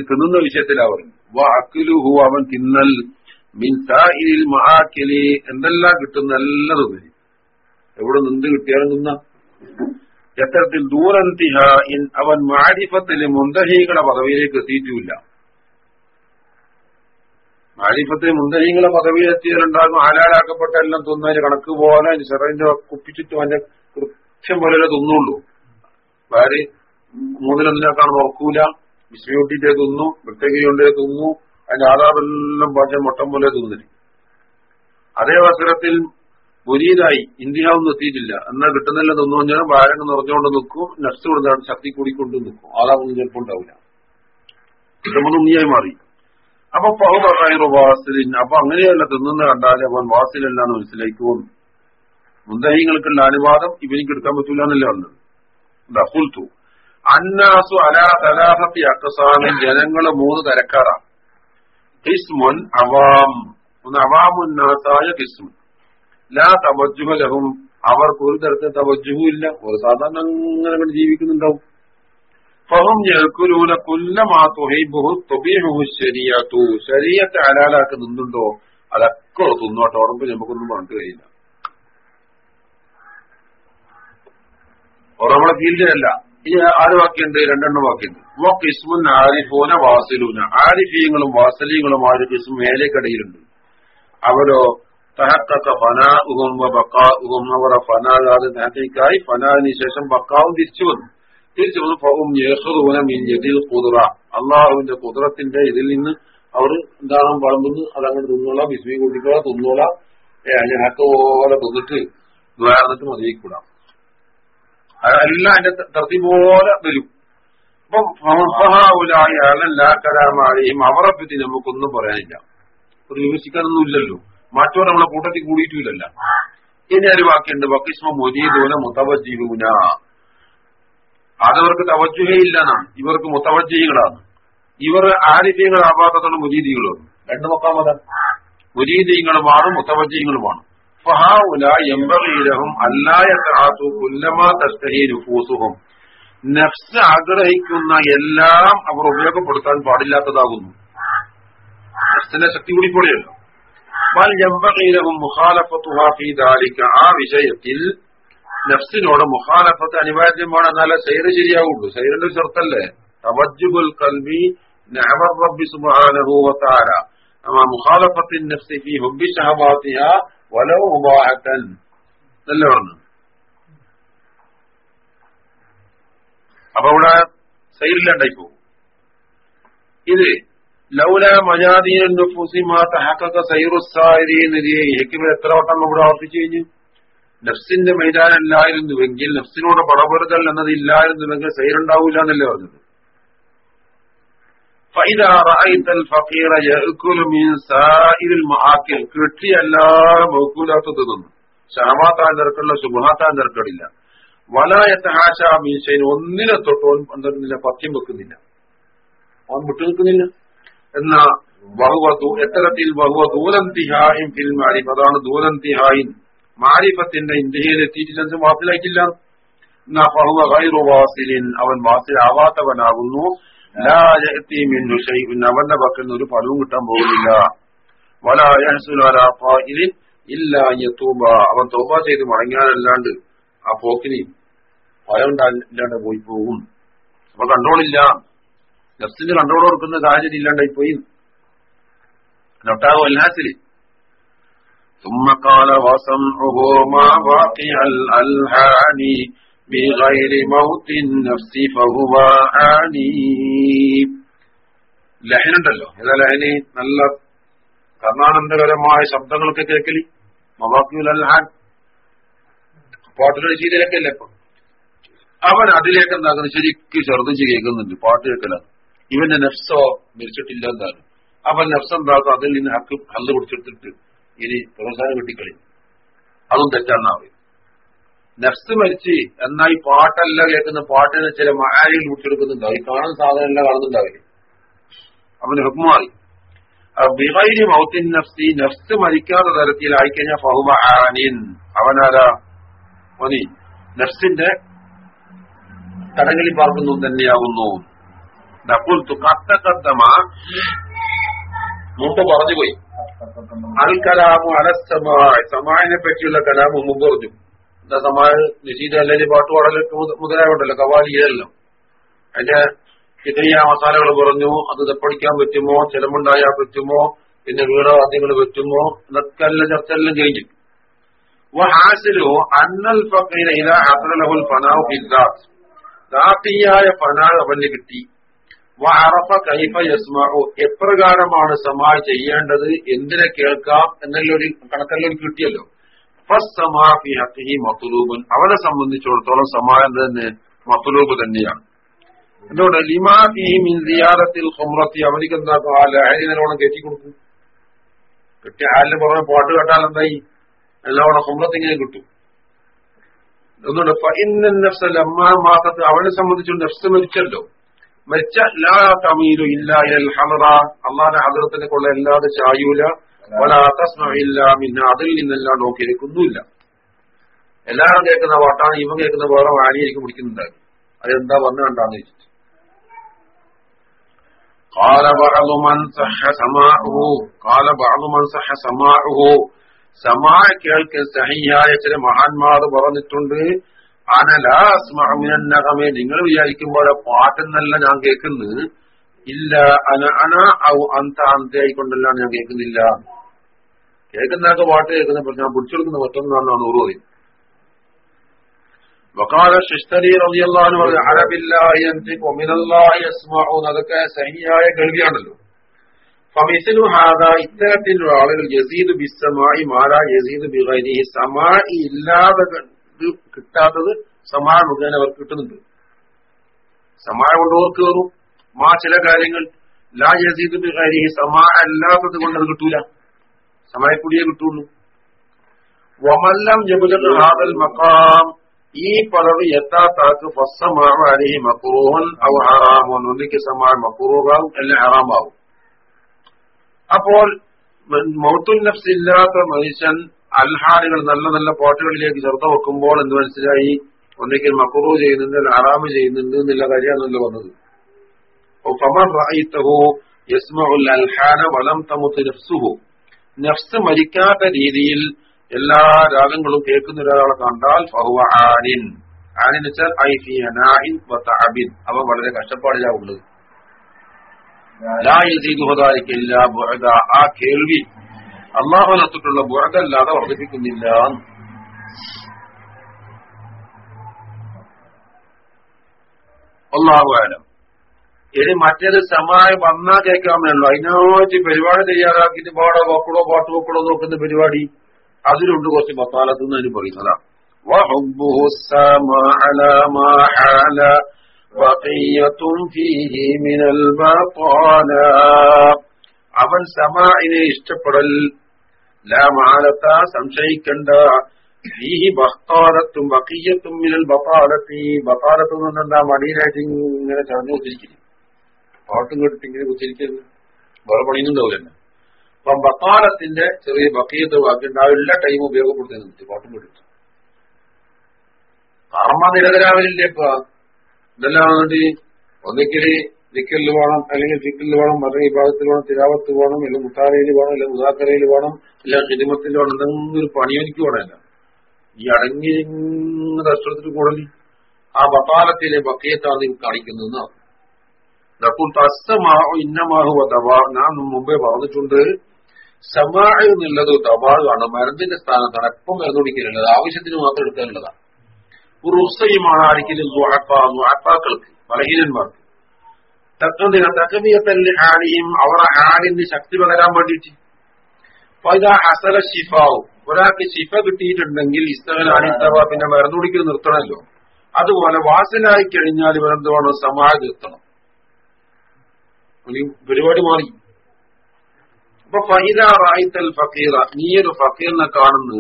[SPEAKER 1] തിന്നുന്ന വിഷയത്തിൽ അവർ വാക്കിലുഹു അവൻ തിന്നൽ മിൻസായിൽ മഹാക്കിലി എന്തെല്ലാം കിട്ടുന്ന എല്ലാം തിന്നു. എവിടെ നിന്ന് കിട്ടിയാലും തിന്ന. എത്തരത്തിൽ ദൂരന്തിഹ അവൻ മാരിഫത്തിലെ മുന്തഹികളുടെ പദവിയിലേക്ക് എത്തിയിട്ടുമില്ല മാരിഫത്തിൽ മുന്തഹികളെ പദവിയിലെത്തിയാലുണ്ടാകും ആലാലാക്കപ്പെട്ട എല്ലാം തിന്നതിന് കണക്ക് പോലെ ചെറിയ കുപ്പിച്ചിട്ട് അതിന്റെ കൃത്യം പോലെ തിന്നുള്ളൂ. ഭാര്യ മൂന്നിലൊന്നിനേക്കാൾ ഉറക്കൂല. വിസ്മയൂട്ടിന്റെ തിന്നു വൃത്തഗിരി കൊണ്ടേ തിന്നു അതിന്റെ ആധാറെല്ലാം പാചകം മുട്ടം പോലെ തിന്നിന്. അതേ അവസരത്തിൽ മുരീതായി ഇന്ത്യയൊന്നും എത്തിയിട്ടില്ല. എന്നാൽ കിട്ടുന്നില്ല തിന്നു കഴിഞ്ഞാൽ വാരങ്ങ് നിറഞ്ഞുകൊണ്ട് നിൽക്കും നഷ്ടം കൊടുത്താണ് ശക്തി കൂടിക്കൊണ്ട് നിൽക്കും. ആധാറൊന്നും ചിലപ്പോൾ ഉണ്ടാവില്ല. ഇതൊന്നും ഉണ്ണിയായി മാറി. അപ്പൊ പഹുബൈറു വാസിലിൻ. അപ്പൊ അങ്ങനെയല്ല തിന്നുന്ന കണ്ടാൽ അവൻ വാസിലല്ലാന്ന് മനസ്സിലാക്കും മുന്തഹിങ്ങൾക്കുള്ള അനുവാദം ഇവനിക്ക് എടുക്കാൻ പറ്റൂല എന്നല്ലേ വന്നത് ദഹുൽത്തു അന്നാസു അലാ തലാഹത്തി അക്കസാമിൻ ജനങ്ങൾ മൂന്ന് തരക്കാരാണ് ഹിസ്മുൻ അവാം. ഒന്ന് അവാമുന്നാസായ ഹിസ്മുൻ ലാ തവജുഹ ലഹും. അവർക്ക് ഒരു തരത്തിൽ തവജുഹും ഇല്ല. ഒരു സാധാരണ അങ്ങനെ ജീവിക്കുന്നുണ്ടാവും. ഫഹം ഞൽക്കുലൂന കുല്ലമാ തുഹൈബുഹു തുബീഹുഹു ശരിയത്തു ശരീരത്തെ ഹലാലാക്കി നിന്നുണ്ടോ? അതൊക്കെ തിന്നോട്ടെ. ഉറമ്പ് നമുക്കൊന്നും പറഞ്ഞിട്ട് കഴിയില്ല നമ്മളെ ഫീൽഡിലല്ല. ഈ ആറ് വാക്യുണ്ട് രണ്ടെണ്ണം വാക്യുണ്ട് കിസ്മുൻ ആരിഫൂന വാസിലൂന. ആരിഫീങ്ങളും വാസലീങ്ങളും ആര് കിസ്മു മേലേക്കടയിലുണ്ട്. അവരോ തഹക്കക്ക ഫനാഉഹും ബക്കാഉഹും അവരെ ഫനാകാതെ നേട്ടേക്കായി ഫനാവിന് ശേഷം ബക്കാവും തിരിച്ചു വന്നു. മിൻ യദിൽ കുതിറ. അള്ളാഹുവിന്റെ കുതിരത്തിന്റെ ഇതിൽ നിന്ന് അവർ എന്താണ് വളമ്പുന്നു അതങ്ങോട്ട് തിന്നോളാം വിസ്മി കൂട്ടിക്കോളാം തിന്നോളാം. പോലെ തിന്നിട്ട് വേർന്നിട്ട് മതിയിക്കൂടാം അതെല്ലാം അതിന്റെ തർത്തി പോലെ വരും. അപ്പം അവരെ പറ്റി നമുക്കൊന്നും പറയാനില്ല. ഒരു വിമർശിക്കാനൊന്നും ഇല്ലല്ലോ. മറ്റോ നമ്മളെ കൂട്ടത്തിൽ കൂടിയിട്ടില്ലല്ല ഇനി ഒരു വാക്കിയുണ്ട് വക്കിസ്മ മൊരീദോന മുത്തവജീവൂന അതവർക്ക് തവജുഹയില്ലെന്നാണ് ഇവർക്ക് മുത്തവജീകളാണ് ഇവർ ആരിഫ്യങ്ങളാവാത്തതുകൊണ്ട് മുജീദികളും രണ്ട് മക്കാമത. മുജീദീങ്ങളുമാണ് മുത്തവജീങ്ങളുമാണ് നുഫൂസുഹും. നഫ്സ് ആഗ്രഹിക്കുന്ന എല്ലാം അവർ ഉപയോഗപ്പെടുത്താൻ പാടില്ലാത്തതാകുന്നു. നഫ്സിന്റെ ശക്തി കൂടി പോലെയല്ലോ ആ വിഷയത്തിൽ നഫ്സിനോട് മുഖാലഫത്ത് അനിവാര്യമാണ് എന്നാലേ സൈറ് ശരിയാവുള്ളൂ. സൈറിന്റെ ചെറുത്തല്ലേ തവജുബുൽ കൽബി നഅമർ റബ്ബി മുഖാലഫത്തിൻ നഫ്സി ഹുബ്ബി ശഹവാതിഹാ വലോ മുബാഹത്തൻ നല്ല പറഞ്ഞു അപ്പൊ ഇവിടെ സൈറില്ലാണ്ടായി പോകും. ഇത് ലൗല മജാദീൻ നുഫൂസിമാ തഹഖഖ സൈറുസായിരീൻ ഹെക്കിമ എത്ര വട്ടം ഇവിടെ ആവർത്തിച്ചു കഴിഞ്ഞു? നഫ്സിന്റെ മൈതാനല്ലായിരുന്നുവെങ്കിൽ നഫ്സിനോട് പടപെറുതൽ എന്നത് ഇല്ലായിരുന്നുവെങ്കിൽ സൈരുണ്ടാവൂല എന്നല്ലേ പറഞ്ഞത്. കിട്ടിയ എല്ലാ മൗക്കൂലാത്ത തിന്നു ഷാമാത്താൻ തിരക്കുള്ള സുബഹാത്താൻ തിരക്കടില്ല. വലായത്തഹാശാ മീശയിന് ഒന്നിനെ തൊട്ടോൻ എന്തെന്നില്ല പത്യം വെക്കുന്നില്ല. അവൻ വിട്ടുനിൽക്കുന്നില്ല എന്നാ ബഹുവ എത്തരത്തിൽ ബഹുവ ദൂരന്തിഹായും ഫിൽമാരിം അതാണ് ദൂരന്തിഹായും മാരിഫത്തിന്റെ ഇന്ത്യയിൽ എത്തിയിട്ടില്ലെന്ന് വാസിലാക്കില്ല അവൻ വാസിലാവാത്തവനാകുന്നു. അവന്റെ പക്കൽ നിന്ന് ഒരു ഫലവും കിട്ടാൻ പോകുന്നില്ല. ഇല്ല തൂബ അവൻ തോബ ചെയ്ത് മടങ്ങാനല്ലാണ്ട് ആ പോക്കിന് ഭയം ഇല്ലാണ്ട് പോയി പോകും അപ്പൊ കൺട്രോളില്ല നഫ്സിന് കൺട്രോൾ കൊടുക്കുന്ന സാഹചര്യം ഇല്ലാണ്ടായി പോയി നൊട്ടാകും എല്ലാത്തിൽ ثم قال وسمعه ما واقع الألحان بغير موت النفس فهو عاني ലഹനുണ്ടല്ലോ ഏതാ ലഹന് നല്ല കർണാനന്ദകരമായ ശബ്ദങ്ങളൊക്കെ കേൾക്കലി മവാക്യുൽ അൽഹാൻ പാട്ടിലൊരു ശീലൊക്കെ അല്ലേ ഇപ്പൊ അവൻ അതിലേക്ക് എന്താക്കുന്നു ശരിക്കും ഛർദ്ദിച്ച് കേൾക്കുന്നുണ്ട് പാട്ട് കേൾക്കലാണ് ഇവന്റെ നെഫ്സോ മരിച്ചിട്ടില്ല എന്താണ് അവൻ നെഫ്സ് എന്താക്കും അതിൽ നിന്ന് ഹക്ക് ഹല്ല് കുടിച്ചെടുത്തിട്ട് ഇനി പ്രോത്സാഹനം കിട്ടിക്കളി അതും തെറ്റാന്നാ പറയും നെഫ്സ് മരിച്ച് എന്നാൽ ഈ പാട്ടല്ല കേൾക്കുന്ന പാട്ടിന് ചില മഹാരികൾ വിട്ടെടുക്കുന്നുണ്ടാവും ഈ കാണുന്ന സാധനമല്ല കാണുന്നുണ്ടാവില്ലേ. അവന് ഹുക്കുമാറി ബിഹൈരി മൗത്തിൻ നഫ്സി നഫ്സ് മരിക്കാത്ത തരത്തിലായി കഴിഞ്ഞാൽ ഫഹുമ ആനിൻ. അവനാരാ? മതി നഫ്സിന്റെ തടങ്ങളിൽ പാർക്കുന്നു തന്നെയാകുന്നു നപ്പുൽത്തു കത്തക്കത്തമ മുമ്പ് പറഞ്ഞുപോയി. അൽ കലാമു അലസ്തമായ സമാനെ പറ്റിയുള്ള കലാമു മുമ്പ് പറഞ്ഞു. എന്താ സമായ? നിശീത അല്ലെങ്കിൽ പാട്ട് പാടലൊക്കെ മുതലായിട്ടുണ്ടല്ലോ കവാലിയല്ലോ അതിന്റെ ചിത്രീയ മസാലകൾ പറഞ്ഞു അത് തെപ്പടിക്കാൻ പറ്റുമോ? ചിലമുണ്ടായാൽ പറ്റുമോ? പിന്നെ വീടവാദ്യങ്ങൾ പറ്റുമോ? എന്നൊക്കെ എല്ലാം ചർച്ച എല്ലാം കഴിഞ്ഞു ഹാസിലോ അന്നൽ ഫക്കീര ഇതാ ഹസലഹുൽ ഫനാവ് ഫിദ്ദാത്ത് ദാത്തിയായ ഫനാ അവന് കിട്ടി. എപ്രകാരമാണ് സമാ ചെയ്യേണ്ടത്? എന്തിനെ കേൾക്കാം? എന്നല്ലൊരു കണക്കെല്ലാം കിട്ടിയല്ലോ. ഫസ്സമാ അവനെ സംബന്ധിച്ചിടത്തോളം സമായം തന്നെ മത്ലൂബ് തന്നെയാണ്. എന്തുകൊണ്ട്? ലിമാ ഫീ മിൻ അവനിക്ക് എന്താക്കും ആ ലഹരി നല്ലോണം കയറ്റി കൊടുക്കും? കിട്ടിയ ആലിന് പുറമെ പാട്ട് കേട്ടാൽ എന്തായി? നല്ലോണം ഖുംറത്ത് ഇങ്ങനെ കിട്ടും. എന്തുകൊണ്ട്? അവനെ സംബന്ധിച്ചുകൊണ്ട് നെഫ്സ് മരിച്ചല്ലോ. മരിച്ച ലാ തമീലു ഇല്ല ഇലൽ ഹമറ അള്ളാന്റെ ഹദറത്തിനെ കൊള്ള അല്ലാതെ ചായൂല വലാ തസ്മഉ ഇല്ല മിന്ന അതിൽ നിന്നെല്ലാം നോക്കിയിരിക്കുന്നുമില്ല എല്ലാവരും കേൾക്കുന്ന പാട്ടാണ് ഇവൻ കേൾക്കുന്ന വേറെ വാണിയായിരിക്കും പിടിക്കുന്നുണ്ടാകും അതെന്താ വന്നു കണ്ടാന്ന് ചോദിച്ചിട്ട് قال بعض من صح سماعه قال بعض من صح سماعه സമാ കേൾക്കൽ സഹിയായ ചില മഹാന്മാർ പറഞ്ഞിട്ടുണ്ട് അനലാസ്മഅമിനന്നകമേ നിങ്ങൾ വിചാരിക്കുമ്പോൾ പാട്ടെന്നല്ല ഞാൻ കേൾക്കുന്നത് ഇല്ല അന അന ഔ അന്ത അന്തയായിക്കൊണ്ടല്ല ഞാൻ കേൾക്കുന്നില്ല കേൾക്കുന്നതൊക്കെ പാട്ട് കേൾക്കുന്ന ഞാൻ പിടിച്ചെടുക്കുന്ന മറ്റൊന്നാണ് നൂറ് പറയും وقال الششتري رضي الله عنه على بالله ينطق ومن الله يسمعون അതൊക്കെ സഹിയായ കേൾവിയാണല്ലോ ഫമിസിലു ഹാദ ഇത്തരത്തിലുള്ള ആളുകൾ യസീദ് ബിസമായി മാറാ യസീദ് ബിഗൈരിഹി സമായി ഇല്ലാതെ ഇത് കിട്ടാത്തത് സമാഴ മുഖേന അവർക്ക് കിട്ടുന്നുണ്ട്. സമാഴ കൊണ്ട് ഓർക്ക് മാ ചില കാര്യങ്ങൾ ലാ യസീദ് ബിഗൈരിഹി സമാ അല്ലാത്തത് കൊണ്ട് അത് കിട്ടൂല. സമയക്കൂടിയേ കിട്ടുള്ളൂ. വമല്ലം ജബുലത് ഹാദൽ മക്കാം ഈ പദവി എത്താത്താക്ക് ഫസ്സമാവ് അലഹി മക്രൂഹൻ അവ ഹറാമോൻ. ഒന്നിക്ക് സമാ മക്രൂഹാവും എല്ലാം ഹറാമാവും. അപ്പോൾ മൗത്തുൽ നഫ്സ് മനുഷ്യൻ അൽഹാനുകൾ നല്ല നല്ല പാട്ടുകളിലേക്ക് ചെറുത്ത വെക്കുമ്പോൾ എന്ത് മനസ്സിലായി ഒന്നിക്കൽ മക്കുറു ചെയ്യുന്നുണ്ട് ആറാമ് ചെയ്യുന്നുണ്ട് എന്നുള്ള കാര്യമാണല്ലോ വന്നത്. നഫ്സ് മരിക്കാത്ത രീതിയിൽ എല്ലാ രാഗങ്ങളും കേൾക്കുന്ന ഒരാളെ കണ്ടാൽ ഫഹുവ ആനിൻ. ആനിൻ വെച്ചാൽ ഐ ഫി അനാഇൻ വതഅബിൻ അവൻ വളരെ കഷ്ടപ്പാടിലാ ഉള്ളത് ലായസീതുഹതായിക്കില്ല ബുഅദ. ആ കേൾവി അള്ളാഹുനത്തിട്ടുള്ള ബുറകല്ലാതെ വർദ്ധിപ്പിക്കുന്നില്ല. അള്ളാഹുവാലം ഇനി മറ്റേത് സമായ വന്നാ കേൾക്കാമെന്നുള്ളൂ അതിനോട്ട് പരിപാടി തയ്യാറാക്കിയിട്ട് പാടോ വക്കടോ പാട്ട് വക്കടോ നോക്കുന്ന പരിപാടി. അതിലുണ്ട് കുറച്ച് മസാലത്ത് നിന്ന് അതിന് പറയുന്നതാണ് അവൻ സമാനെ ഇഷ്ടപ്പെടൽ ലാമാലത്ത സംശയിക്കണ്ട. ഈ ബഹ്താരത്തും വക്കീയത്തും മിനൽ ബത്താലത്തി ബത്താലത്ത് നിന്നെന്താ മടിയിലായിട്ട് ഇങ്ങനെ ചടഞ്ഞു കുത്തിരിക്കുന്നു. പാട്ടും കേട്ടിട്ട് ഇങ്ങനെ കുത്തിരിക്കുന്നു. വേറെ പണിയുന്നുണ്ടാവില്ല അപ്പം ബത്താലത്തിന്റെ ചെറിയ ബക്കീയത്ത് എല്ലാ ടൈം ഉപയോഗപ്പെടുത്തുന്നുണ്ട് പാട്ടും കേട്ടിട്ട്. കർമ്മ നിരതരാവലില്ലേ ഇപ്പൊ? ഇതെല്ലാം വേണ്ടി ഒന്നിക്കൽ നിക്കലിൽ വേണം അല്ലെങ്കിൽ ദിക്കലിൽ വേണം മറ്റേ വിഭാഗത്തിൽ വേണം തിരാവത്ത് വേണം അല്ലെങ്കിൽ മുത്താരയിൽ വേണം അല്ലെങ്കിൽ മുതാക്കരയിൽ വേണം അല്ലെങ്കിൽ ഹിദിമത്തിൽ വേണം എന്തെങ്കിലും ഒരു പണിയൊനിക്ക് വേണമല്ല ഈ അടങ്ങി കഷ്ടത്തിൽ കൂടലി ആ ബത്താലത്തിലെ ബക്കയത്താണ് കാണിക്കുന്നത്. അപ്പോൾ തസ്സമാഹോ ഇന്നമാഹോ ദവാ. ഞാൻ മുമ്പേ പറഞ്ഞിട്ടുണ്ട് സമാഴ് എന്നുള്ളത് ദവാണ് മരുന്നിന്റെ സ്ഥാനത്താണ് എപ്പം മരുന്ന് കുടിക്കലുള്ളത്? ആവശ്യത്തിന് മാത്രം എടുക്കാനുള്ളതാണ്. ഒരു ഉത്സവമാണ് ആരിക്കലും ദ്വാപ്പാക്കൾക്ക് ബലഹീനന്മാർക്ക്. തക്കമിയത്തല്ലെ ഹാനിയും അവരുടെ ഹാനിന് ശക്തി പകരാൻ വേണ്ടിയിട്ട്. പൈതാ അസല ഷിഫാവും ഒരാൾക്ക് ശിഫ കിട്ടിയിട്ടുണ്ടെങ്കിൽ അണിത്തവ പിന്നെ മരുന്ന് കുടിക്കൽ നിർത്തണമല്ലോ. അതുപോലെ വാസനായി കഴിഞ്ഞാൽ ഇവരെന്ത് വേണം സമാജ് നിർത്തണം പരിപാടി മാറി. അപ്പൊ ഫൈദ റായിത്തൽ ഫക്കീറ നീ ഒരു ഫക്കീറിനെ കാണുന്നു.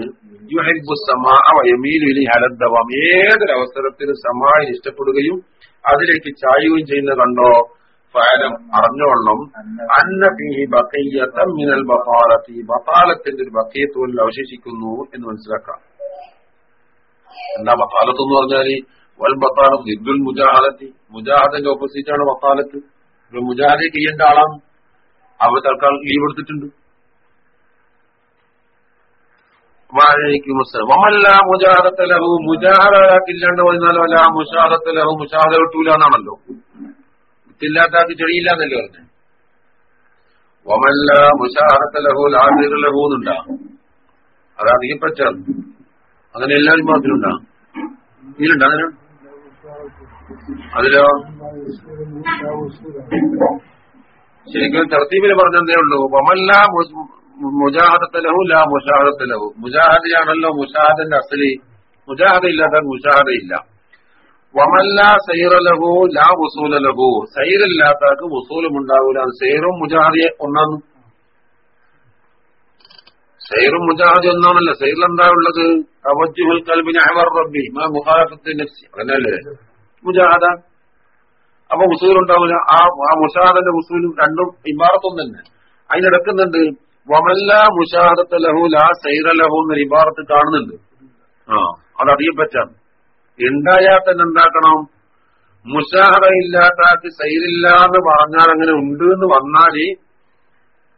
[SPEAKER 1] ഏതൊരവസരത്തിൽ സമാ ഇഷ്ടപ്പെടുകയും അതിലേക്ക് ചായുകയും ചെയ്യുന്ന കണ്ടോ? ഫലം അറിഞ്ഞോളണം. അന്ന ഫീഹി ബക്കയ്യത്തം മിനൽ ബത്താലത്തി ബത്താലത്തിന്റെ ഒരു ബക്കയത്തോലിൽ അവശേഷിക്കുന്നു എന്ന് മനസ്സിലാക്കാം. എന്താ ബത്താലത്ത് എന്ന് പറഞ്ഞാൽ വൽ ബത്താലം ദിദ്ദുൽ മുജാഹദത്തി മുജാഹദന്റെ ഓപ്പോസിറ്റ് ആണ് ബത്താലത്ത് ഇപ്പൊ മുജാഹിദ് ചെയ്യേണ്ട ആളാണ്. അവർ തൽക്കാലം ലീവ് എടുത്തിട്ടുണ്ട്. വാഴയ്ക്കും വമല്ല മുജാഹത്തെ ലഹു മുജാഹറാക്കില്ലാണ്ട് പോയിരുന്നാലോ അല്ല മുഷാഹത്തെ ലഹു മുഷാഹ കിട്ടൂല എന്നാണല്ലോ. വിത്തില്ലാത്താക്ക് ചെടിയില്ല എന്നല്ലേ പറഞ്ഞു ഒമല്ല മുഷാഹത്തെ ലഹു ലാഹിർ ലഹു എന്നുണ്ടാ? അത് അധികപ്പച്ച അങ്ങനെ എല്ലാവരും മാത്രമുണ്ട ഇതിലുണ്ടോ അതിന് അതിലോ? ശരിക്കും തർത്തീബിൽ പറഞ്ഞതേ ഉള്ളൂ. ഒമല്ല മുജാഹദത്തലഹു ലാ മുഷാഹദത്തലഹു മുജാഹദിയാണല്ലോ മുഷാഹദന്റെ അസലി. മുജാഹദ ഇല്ലാത്ത മുഷാഹദ ഇല്ല. വമല്ല സൈറലഹു ലാ വസൂലലഹു സൈറില്ലാത്താക്ക് വസൂലും ഉണ്ടാവൂല സൈറും മുജാഹിയ ഒന്നാണ്. സൈറും മുജാഹിദ് ഒന്നാണല്ല. സൈറിൽ എന്താ ഉള്ളത് അഹവർ റബ്ബി. മാ നഫ്സി. മുജാഹദ. അപ്പൊ ഉണ്ടാവില്ല ആ ആ മുഷാഹദന്റെ വസൂലും രണ്ടും ഇബാറത്തും തന്നെ അതിനിടക്കുന്നുണ്ട് വമല്ല മുഷാഹദത്ത് ലഹു ലാ സൈറ ലഹു എന്നൊരു ഇബാറത്ത് കാണുന്നുണ്ട്. ആ അത് പറ്റാണ് ഉണ്ടായാൽ തന്നെ എന്താക്കണം മുഷാഹറയില്ലാത്ത ഇല്ലാത്താക്ക് സൈറില്ല എന്ന് പറഞ്ഞാൽ അങ്ങനെ ഉണ്ട് എന്ന് വന്നാൽ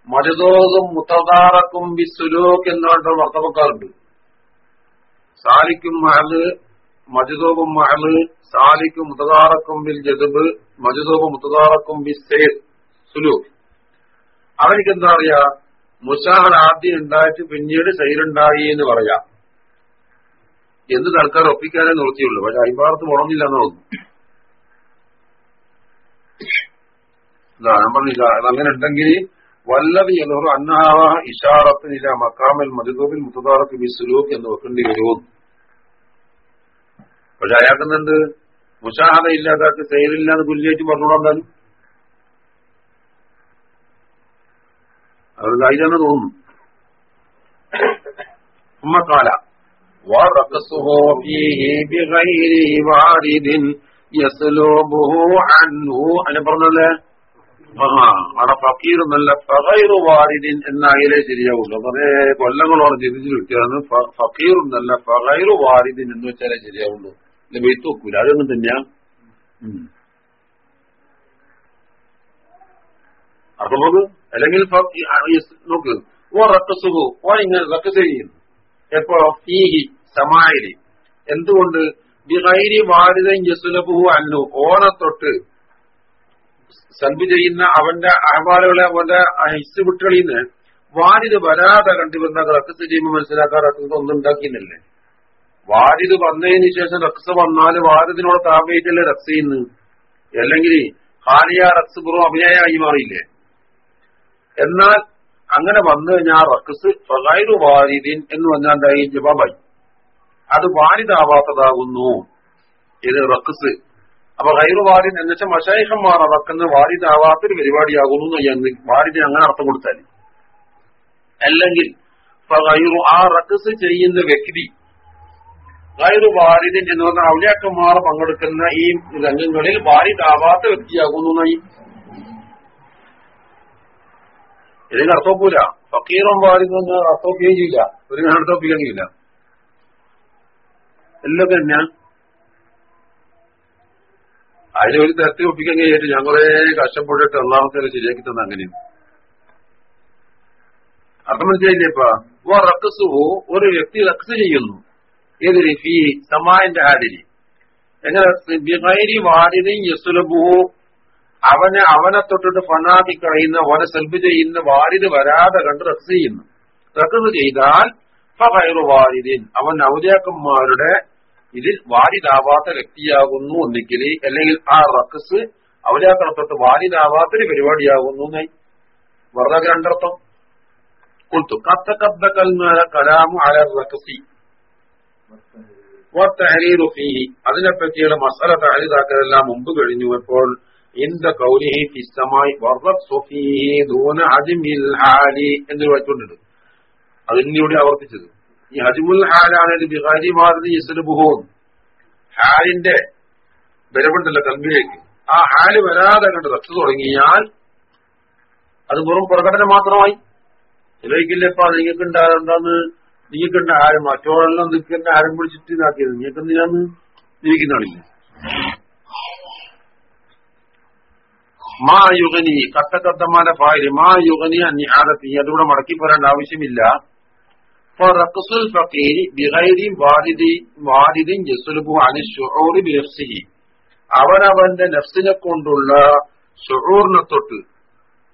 [SPEAKER 1] മരുതോതും മുത്തതാറക്കും ബിസുലൂക്ക് എന്ന് പറഞ്ഞ വർത്തവക്കാറുണ്ട് സാലിക്കും മഹൽ മജുദോബും മഹൽ സാലിക്കും മുത്തതാറക്കും ബിൽ ജദബ് മജദൂബ് മുത്തതാറക്കും ബി സുലൂക്ക്. അവനിക്ക് എന്താ പറയാ മുഷാഹർ ആദ്യം ഉണ്ടായിട്ട് പിന്നീട് സൈലുണ്ടായി എന്ന് പറയാം. എന്ത് തൽക്കാലം ഒപ്പിക്കാനേ നിർത്തിയുള്ളൂ പക്ഷെ അയിമ്പാടത്ത് മുടങ്ങില്ല എന്ന് ഇതാ ഞാൻ പറഞ്ഞില്ല അതങ്ങനെ ഉണ്ടെങ്കിൽ വല്ലത് എന്നൊരു അന്നാവ ഇഷാറത്തിനില്ല മക്കാമൽ മധുഗോപിൽ മുത്തതാറത്ത് ബി സുലൂക്ക് എന്ന് വെക്കേണ്ടി വരുമെന്ന് പക്ഷെ അയാൾക്കുന്നുണ്ട് മുഷാഹത ഇല്ലാതാക്ക് സെയിലില്ല എന്ന് പുല്ലിയേറ്റ് പറഞ്ഞോളാൻ അത് ഇതാണ് തോന്നുന്നു? ഉമ്മക്കാല ورقصه فيه بغير وارد يسلبه عنه അങ്ങനെ പറഞ്ഞല്ലേ ആ അവിടെ ഫക്കീർ എന്നല്ല ഫകൈറു വാരിദിൻ എന്നായാലേ ശരിയാവുള്ളൂ കുറെ കൊല്ലങ്ങളോടെ ചിന്തിച്ചു കിട്ടിയാണ് ഫക്കീർ എന്നല്ല ഫകൈറു വാരിദിൻ എന്ന് വെച്ചാലേ ശരിയാവുള്ളൂ അല്ലെ വെയ്ത്ത് വെക്കൂല അതൊന്നും തന്നെയാ അപ്പൊ നോക്ക് അല്ലെങ്കിൽ നോക്ക് ഓ റക്കസുഹു ഓ ഇങ്ങനെ റക്കസ് ചെയ്യുന്നു എപ്പോ ഫീഹി സമായിരി എന്തുകൊണ്ട്? ബിഹൈരി വാരിതൻ യസുലബുഹു അന്നു ഓനെ തൊട്ട് സൽബ് ചെയ്യുന്ന അവന്റെ അഹബാലുകളെ അവന്റെ ഹിസ് വിട്ടുകളിന്ന് വാരിത് വരാതെ കണ്ടുവന്ന റക്കസ് ചെയ്യുമ്പോൾ മനസ്സിലാക്കാൻ റക്കസ് ഒന്നും ഉണ്ടാക്കിയില്ലേ വാരിത് വന്നതിന് ശേഷം റക്സ് വന്നാൽ വാരിദിനോട് താപയിട്ടല്ലേ റക്സ് ചെയ്യുന്നു? അല്ലെങ്കിൽ ഹാലിയ റക്സ് പുറം അഭിനയമായി മാറിയില്ലേ? എന്നാൽ അങ്ങനെ വന്നു കഴിഞ്ഞാൽ റക്സ് വാരിദിൻ എന്ന് വന്നാണ്ടായി ജവാബായി. അത് വാരിതാവാത്തതാകുന്നു ഇത് റക്കസ് അപ്പൊ ഗൈറു വാരിദ് എന്ന് വെച്ചാൽ മഷായിഹന്മാർ അളക്കുന്ന വാരിദാവാത്തൊരു പരിപാടിയാകുന്നു എന്ന് വാരിദിന് അങ്ങനെ അർത്ഥം കൊടുത്താൽ. അല്ലെങ്കിൽ ആ റക്കസ് ചെയ്യുന്ന വ്യക്തി ഗൈറു വാരിദിൻ എന്ന് പറഞ്ഞാൽ ഔലിയാക്കന്മാർ പങ്കെടുക്കുന്ന ഈ രംഗങ്ങളിൽ വാരിദാവാത്ത വ്യക്തിയാകുന്നു എന്നായി. ഇതിന് അർത്ഥോപ്പൂല ഫക്കീറും വാരിദൊന്ന് അർത്ഥോപ്പിക്കുകയും ചെയ്യില്ല. ഒരു ഞാൻ അർത്ഥോപ്പിക്കാൻ കഴിയില്ല എല്ലാം തന്നെ അതിനെ ഒരു തരത്തിൽ ഒപ്പിക്കാൻ കഴിയായിട്ട് ഞാൻ കുറെ കഷ്ടപ്പെട്ടിട്ട് ഒന്നാമത്തെ ശരിയാക്കി തന്നെ അങ്ങനെയും അർത്ഥം മനസ്സിലായില്ലേപ്പാ? റക്കസുഹു ഒരു വ്യക്തി റക്സ് ചെയ്യുന്നു. ഏതൊരു ഫീ സമാന്റെ ഹാലിരി എങ്ങനെ? അവനെ അവനെ തൊട്ടിട്ട് ഫനാക്കി കഴിയുന്ന അവനെ സെൽഫ് ചെയ്യുന്ന വാരിത് വരാതെ കണ്ട് റക്സ് ചെയ്യുന്നു. റക്സ് ചെയ്താൽ അവൻ ഔദ്യാക്കന്മാരുടെ ഇതിൽ വാരിതാവാത്ത വ്യക്തിയാകുന്നു ഒന്നിക്കൽ അല്ലെങ്കിൽ ആ റക്കസ് ഔലിയാക്കളെ തൊട്ട് വാരിതാവാത്തൊരു പരിപാടിയാകുന്നു എന്നായി വെറുതെ രണ്ടർത്ഥം കൊടുത്തു കത്തക്കബ്ദക്കൽ കലാമു അല റക്കസി അതിനെപ്പറ്റിയുള്ള മസാല തഹരിതാക്കലെല്ലാം മുമ്പ് കഴിഞ്ഞു. ഇപ്പോൾ ഇന്ത കൗലിഹി അതിനൂടെ ആവർത്തിച്ചത്. ഈ ഹജ്മുൽ ഹാലാണ് ബിഹാരി മാറുതി യസ്ലുബുഹോൻ ഹാലിന്റെ ബലമുണ്ടല്ലോ കൽബിലേക്ക് ആ ഹാൽ വരാതെ കണ്ട് റക്സ് തുടങ്ങിയാൽ അത് വെറും പ്രകടനം മാത്രമായി. ചിലയ്ക്കില്ലപ്പ നിങ്ങൾക്കുണ്ടാകുന്ന നിങ്ങൾക്കുണ്ട ആരും മറ്റോടെല്ലാം നിൽക്കുന്ന ആരും പിടിച്ചിട്ട് ഇതാക്കിയത്. നിങ്ങൾക്ക് എന്തിനാന്ന്? നിൽക്കുന്നതാണില്ല മാ യുഗനി കത്തക്കത്തമാന്റെ ഭാര്യ മാ യുഗനി അന്യാദത്തി അതുകൂടെ മടക്കി പോരേണ്ട ആവശ്യമില്ല. അവനവന്റെ നഫ്സിനെ കൊണ്ടുള്ള ഷുഊറിനെ തൊട്ട്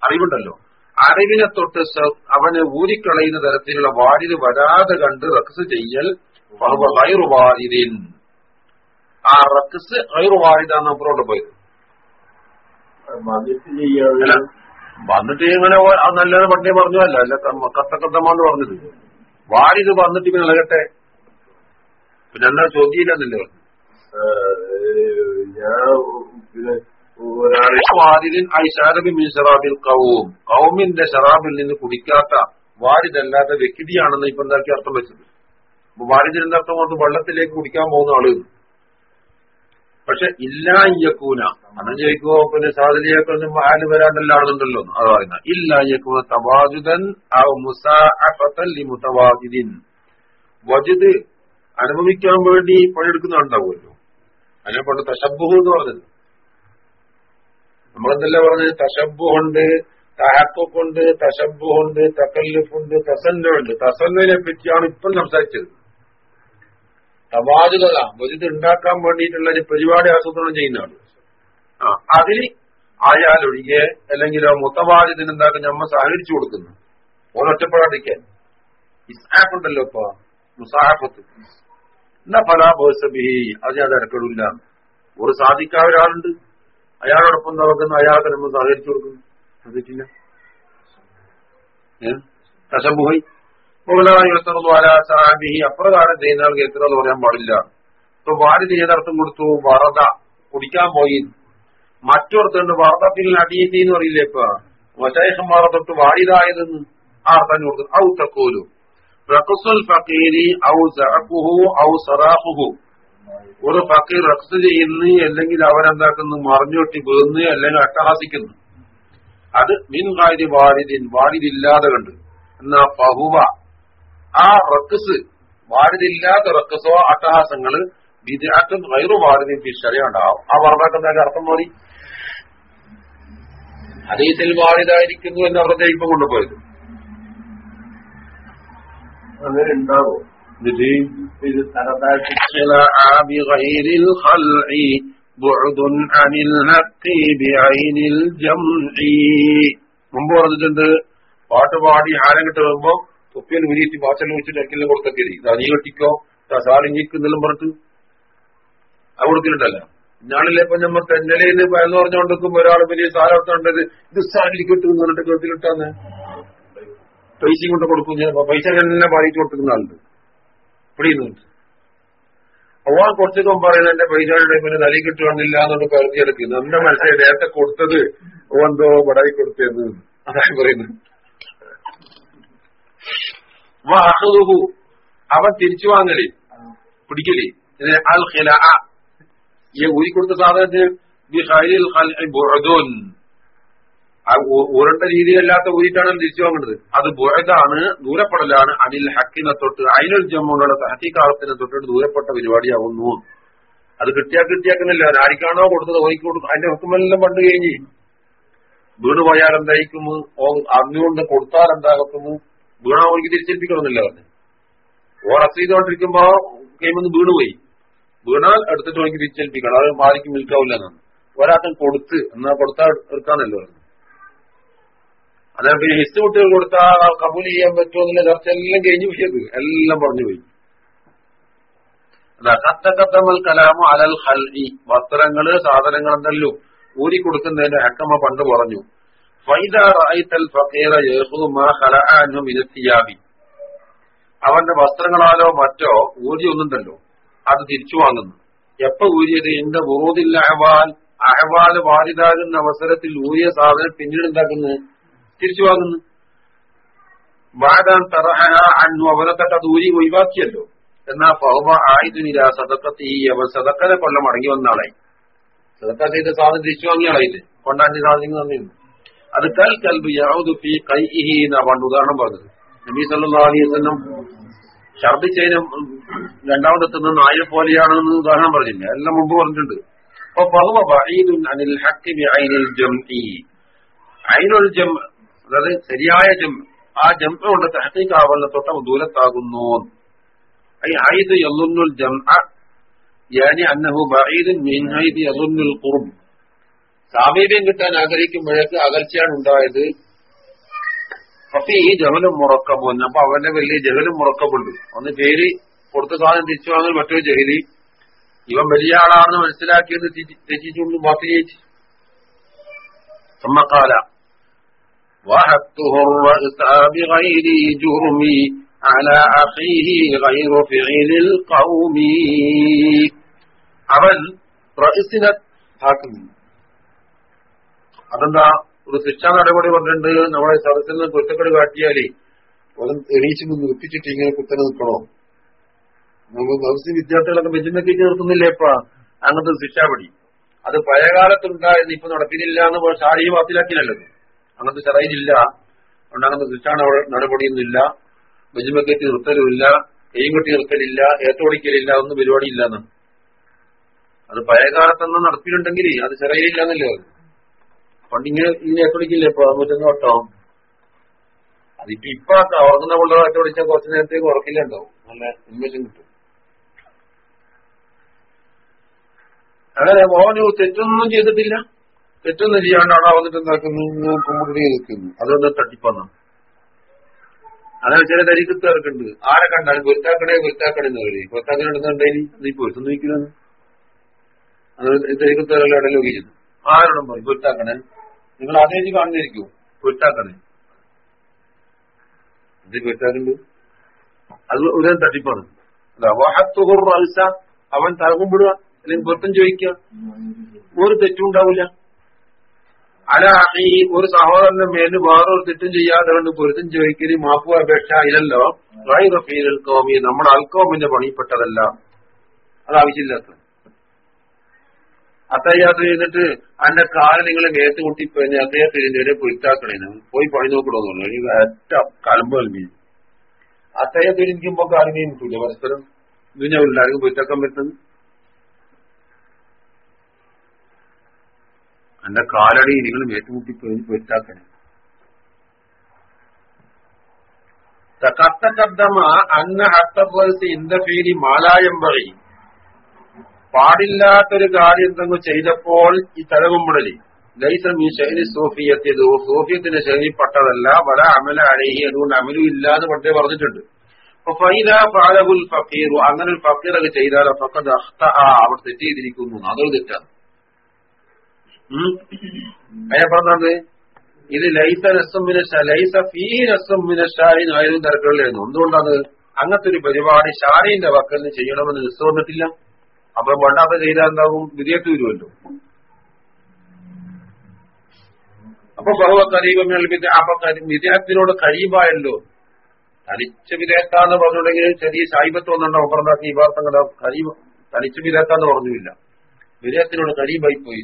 [SPEAKER 1] അറിവുണ്ടല്ലോ? അറിവിനെ തൊട്ട് അവനെ ഊരിക്കളയുന്ന തരത്തിലുള്ള വാരിത് വരാതെ കണ്ട് റക്സ് ചെയ്യൽ വാരിതിൻ ആ റക്സ് ഗൈറു വാലിദാന്ന് അപ്പുറോട്ട് പോയത്
[SPEAKER 2] വന്നിട്ട്
[SPEAKER 1] ഇങ്ങനെ നല്ലത് പണ്ടേ പറഞ്ഞു അല്ല അല്ല കത്തക്കത്തമാന്ന് പറഞ്ഞത് വാലിദ് വന്നിട്ട് പിന്നെ ഇളകട്ടെ പിന്നെ എന്താ ചോദ്യമില്ലെന്നല്ലേ
[SPEAKER 2] ഞാൻ പിന്നെ ഒരാളെ
[SPEAKER 1] വാരിദിൻ ഐ ഷാരബി മിൻ ഷറാബിൽ കൗം കൗമിന്റെ ഷറാബിൽ നിന്ന് കുടിക്കാത്ത വാരിതല്ലാത്ത വ്യക്തിയാണെന്ന് ഇപ്പൊ എന്താക്കി അർത്ഥം വെച്ചത്? അപ്പൊ വാരിദിന് എന്താ അർത്ഥം കൊണ്ട് വെള്ളത്തിലേക്ക് കുടിക്കാൻ പോകുന്ന ആൾ. പക്ഷെ ഇല്ലാ ഇയക്കൂന ചോദിക്കുമോ പിന്നെ സാധനയൊക്കെ ആൽ വരാണ്ടല്ലാണെന്നുണ്ടല്ലോ അത് പറയുന്ന ഇല്ലായ്യക്കൂന തവാജുദൻ ലിമുതവാജിദിൻ വജുദ് അനുഭവിക്കാൻ വേണ്ടി പണിയെടുക്കുന്നുണ്ടാവുമല്ലോ. അതിനെ പണ്ട് തശബുഹു എന്ന് പറഞ്ഞത്. നമ്മളെന്തല്ല പറഞ്ഞത്? തശബുഹുണ്ട് തഹക്കുണ്ട് തശബുഹുണ്ട് തക്കല്ലുഫുണ്ട് തസന്നുണ്ട് തസന്നിനെ പറ്റിയാണ് ഇപ്പം സംസാരിച്ചത്. തവാജുതല വലുത് ഉണ്ടാക്കാൻ വേണ്ടിയിട്ടുള്ള ഒരു പരിപാടി ആസൂത്രണം ചെയ്യുന്നതാണ്. ആ അതിൽ ആയാലൊഴികെ അല്ലെങ്കിൽ മുത്തവാജിദിന് എന്താക്കും നമ്മ സഹകരിച്ചു കൊടുക്കുന്നു. ഓരൊറ്റപ്പെടാതിരിക്കാൻ ഇസ്ഹാഫ് ഉണ്ടല്ലോ ഇപ്പൊ മുസാഹഫത്ത്. എന്നാ ഫലാബോസബി അത് ഞാൻ തിരക്കിടില്ല ഒരു സാധിക്കാ ഒരാളുണ്ട് അയാളോടൊപ്പം നടക്കുന്ന അയാൾക്ക് നമ്മൾ സഹകരിച്ചു കൊടുക്കുന്നു. ശ്രദ്ധിച്ചില്ല? കശംബുഹൈ സാഹിബിഹി അപ്രകാരം ചെയ്യുന്ന ആൾക്ക് എത്ര എന്ന് പറയാൻ പാടില്ല. ഇപ്പൊ വാരി ഏതർത്ഥം കൊടുത്തു വറത കുടിക്കാൻ പോയി. മറ്റൊരുത്തുണ്ട് വറദത്തിൽ അടിയത്തി എന്ന് പറയില്ലേ ഇപ്പൊ? മറ്റേഹന്മാരെ തൊട്ട് വാരിതായതെന്ന് ആ അർത്ഥം കൊടുത്തു. ഔ തക്കോലു റഖസുൽ ഫക്കീരി ഔ ഔ ഒരു ഫക്കീർ റക്സ് ചെയ്യുന്നു അല്ലെങ്കിൽ അവരെന്താക്കുന്നു? മറിഞ്ഞൊട്ടി വീന്ന് അല്ലെങ്കിൽ അട്ടഹാസിക്കുന്നു. അത് മിൻ വാരിദിൻ. വാരിദില്ലാതെ കണ്ട്. എന്നാ പഹുവ ആ റക്കസ് വാരിദില്ലാത്ത റക്കസോ അട്ടഹാസങ്ങള് വിദ്യാർത്ഥം വൈറു വാരിദിൻ ഫിഷറിയുണ്ടാവും ആ പറഞ്ഞാൽ അർത്ഥം മാറി ഹദീസിൽ വാരിദായിരിക്കുന്നു എന്ന അർത്ഥത്തെ ഇപ്പൊ കൊണ്ടുപോയത്
[SPEAKER 2] അങ്ങനെ ഉണ്ടാവും
[SPEAKER 1] എന്നിട്ട്
[SPEAKER 2] ഇത് തനതായിട്ട്
[SPEAKER 1] خلع بغير الخلع بعد عن الحق بعين الجمع മുമ്പ് പറഞ്ഞിട്ടുണ്ട് പാട്ട് പാടി ആരം കിട്ട് വരുമ്പോ തൊപ്പിയിൽ ഉരിയിട്ട് വാച്ചൽ വെച്ചിട്ട് അക്കിലും കൊടുത്തൊക്കെ നീ കെട്ടിക്കോ സാലിങ്ങിക്കുന്നെല്ലാം പറഞ്ഞിട്ട് അത് കൊടുക്കലുണ്ടല്ല. ഇന്നാളിലെ ഇപ്പൊ നമ്മൾ തെന്നലേന്ന് എന്ന് പറഞ്ഞുകൊണ്ടിരിക്കുമ്പോ ഒരാൾ വലിയ സാലത്തുണ്ടത് ഇത് സാരി കിട്ടും എന്ന് പറഞ്ഞിട്ട് കേട്ടിലിട്ടാന്ന് പൈസയും കൊണ്ട് കൊടുക്കും ഞാൻ. പൈസ തന്നെ വായിച്ചു കൊടുക്കുന്ന ആളുണ്ട്. പിടിയുന്നുണ്ട് അവാൻ കുറച്ചൊക്കെ പറയുന്നത് എന്റെ പൈസയുടെ ടൈമിന് തലയിൽ എന്നുള്ള കരുതി കരുതിയെടുക്കുന്നു എന്റെ മനസ്സിലായി നേരത്തെ കൊടുത്തത് ഓ എന്തോ വടായി കൊടുത്തെന്ന് അതാണ് പറയുന്നത്. വാഹുഹു അവൻ തിരിച്ചു വാങ്ങലേ. പിടിക്കലേ. അൽ ഖില ഈ ഊരി കൊടുത്ത സാധനത്തിന് ഊരണ്ട രീതിയിലല്ലാത്ത ഊരിട്ടാണ് തിരിച്ചു വാങ്ങുന്നത്. അത് ബുഴതാണ് ദൂരപ്പെടലാണ്. അനിൽ ഹക്കിനെ തൊട്ട് അയിനുൽ ജമ്മുള്ള ഹക്കിക്കാലത്തിനെ തൊട്ടിട്ട് ദൂരപ്പെട്ട പരിപാടിയാവുന്നു. അത് കിട്ടിയാ കിട്ടിയാക്കുന്നില്ല. ആർക്കാണോ കൊടുത്തത് ഓയ്ക്ക് കൊടുക്കും അതിന്റെ ഹക്കുമെല്ലാം പണ്ട് കഴിഞ്ഞ്. വീട് പോയാൽ എന്തായിരിക്കും? ഓ അറിഞ്ഞുകൊണ്ട് കൊടുത്താൽ എന്താകുന്നു വീണ ഓയ്ക്ക് തിരിച്ചേൽപ്പിക്കണമെന്നില്ല പറഞ്ഞു? ഓർ റസ് ചെയ്തോണ്ടിരിക്കുമ്പോ കൈമൊന്ന് വീണുപോയി. വീണാൽ എടുത്തിട്ട് ഓയ്ക്ക് തിരിച്ചേൽപ്പിക്കണം അത് മാറിക്ക് വിൽക്കാവില്ല എന്നാണ് ഒരാൾക്കും കൊടുത്ത് എന്നാ കൊടുത്താൽ എടുക്കാന്നല്ലോ പറഞ്ഞു. അതായത് പിന്നെ ഹിസ്റ്റ് കുട്ടികൾ കൊടുത്താൽ കബൂൽ ചെയ്യാൻ പറ്റുമെന്നുള്ള ചർച്ച എല്ലാം കഴിഞ്ഞു പോയത് എല്ലാം പറഞ്ഞു പോയി. കത്തക്കത്തമൽ കലാമു അലൽ ഹൽഇ വസ്ത്രങ്ങൾ സാധനങ്ങൾ എന്തല്ലോ ഊരി കൊടുക്കുന്നതിന്റെ അക്കമ്മ പണ്ട് പറഞ്ഞു. അവന്റെ വസ്ത്രങ്ങളാലോ മറ്റോ ഊരി ഒന്നുണ്ടല്ലോ അത് തിരിച്ചു വാങ്ങുന്നു. എപ്പോ ഊരിയത്? എന്റെ ബുറൂദില്ല അഹവാൽ. അഹ്വാൽ വാരിതാകുന്ന അവസരത്തിൽ ഊരിയ സാധനം പിന്നീട് എന്താക്കുന്നത് തിരിച്ചു വാങ്ങുന്നു. വാദാൻ അന്നു അവനെ തട്ട് അത് ഊരി ഒഴിവാക്കിയല്ലോ. എന്നാ പൗമ ആയുധനില സതക്കത്തി അവൻ സതക്കനെ കൊല്ലം അടങ്ങി വന്ന ആളായി സദക്ക ചെയ്ത സാധനം തിരിച്ചു വാങ്ങിയ ആളായില്ലേ സാധനങ്ങൾ സാധനം തന്നെയുണ്ട് അത് കൽ കൽബ് യാവുദു ഫീ കൈഇഹി എന്നാ പണ്ട് ഉദാഹരണം പറഞ്ഞത്. നബി സല്ലല്ലാഹു അലൈഹി വസല്ലം ഛർദിച്ചതിന് രണ്ടാമതെത്തുന്ന നായ പോലെയാണെന്ന് ഉദാഹരണം പറഞ്ഞില്ല. എല്ലാം മുമ്പ് പറഞ്ഞിട്ടുണ്ട്. അപ്പൊ ജം അതായത് ശരിയായ ജം ആ ജംഅ കൊണ്ട് തഹക്കീക്കാവുന്ന തൊട്ട ദൂരത്താകുന്നു. ഐ ഹൈദ് ജംഅ യാനി അന്നഹു ബഈദുൻ മിൻ ഹൈദ് യളുന്നുൽ ഖുർബ്. സാമീപ്യം കിട്ടാൻ ആഗ്രഹിക്കുമ്പോഴേക്ക് അകൽച്ചയാണ് ഉണ്ടായത്. അപ്പൊ ഈ ജഹലും മുറക്കബുന്ന് അപ്പൊ അവന്റെ വലിയ ജഹലും മുറക്കമുണ്ട് ഒന്ന് ജയിലി കൊടുത്ത സാധനം തിരിച്ചു വന്നത് മറ്റൊരു ജയിലി ഇവൻ വലിയ ആളാണെന്ന് മനസ്സിലാക്കിയത് തെറ്റിച്ചുകൊണ്ട് മാത്രം ചേച്ചി സമ്മക്കാല. അവൻ അതെന്താ? ഒരു ശിക്ഷാ നടപടി പറഞ്ഞിട്ടുണ്ട് നമ്മളെ സദസ്സിൽ നിന്ന് കുറ്റക്കെട് കാട്ടിയാലേ അവൻ എണീച്ച് നിർത്തിച്ചിട്ട് ഇങ്ങനെ കുത്തനെ നിൽക്കണോ? നമ്മൾ സദസ്സിൽ വിദ്യാർത്ഥികളൊക്കെ ബെഞ്ചിനൊക്കെ ചേർത്തുന്നില്ലേ ഇപ്പൊ? അങ്ങനത്തെ ശിക്ഷാപടി അത് പഴയകാലത്തുണ്ടായിരുന്നു ഇപ്പൊ നടപ്പിനില്ല എന്ന് ഷാരി വാത്തിലാക്കിയല്ലോ അങ്ങനത്തെ ചെറയിലില്ല അതുകൊണ്ട് അങ്ങനത്തെ ശിക്ഷാ നടപടിയൊന്നുമില്ല ബെഞ്ചുമക്കേറ്റ് നിർത്തലുമില്ല കൈയും കെട്ടി നിർത്തലില്ല. ഏത്തോടിക്കലില്ല ഒന്നും പരിപാടിയില്ല എന്നാണ്. അത് പഴയകാലത്തൊന്നും നടപ്പിലുണ്ടെങ്കിൽ അത് ചെറയിലില്ല എന്നല്ലേ പറഞ്ഞു പണ്ടിങ്ങനെ ഇങ്ങനെ ഇപ്പൊ നൂറ്റൊന്ന് വട്ടോ അതിപ്പോ ഇപ്പൊ ഉറങ്ങുന്ന പിള്ളേർ വിളിച്ചാൽ കുറച്ച് നേരത്തേക്ക് ഉറക്കില്ലുണ്ടാവും നല്ല ഉന്മേഷം കിട്ടും. അങ്ങനെ മോഹന് തെറ്റൊന്നും ചെയ്തിട്ടില്ല. തെറ്റൊന്നും ചെയ്യാണ്ട് അവിടെ വന്നിട്ട് എന്താക്കുന്നു കുമ്പിടി നിൽക്കുന്നു. അതൊന്നും തട്ടിപ്പന്ന അങ്ങനെ ചില തരിക്കുത്തേർക്കുണ്ട് ആരെ കണ്ടാലും പൊരുത്താക്കണേ പൊരുത്താക്കണേ എന്ന് പറയും. പൊരുത്താക്കണ ഉണ്ടെങ്കിൽ നീ പൊരുത്തം നോക്കില്ലെന്ന് അത് തരികത്തുകാരെല്ലാം ഇടയിൽ ഒഴിയുന്നു. ആരോടും പറയും പൊരുത്താക്കണേ. നിങ്ങൾ അതേ കാണുന്നിരിക്കൂ പൊരുത്താക്കണേ ഇത് പൊരുത്താക്കുണ്ട് അത് ഒരു തട്ടിപ്പാണ്. റൽസ അവൻ തലകുമ്പിടുക അല്ലെങ്കിൽ പൊരുത്തം ചോദിക്കുക. ഒരു തെറ്റും ഉണ്ടാവില്ല. അല ഈ ഒരു സഹോദരന്റെ മേൽ വേറൊരു തെറ്റും ചെയ്യാതെ കൊണ്ട് പൊരുത്തം ചോദിക്കൽ മാപ്പു അപേക്ഷ ഇല്ലല്ലോ. റഫീൽ കോമി നമ്മുടെ അൽക്കോമിന്റെ പണിപ്പെട്ടതല്ല അത് ആവശ്യമില്ലാത്ത. അത്തയ്യാത്ര ചെയ്തിട്ട് അന്റെ കാൽ നിങ്ങൾ നേരത്തെ കൂട്ടിപ്പോയി അദ്ദേഹം തിരിഞ്ഞവരെ പൊരുത്താക്കണേന്. പോയി പണി നോക്കണോന്ന് എനിക്ക് ഒറ്റ കലമ്പ് നൽകി അത്തയ്യ തിരിഞ്ഞുമ്പോ കാലിനെയും കിട്ടൂല പരസ്പരം ഇതിനെ എല്ലാവർക്കും പൊരുത്താക്കാൻ പറ്റുന്നു അന്റെ കാലടി നിങ്ങൾ മേറ്റുമുട്ടി പൊരുത്താക്കണേ. തക്കത്തക്കദ്ദമ അന്ന ഹത്തപ്പേഴ്സ് ഇന്ത മാലായം പറയും. പാടില്ലാത്തൊരു കാര്യം തങ്ങൾ ചെയ്തപ്പോൾ ഈ തലകുമ്പടലി ലൈസം ഈ ശൈലി സോഫിയത്തിയത് സോഫിയത്തിന്റെ ശൈലിപ്പെട്ടതല്ല വല അമല അഴകി അതുകൊണ്ട് അമലും ഇല്ല പണ്ടേ പറഞ്ഞിട്ടുണ്ട്. ഫൈദുൽ ഫക്കീറു അങ്ങനെ ഒരു ഫക്കീറൊക്കെ ചെയ്താൽ ഫക്കത് അവിടെ തെറ്റ് ചെയ്തിരിക്കുന്നു. അതൊരു തെറ്റാണ്. അയാൾ പറഞ്ഞത് ഇത് ലൈസ രസം മിനശ ലൈസ ഫീ രസം മിനശാരിൻ ആയതും തിരക്കുകളിലായിരുന്നു എന്തുകൊണ്ടാണ്? അങ്ങനത്തെ ഒരു പരിപാടി ഷാരിന്റെ വക്കലിന് ചെയ്യണമെന്ന് രസം വന്നിട്ടില്ല. അപ്പൊ വേണ്ടാത്ത ചെയ്താൽ എന്താകും വിധിയൊക്കെ വരുമല്ലോ. അപ്പൊ ബഹുവ കരീബം അപ്പൊ വിദേഹത്തിനോട് കഴിയുമായല്ലോ. തനിച്ച വിദേഹത്താന്ന് പറഞ്ഞിട്ടുണ്ടെങ്കിൽ ചെറിയ സായിബത്ത് വന്നിട്ടുണ്ടോ പറഞ്ഞാക്കി ഈ വാർത്തങ്ങളുടെ കഴിവ് തനിച്ച വിദേഹത്താന്ന് പറഞ്ഞില്ല. വിദേഹത്തിനോട് കഴിയുമായി പോയി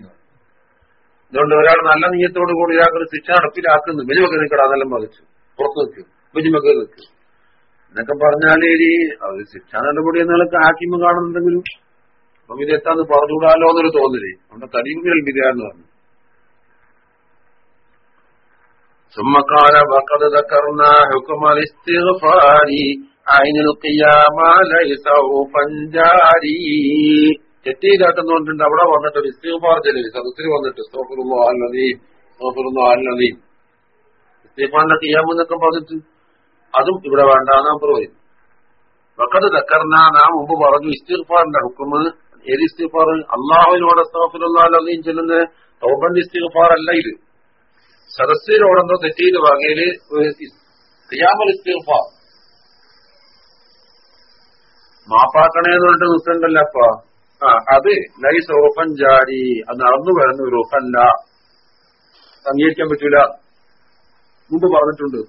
[SPEAKER 1] അതുകൊണ്ട് ഒരാൾ നല്ല നീയത്തോട് കൂടി ഒരാൾക്ക് ശിക്ഷ നടപ്പിലാക്കുന്നു. ബലിമൊക്കെ നിൽക്കട അതെല്ലാം മതിച്ചു. പുറത്തു നിൽക്കും. ബലിമൊക്കെ നിൽക്കും. എന്നൊക്കെ പറഞ്ഞാലേ ഈ ശിക്ഷാ നടപടി എന്നൊക്കെ ആക്കിമ കാണുന്നുണ്ടെങ്കിലും അപ്പൊ വിദഗ്ധാന്ന് പറഞ്ഞുകൂടാലോ എന്നൊരു തോന്നലേ നമ്മുടെ കരീബുകൾ വിദ്യാന്ന് പറഞ്ഞു ثم قال وقد ذكرنا حكم الاستغفار عين القيامة ليس عوفا جاري തെറ്റീതാട്ടെന്ന് പറഞ്ഞിട്ടുണ്ട് അവിടെ വന്നിട്ട് ഒരു ഇസ്തീഫാർ ചെലവ് സദസ്സിൽ വന്നിട്ട് സോഫറുള്ളോ അല്ലതീം സോഫറുള്ളോ അല്ലതീം ഇസ്തീഫാറിന്റെ കിയാമെന്നൊക്കെ പറഞ്ഞിട്ട് അതും ഇവിടെ വേണ്ട നാം പറയും വക്കത് തക്കർന്ന നാം മുമ്പ് പറഞ്ഞു ഇസ്തീഫാറിന്റെ ഹുക്കുമ് ഏത് ഇസ്തിഫാർ അള്ളാഹുവിനോട് സോഫറുള്ള ചെല്ലുന്നത് ചെല്ലുന്ന തൗബന്റെ ഇസ്തിഫാർ അല്ല ഇത് സദസ്സിനോടെന്തോ തെറ്റീത് വകയിൽ കിയാമൽ ഇസ്തിഫാർ മാപ്പാക്കണേന്ന് പറഞ്ഞിട്ട് നിൽക്കണ്ടല്ലപ്പാ ആ അത് ലൈസ് ഉറഫൻ ജാരി അത് നടന്നു വരുന്ന ഒരു ഉറഫല്ല അംഗീകരിക്കാൻ പറ്റൂല മുമ്പ് പറഞ്ഞിട്ടുണ്ട്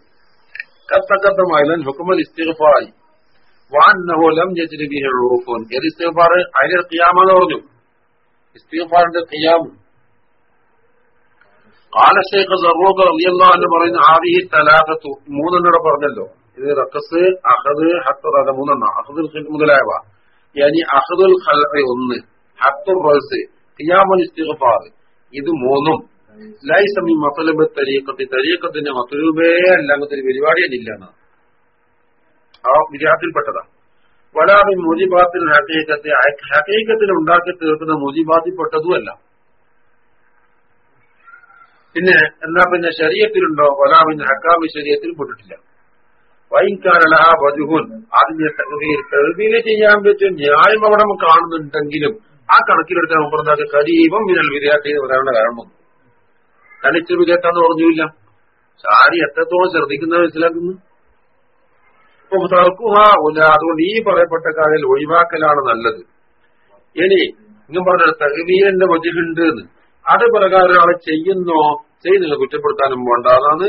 [SPEAKER 1] കത്തക്കത്തമായാലും ഹുക്കുമൽ ഇസ്തിഗ്ഫാറായി വാന്നഹു ലം യജ്രി ബിഹി ഉറൂഫുൻ ഏത് ഇസ്തിഗ്ഫാർ അതിന് ഖിയാമെന്ന് പറഞ്ഞു ഇസ്തിഗ്ഫാറിന്റെ ഖിയാം قال الشيخ زروق رضي الله عنه പറയുന്ന هذه الثلاثه മൂന്നെണ്ണം പറഞ്ഞല്ലോ ഇത് റക്കസ് അഹദ് ഹത്തർ അത് മൂന്നെണ്ണം അഹദ് മുതലായവ യാനി അഹദുൽ ഖൽഇ ഒന്ന് ഹത്തുർ റസ് ഖിയാമുൽ ഇസ്തിഗ്ഫാർ ഇത് മൂന്നും ലൈസമി മസലബ് തരീക്കത്തി തരീക്കത്തിന്റെ മസലൂബേ അല്ല അങ്ങനത്തെ ഒരു പരിപാടി ഇല്ല എന്നാണ് ആ വിരാത്തിൽപ്പെട്ടതാ വലാബിൻ മുജിബാത്തിൽ ഹക്കീക്കത്തെ ഹക്കീക്കത്തിൽ ഉണ്ടാക്കി തീർക്കുന്ന മുജിബാത്തിൽപ്പെട്ടതുമല്ല. പിന്നെ എന്നാ പിന്നെ ശരീരത്തിലുണ്ടോ? വലാബിൻ ഹക്കാമി ശരീരത്തിൽ പെട്ടിട്ടില്ല. വൈകാരല വജുഹുൻ. അതിന്റെ തകവീർ തെളിവിൽ ചെയ്യാൻ പറ്റിയ ന്യായം അവിടെ നമുക്ക് കാണുന്നുണ്ടെങ്കിലും ആ കണക്കിലെടുക്കാൻ മുമ്പ് കരീബം മിനൽ വിദ്യാർത്ഥി എന്ന് പറയാനുള്ള കാരണം തനിച്ച് വിദ്യാർത്ഥാന്ന് പറഞ്ഞില്ല. സാരി എത്രത്തോളം ശ്രദ്ധിക്കുന്ന മനസ്സിലാക്കുന്നു? അതുകൊണ്ട് ഈ പറയപ്പെട്ട കാര്യം ഒഴിവാക്കലാണ് നല്ലത്. ഇനി ഇങ്ങനെ പറഞ്ഞ തകവീരന്റെ വജിലുണ്ട് അത് പ്രകാരം ഒരാളെ ചെയ്യുന്നോ ചെയ്യുന്നില്ല കുറ്റപ്പെടുത്താനും വേണ്ട. അതാണ്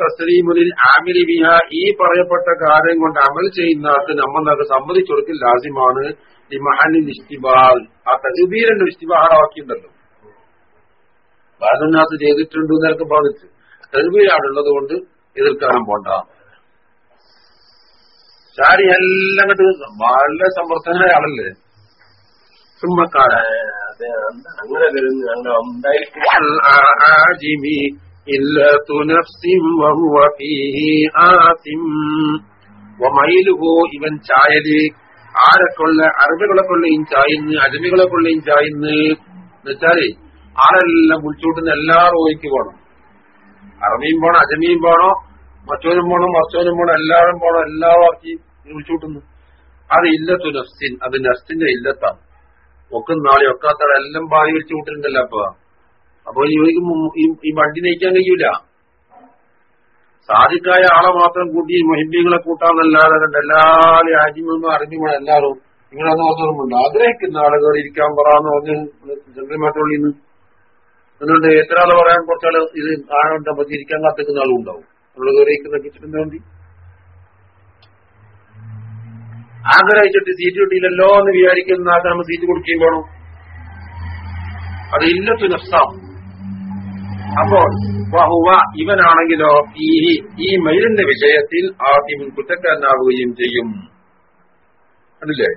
[SPEAKER 1] തസ്രീമുലിൽ ആമിലി ബിഹ. ഈ പറയപ്പെട്ട കാര്യം കൊണ്ട് അമൽ ചെയ്യുന്ന ആൾക്ക് നമ്മൾ സമ്മതിച്ചു കൊടുക്കൽ ലാസിമാണ്. ഈ മഹാനിൽ ഇഷ്ടിബാൽ ആ തകബീരന്റെ ഇഷ്ടിബാഹാറാക്കിയിട്ടുണ്ടല്ലോ ബാലനാഥ് ചെയ്തിട്ടുണ്ട് എന്നൊക്കെ ബാധിച്ച് തെരുവിലാണുള്ളത് കൊണ്ട് എതിർക്കാനും പോണ്ട ശാരി എല്ലാം കണ്ട് വളരെ സമർത്ഥനായ ആളല്ലേ ചുമ്മക്കാരൻ
[SPEAKER 2] അതെ അങ്ങനെ വരുന്നു ഞങ്ങൾ ഉണ്ടായിട്ട്
[SPEAKER 1] الأعاجم إلة نفس وهو فيه آثم وميله ഇവൻ ചായല് ആരെക്കൊള്ള അറബികളെ കൊള്ളയും ചായന്ന് അജമികളെ കൊള്ളയും ചായന്ന് എന്നുവെച്ചാല് ആരെല്ലാം വിളിച്ചുകൂട്ടുന്ന എല്ലാവരും ഓയ്ക്ക് പോണം അറബിയും പോണം അജമിയും പോണോ മറ്റോനും പോണം മറ്റോനും പോണം എല്ലാവരും പോണം എല്ലാവാക്കി വിളിച്ചുകൂട്ടുന്നു അത് ഇല്ലത്തു നഫ്സിൻ അത് നഫ്സിന്റെ ഇല്ലത്താണ്. ഒക്കെ നാളെ ഒക്കാത്തവരെ എല്ലാം ബാധി വിളിച്ചു കൂട്ടിട്ടുണ്ടല്ലോ അപ്പൊ. അപ്പൊ ഈ ഈ- വണ്ടി നയിക്കാൻ കഴിയൂല. സാധിക്കായ ആളെ മാത്രം കൂട്ടി മഹിമ്യങ്ങളെ കൂട്ടാന്നല്ലാതെ കണ്ട് എല്ലാവരും ആജിമൊന്നും അറിഞ്ഞുകൂടെ എല്ലാവരും നിങ്ങളൊന്നും ഓർമ്മയുണ്ട് ആഗ്രഹിക്കുന്ന ആളുകൾ ഇരിക്കാൻ പറയാന്ന് പറഞ്ഞ് ചന്ദ്രമാറ്റുള്ളിന്ന് എന്നുകൊണ്ട് എത്ര ആൾ പറയാൻ കുറച്ചാൾ ഇത് പറ്റി ഇരിക്കാൻ കാത്തിക്കുന്ന ആളും ഉണ്ടാവും. അറിയിക്കുന്ന കിച്ചിട്ടുണ്ട് വേണ്ടി ആഗ്രഹിച്ചിട്ട് സീറ്റ് കിട്ടിയില്ലല്ലോ എന്ന് വിചാരിക്കുന്ന ആൾക്ക് സീറ്റ് കൊടുക്കുകയും വേണം. അത് ഇല്ലത്തു നഷ്ടം അപ്പോൾ വഹുവ ഇവനാണെങ്കിലോ ഈ ഈ മയിലിന്റെ വിഷയത്തിൽ ആദ്യം കുറ്റക്കാരനാവുകയും ചെയ്യും. കണ്ടില്ലേ?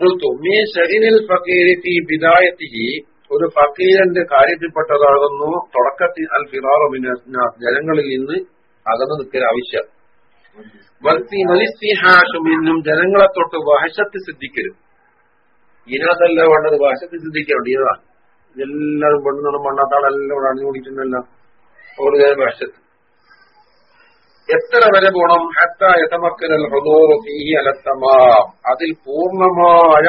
[SPEAKER 1] കൊടുത്തു മീ ശരീരിൽ ഫക്കീരി ഒരു ഫക്കീരന്റെ കാര്യത്തിൽപ്പെട്ടതാകുന്നു. തുടക്കത്തിൽ അൽ ഫിറാറോ ജനങ്ങളിൽ നിന്ന് അകന്നു നിൽക്കൽ ആവശ്യം. വൽത്തി വലിസ്തിഹാഷും എന്നും ജനങ്ങളെ തൊട്ട് വഹശത്ത് സിദ്ധിക്കരുത് ഇതിനകത്തല്ല വേണ്ടത്? വഹശത്ത് സിദ്ധിക്കാറുണ്ട് ഇതാണ് എല്ലാവരും പെണ്ണുകളും മണ്ണാത്താളെല്ലാം ഇവിടെ അണിഞ്ഞു കൂടിയിട്ടുണ്ടല്ലോ ഒരു നേരം വഹശത്ത്. എത്ര വരെ പോണം? ഹത്ത യഥമക്കൽ ഹൃദോറീഹി അലത്തമാം. അതിൽ പൂർണമായ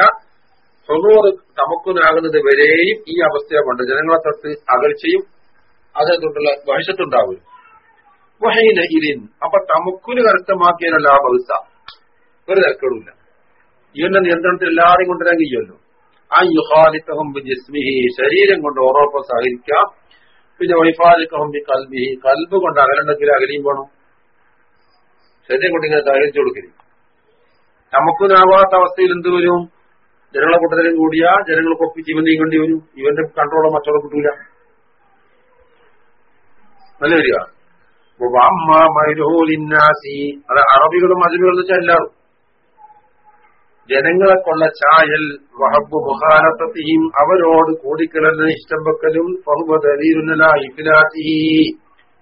[SPEAKER 1] ഹൃദോറ് തമക്കുനാകുന്നത് വരെയും ഈ അവസ്ഥയെ കൊണ്ട് ജനങ്ങളെ തൊട്ട് അകൽച്ചയും അതിനെ തൊട്ടുള്ള വഹശത്തുണ്ടാവും ഇരിൻ. ഇതിൻ അപ്പൊ തമുക്കുന് കരസ്ഥമാക്കിയാലല്ല ആ ബഹുസ ഒരു തിരക്കടില്ല ഇവന്റെ നിയന്ത്രണത്തിൽ എല്ലാവരെയും കൊണ്ടുവരാൻ കഴിയുമല്ലോ. ആ യുഹാലിത്തഹം ജിസ്മിഹി. ശരീരം കൊണ്ട് ഓരോപ്പം സഹകരിക്കാം. പിന്നെ വൈഫാലിക്കഹം ബി കൽബിഹി. കൽബ് കൊണ്ട് അകലുണ്ടെങ്കിൽ അകലിയും വേണം. ശരീരം കൊണ്ട് ഇങ്ങനെ സഹകരിച്ചു കൊടുക്കരുത്. നമുക്കുനാവാത്ത അവസ്ഥയിൽ എന്ത് വരും? ജനങ്ങളെ കൂട്ടത്തിലും കൂടിയാ ജനങ്ങൾക്ക് ഒപ്പിച്ച് ഇവൻ നീങ്ങേണ്ടി വരും. ഇവന്റെ കൺട്രോളോ മറ്റോടെ കിട്ടൂല. നല്ല വരിക അത് അറബികളും അജമികളും വെച്ചാൽ എല്ലാവരും. ജനങ്ങളെ കൊള്ള ചായൽ വഹബ് മുഹാലത്തയും അവരോട് കൂടിക്കിടന്ന് ഇഷ്ടം വെക്കലും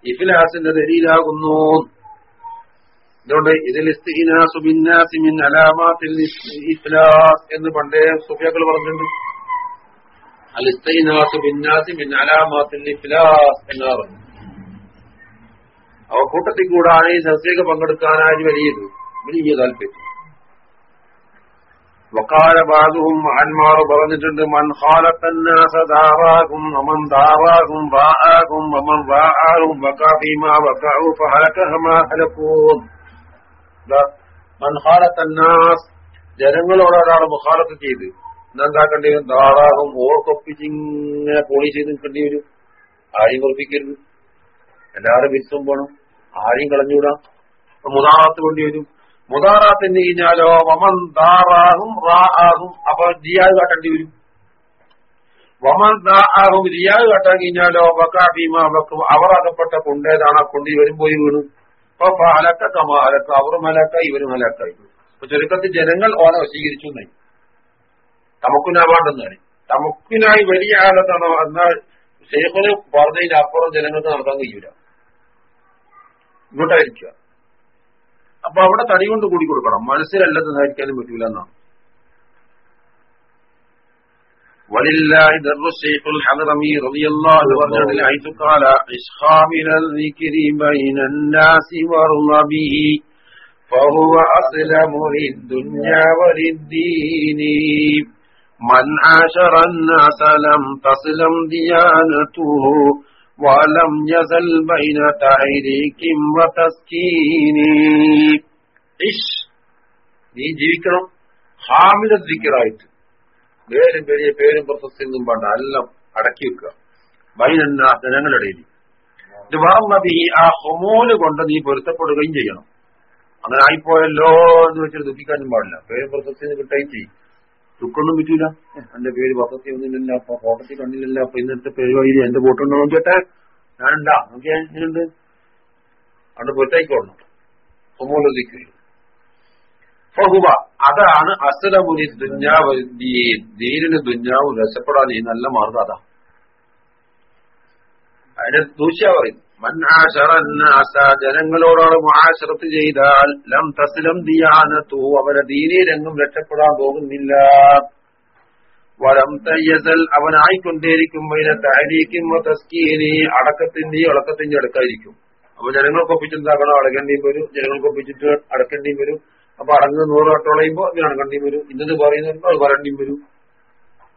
[SPEAKER 1] ഇഫിലാസിന്റെ ദലീലാകുന്നു. ഇതുകൊണ്ട് ഇതിൽ ഇസ്തിനാസു അലാമാത്തിൽ ഇഫ്ലാസ് എന്ന് പണ്ടേ സുഫിയാക്കൾ പറഞ്ഞിട്ടുണ്ട്. ഇഫ്ലാസ് അവ കൂട്ടത്തിൽ കൂടാണ് ഈ സസ്യക്ക് പങ്കെടുക്കാനായി വലിയത് വലിയ താല്പര്യം. വക്കാല ബാദുഹും മഹാന്മാർ പറഞ്ഞിട്ടുണ്ട് മൻ ഖാലത്തന്നാസ ദാറാകും വമൻ ദാറാകും ബാആകും വമൻ ബാആറും വക്കാഫീമാ ഫീമാ ഹലക്കഹമാ ഫഹലക കമാ ഹലകൂൻ മൻ ഖാലത്തന്നാസ് ജനങ്ങളോട് ഒരാൾ മുഖാലത്ത് ചെയ്ത് എന്താക്കേണ്ടി വരും ധാരാളം ഓർക്കൊപ്പിച്ചിങ്ങനെ പോളി ചെയ്ത് നിൽക്കേണ്ടി വരും. ആരെയും ഉറപ്പിക്കരുത് എല്ലാവരും വിത്തും പോണം. ആരെയും കളഞ്ഞുവിടാം. മുതാറാത്ത് വേണ്ടി വരും. മുതാറാത്തിന് കഴിഞ്ഞാലോ? വമൻ ദാറാഹും റാഹും. അപ്പൊ ജിയാദ് കാട്ടേണ്ടി വരും. വമൻ ദാഹും ജിയാദ് കാട്ടാൻ കഴിഞ്ഞാലോ? വക്കാഫീമ വക്കും. അവർ അകപ്പെട്ട കൊണ്ടേതാണ് കൊണ്ടി വരും പോയി വീണു. അപ്പൊ ഫലക്ക കമാലക്ക അവർ മലക്ക ഇവർ മലക്കായി അപ്പൊ ചുരുക്കത്തിൽ ജനങ്ങൾ ഓനെ വശീകരിച്ചു എന്നായി. തമക്കുനാവാണ്ടെന്നാണ് തമക്കുനായി വലിയ ആളത്താണോ എന്നാൽ ഷെയ്ഖിന് പറഞ്ഞതിന് അപ്പുറം ജനങ്ങൾക്ക് നടത്താൻ കഴിയൂല. ഇങ്ങോട്ടായിരിക്കുക. അപ്പൊ അവിടെ തടി കൊണ്ട് കൂടി കൊടുക്കണം. മനസ്സിലല്ലത് ധരിക്കാനും പറ്റൂല എന്നാണ്. ولله در الشيخ الحضرمي رضي الله عنه حيث قال اشخى من الذكر بين الناس وارض به فهو أسلم للدنيا وللدين من عاشر الناس لم تسلم ديانته ولم يزل بين تحريك وتسكين ഇഷ് നീ ജീവിക്കണം ഹാമില ദിക്കറായിട്ട് പേരും പെരിയ പേരും പ്രശസ്തിയൊന്നും വേണ്ട എല്ലാം അടക്കി വെക്കുക. ബൈനന്ന ജനങ്ങളുടെ ഇടയിൽ. ഇത് നബി ആ ഹൊമോന് കൊണ്ട് നീ പൊരുത്തപ്പെടുകയും ചെയ്യണം. അങ്ങനെ ആയിപ്പോയല്ലോ എന്ന് വെച്ചിട്ട് ദുഃഖിക്കാനും പാടില്ല. പേരും പ്രശസ്തി കിട്ടുകയും ചെയ്യും. ദുഃഖമൊന്നും പറ്റൂല എന്റെ പേര് പ്രശസ്തി ഒന്നുമില്ല അപ്പൊ ഫോട്ടത്തിൽ കണ്ടില്ലല്ലോ അപ്പൊ ഇന്നത്തെ പേര് പരിപാടി എന്റെ ബോട്ടുണ്ടോ നോക്കിയട്ടെ ഞാനുണ്ടാ. നോക്കിയാ ഇങ്ങനെയുണ്ട്. അവിടെ പൊരുത്തായിക്കോളണം. ഹൊമോലോ ദിക്കില്ല ഫഹുവ അതാണ് അസലമുനി ദുഞ്ഞാവ് ദീനിന് ദുഞ്ഞാവ് രക്ഷപ്പെടാൻ ഈ നല്ല മാർഗം അതാ. അതിന്റെ ദൂഷ്യ പറയും മന്നാശറന്നാസ ജനങ്ങളോടാണ് മുആശറത്ത് ചെയ്താൽ ലം തസ്ലം ദിയാനത്തു അവരെ ദീനീ രംഗം രക്ഷപ്പെടാൻ പോകുന്നില്ല. വലം തയ്യസൽ അവനായിക്കൊണ്ടേയിരിക്കും അതിനെ താരീക്കും തസ്കീനി അടക്കത്തിന്റെയും അടക്കത്തിന്റെയും അടുക്കായിരിക്കും. അപ്പൊ ജനങ്ങൾക്കൊപ്പിച്ചെന്താക്കണം അടക്കേണ്ടിയും വരും. ജനങ്ങൾക്കൊപ്പിച്ചിട്ട് അടക്കേണ്ടിയും വരും. അപ്പൊ അടങ്ങ് നൂറ് വട്ടോളയുമ്പോ ഇങ്ങനെ അടക്കേണ്ടിയും വരും. ഇന്നത് പറയുന്നവരുമ്പോ അത് പറയേണ്ടിയും വരും.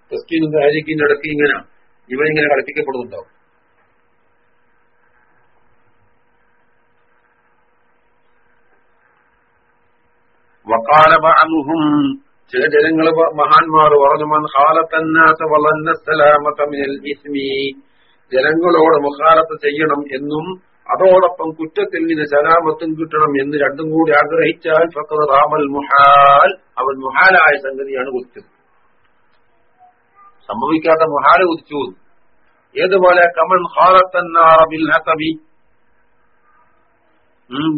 [SPEAKER 1] ക്രിസ്ത്യനും താരീക്കിന്റെ ഇടയ്ക്ക് ഇങ്ങനെ. ഇവനിങ്ങനെ കളിപ്പിക്കപ്പെടുന്നുണ്ടാവും. വക്കാല ചില ജനങ്ങൾ മഹാന്മാർ പറഞ്ഞു ജനങ്ങളോട് മുഖാലത്ത് ചെയ്യണം എന്നും അതോടൊപ്പം കുറ്റത്തിൽ നിന്ന് സലാമത്തും കിട്ടണം എന്ന് രണ്ടും കൂടി ആഗ്രഹിച്ചാൽ ഫക്കത് റാമൽ മുഹാൽ അവൻ മുഹാലായ സംഗതിയാണ് കുറിച്ചത്. സംഭവിക്കാത്ത മുഹാല കുതിച്ചു ഏതുപോലെ കമൻ ഹാറത്തന്നാറബിൽ ഹത്തബി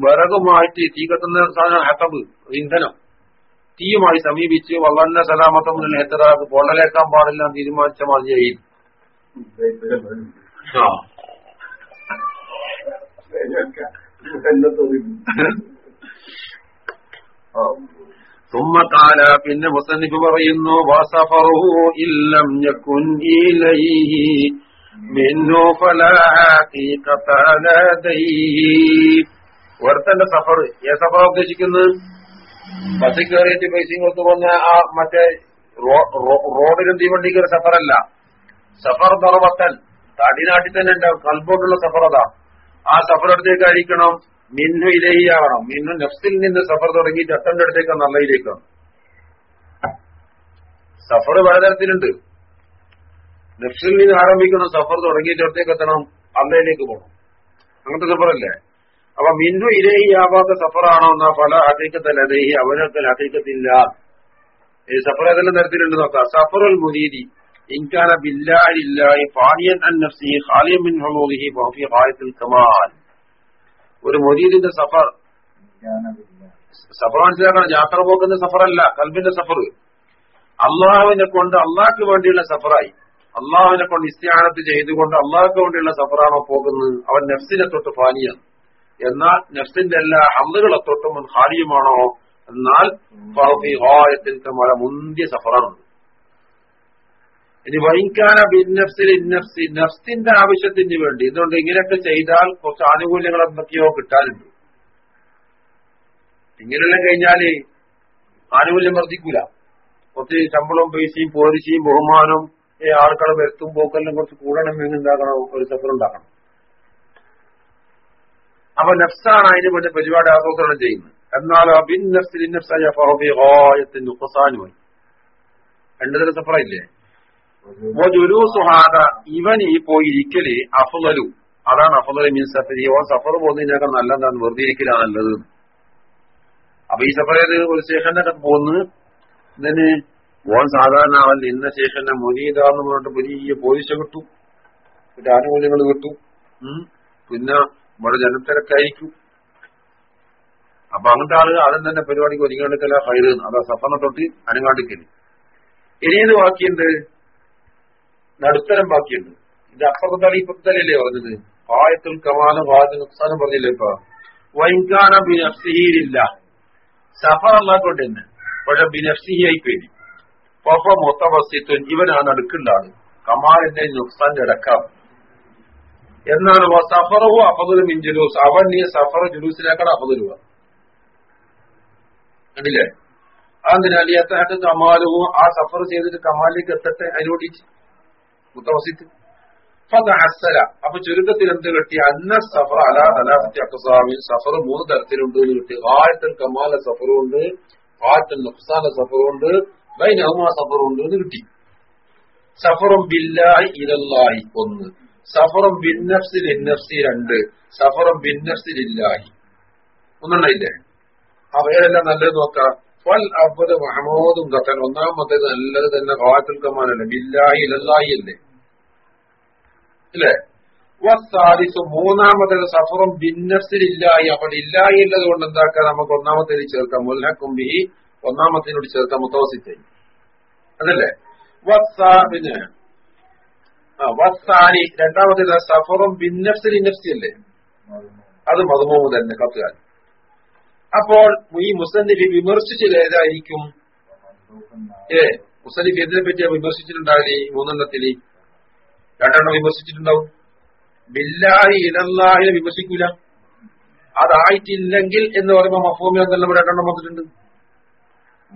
[SPEAKER 1] വിറകുമായിട്ട് തീ കത്തുന്ന സാധനം ഹത്തബ് ഇന്ധനം. തീയുമായി സമീപിച്ച് വള്ളന്ന സലാമത്തം ഹെത്തറാക്ക് പൊള്ളലേക്കാൻ പാടില്ല തീരുമാനിച്ച മതിയായി ആ. [LAUGHS] സുമ്മക്കാല പിന്നെ മുസന്നിഫ് പറയുന്നു ലദൈഹി. ഒരുത്തന്റെ സഫർ ഏ സഫർ ഉദ്ദേശിക്കുന്നത്? ബസ്സിൽ കയറിയിട്ട് പൈസയും കൊടുത്തു പോകുന്ന ആ മറ്റേ റോഡിലും തീവണ്ടിക്ക് ഒരു സഫറല്ല. സഫർ ദറവത്തൻ തടിനാട്ടിൽ തന്നെ ഉണ്ടാവും കൽബോട്ടുള്ള സഫർ അതാ ആ സഫർ അഴിക്കണം മിന്നു ഇലഹിയാകണം മിന്നു നഫ്സിൽ നിന്ന് സഫർ തുടങ്ങി ചട്ടന്റെ അടുത്തേക്ക് നല്ലയിലേക്കാണ് സഫർ പലതരത്തിലുണ്ട്. നഫ്സിൽ നിന്ന് ആരംഭിക്കുന്ന സഫർ തുടങ്ങി അടുത്തേക്ക് എത്തണം അള്ളയിലേക്ക് പോകണം. അങ്ങനത്തെ സഫറല്ലേ? അപ്പൊ മിന്നു ഇരഹിയാവാത്ത സഫറാണോ എന്നാ പല ഹക്കീക്കത്തല്ല അദ്ദേഹി അവനൊക്കെ ഈ സഫർ ഏതെല്ലാം തരത്തിലുണ്ട് നോക്കാം. സഫറുൽ മുരീദി. ഒരു മൊരീദിന്റെ സഫർ. സഫർ മനസ്സിലാക്കണം യാത്ര പോക്കുന്ന സഫറല്ല കൽബിന്റെ സഫർ. അള്ളാഹുവിനെ കൊണ്ട് അള്ളാഹ്ക്ക് വേണ്ടിയുള്ള സഫറായി. അള്ളാഹുവിനെ കൊണ്ട് ഇസ്ത്യാനത്ത് ചെയ്തുകൊണ്ട് അള്ളാഹ്ക്ക് വേണ്ടിയുള്ള സഫറാണോ പോകുന്നത്? അവൻ നഫ്സിനെ തൊട്ട് ഫാനിയാണ്. എന്നാൽ നഫ്സിന്റെ എല്ലാ ഹല്ലുകളെ തൊട്ടും ഹാരിയുമാണോ എന്നാൽ മുന്തിയ സഫറാണ് ഇനി വൈകാന ബിന്നഫ്സിൽ ഇന്നഫ്സി നഫ്സിന്റെ ആവശ്യത്തിന് വേണ്ടി. ഇതുകൊണ്ട് ഇങ്ങനെയൊക്കെ ചെയ്താൽ കുറച്ച് ആനുകൂല്യങ്ങൾ എന്തൊക്കെയോ കിട്ടാനുണ്ട്. ഇങ്ങനെയെല്ലാം കഴിഞ്ഞാൽ ആനുകൂല്യം വർദ്ധിക്കൂല. കുറച്ച് ശമ്പളവും പൈസയും ബഹുമാനം ഈ ആൾക്കാരെ വരുത്തും പോക്കെല്ലാം കുറച്ച് കൂടണം എന്നുണ്ടാക്കണം ഒരു സഫർ ഉണ്ടാക്കണം. അപ്പൊ നഫ്സാണ് അതിന് വേണ്ടി പരിപാടി ആസൂത്രണം ചെയ്യുന്നത്. എന്നാൽ ബിൻ നഫ്സിൽ ഉപസാനുമായി രണ്ടു തരം സഫറയില്ലേ ജുലൂസുഹാദ ഇവൻ ഈ പോയിരിക്കൽ ഇരിക്കൽ അഫുലു അതാണ് അഫുലു മീൻ സഫരി ഓ സഫർ പോകുന്നതിനേക്കാൾ നല്ലതാണ് വെറുതെ ഇരിക്കലാണ് നല്ലത് അപ്പൊ ഈ സഫർ ഏത് ഒരു സ്റ്റേഷന്റെ ഒക്കെ പോകുന്നത് ഇതിന് ഓൻ സാധാരണ അവൻ ഇന്ന ശേഷനെ മുനീതാന്ന് പറഞ്ഞിട്ട് വലിയ പോലീസ് കിട്ടു പിന്നെ ആനുകൂല്യങ്ങൾ കിട്ടും പിന്നെ നമ്മുടെ ജനത്തിരക്കായിരിക്കും അപ്പൊ അങ്ങനത്തെ ആൾ അതും തന്നെ പരിപാടിക്ക് ഒരുങ്ങാണ്ടിക്കല ഫൈറ് അതാ സഫറിനെ തൊട്ട് അനങ്ങാണ്ടിക്കൽ ഇനി ഇത് ബാക്കിയുണ്ട് നടുത്തരം ബാക്കിയുണ്ട്. ഇത് അപ്പുറത്താണ് ഈ പുത്തലല്ലേ പറഞ്ഞത്? ആയത്തുൽ കമാലും വാദ നുക്സാനും പറഞ്ഞില്ലേ ഇപ്പൊ? വൈകാന ബിനഫ്സിഹിയിലില്ല സഫർ അല്ലാത്തോണ്ട് തന്നെ പക്ഷെ ബിനഫ്സിഹിയായി പേടി പൊഫ ഇവനാണ് ആ നടുക്കുണ്ടാണ് കമാലിന്റെ നുക്സാൻ ഇടക്കാം എന്നാണ് സഫറോ അഫദുൽ മിൻ ജുലൂസ്. അവൻ നീ സഫർ ജുലൂസിനേക്കാൾ അഫദുലുവ. കണ്ടില്ലേ? ഈ യഥാർത്ഥ കമാലവും ആ സഫർ ചെയ്തിട്ട് കമാലിലേക്ക് എത്തട്ടെ? അതിനോട് മുത്തവസിത്ത്. അപ്പൊ ചുരുക്കത്തിൽ എന്ത് കിട്ടി? അന്ന സഫർ അല അലാഫത്തി അക്സാമി സഫർ മൂന്ന് തരത്തിലുണ്ട് എന്ന് കിട്ടി. ആയത്തൽ കമാല സഫറുണ്ട് ആയത്തൽ നഫ്സാല സഫറുണ്ട് ബൈനഹുമാ സഫറുണ്ട് എന്ന് കിട്ടി. സഫറും ബില്ലാഹി ഇലല്ലാഹി ഒന്ന്. സഫറും ബിന്നഫ്സിൽ ഇന്നഫ്സി രണ്ട്. സഫറും ബിന്നഫ്സിൽ ഇല്ലായി ഒന്നുണ്ടായില്ലേ? അവയെല്ലാം നല്ലത് നോക്കാം. ഫൽ അബ്ബദ് മഹമൂദും ഖത്തൻ. നല്ലത് തന്നെ ഖാത്തുൽ കമാനല്ലേ ബില്ലാഹി ഇലല്ലാഹി അല്ലേ? അല്ലേ? മൂന്നാമത്തെ മൂന്നാമത്തേത് സഫറും ബിന്നഫ്സിലില്ലാഹി അപ്പോൾ ഇല്ലായി ഉള്ളത് കൊണ്ട് എന്താക്കാം? നമുക്ക് ഒന്നാമത്തേത് ചേർക്കാം. മുൽഹക്കും ബി ഒന്നാമത്തിനോട് ചേർക്കാം മുത്തവസിത്തെ. അതല്ലേ? വസ്സാ പിന്നെ വസ്സാനി. രണ്ടാമത്തേത് സഫറും ബിന്നഫ്സിൽ ഇന്നഫ്സി അല്ലേ? അത് മതമൂമ് തന്നെ കത്തുകാരൻ അപ്പോൾ ഈ മുസന്നിഫ് വിമർശിച്ചത് ഏതായിരിക്കും? ഏ മുസന്നിഫ് എന്തിനെ പറ്റിയ വിമർശിച്ചിട്ടുണ്ടാവില്ലേ ഈ മൂന്നെണ്ണത്തിൽ രണ്ടെണ്ണം വിമർശിച്ചിട്ടുണ്ടാവും. ബില്ലാഹി ഇലല്ലാഹിനെ വിമർശിക്കൂല. അതായിട്ടില്ലെങ്കിൽ എന്ന് പറയുമ്പോൾ മഫൂമി എന്തെല്ലാം രണ്ടെണ്ണം വന്നിട്ടുണ്ട്?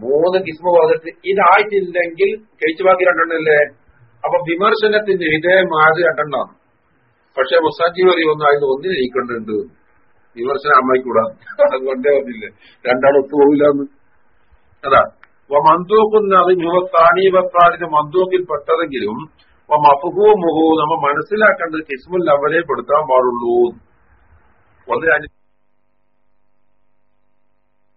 [SPEAKER 1] മൂന്ന് കിസ്മ വന്നിട്ട് ഇതായിട്ടില്ലെങ്കിൽ കഴിച്ചു ബാക്കി രണ്ടെണ്ണല്ലേ അപ്പൊ വിമർശനത്തിന്റെ വിധേയമായത് രണ്ടെണ്ണമാണ്. പക്ഷെ മുസാജി പറയുന്ന അതിന് ഒന്നിൽ നീക്കേണ്ടതുണ്ട്. വിമർശനം അമ്മായിക്കൂടാ. അതുകൊണ്ടേ പറഞ്ഞില്ലേ രണ്ടാളും ഒത്തുപോകില്ല എന്ന് അതാ മന്തൂക്കുന്ന അത് യുവത്താണി പെട്ടതെങ്കിലും മഫുഹൂ മുഹു നമ്മ മനസ്സിലാക്കേണ്ടത് കിസ്മുൽ അവരെ പെടുത്താൻ പാടുള്ളൂ. ഒന്ന്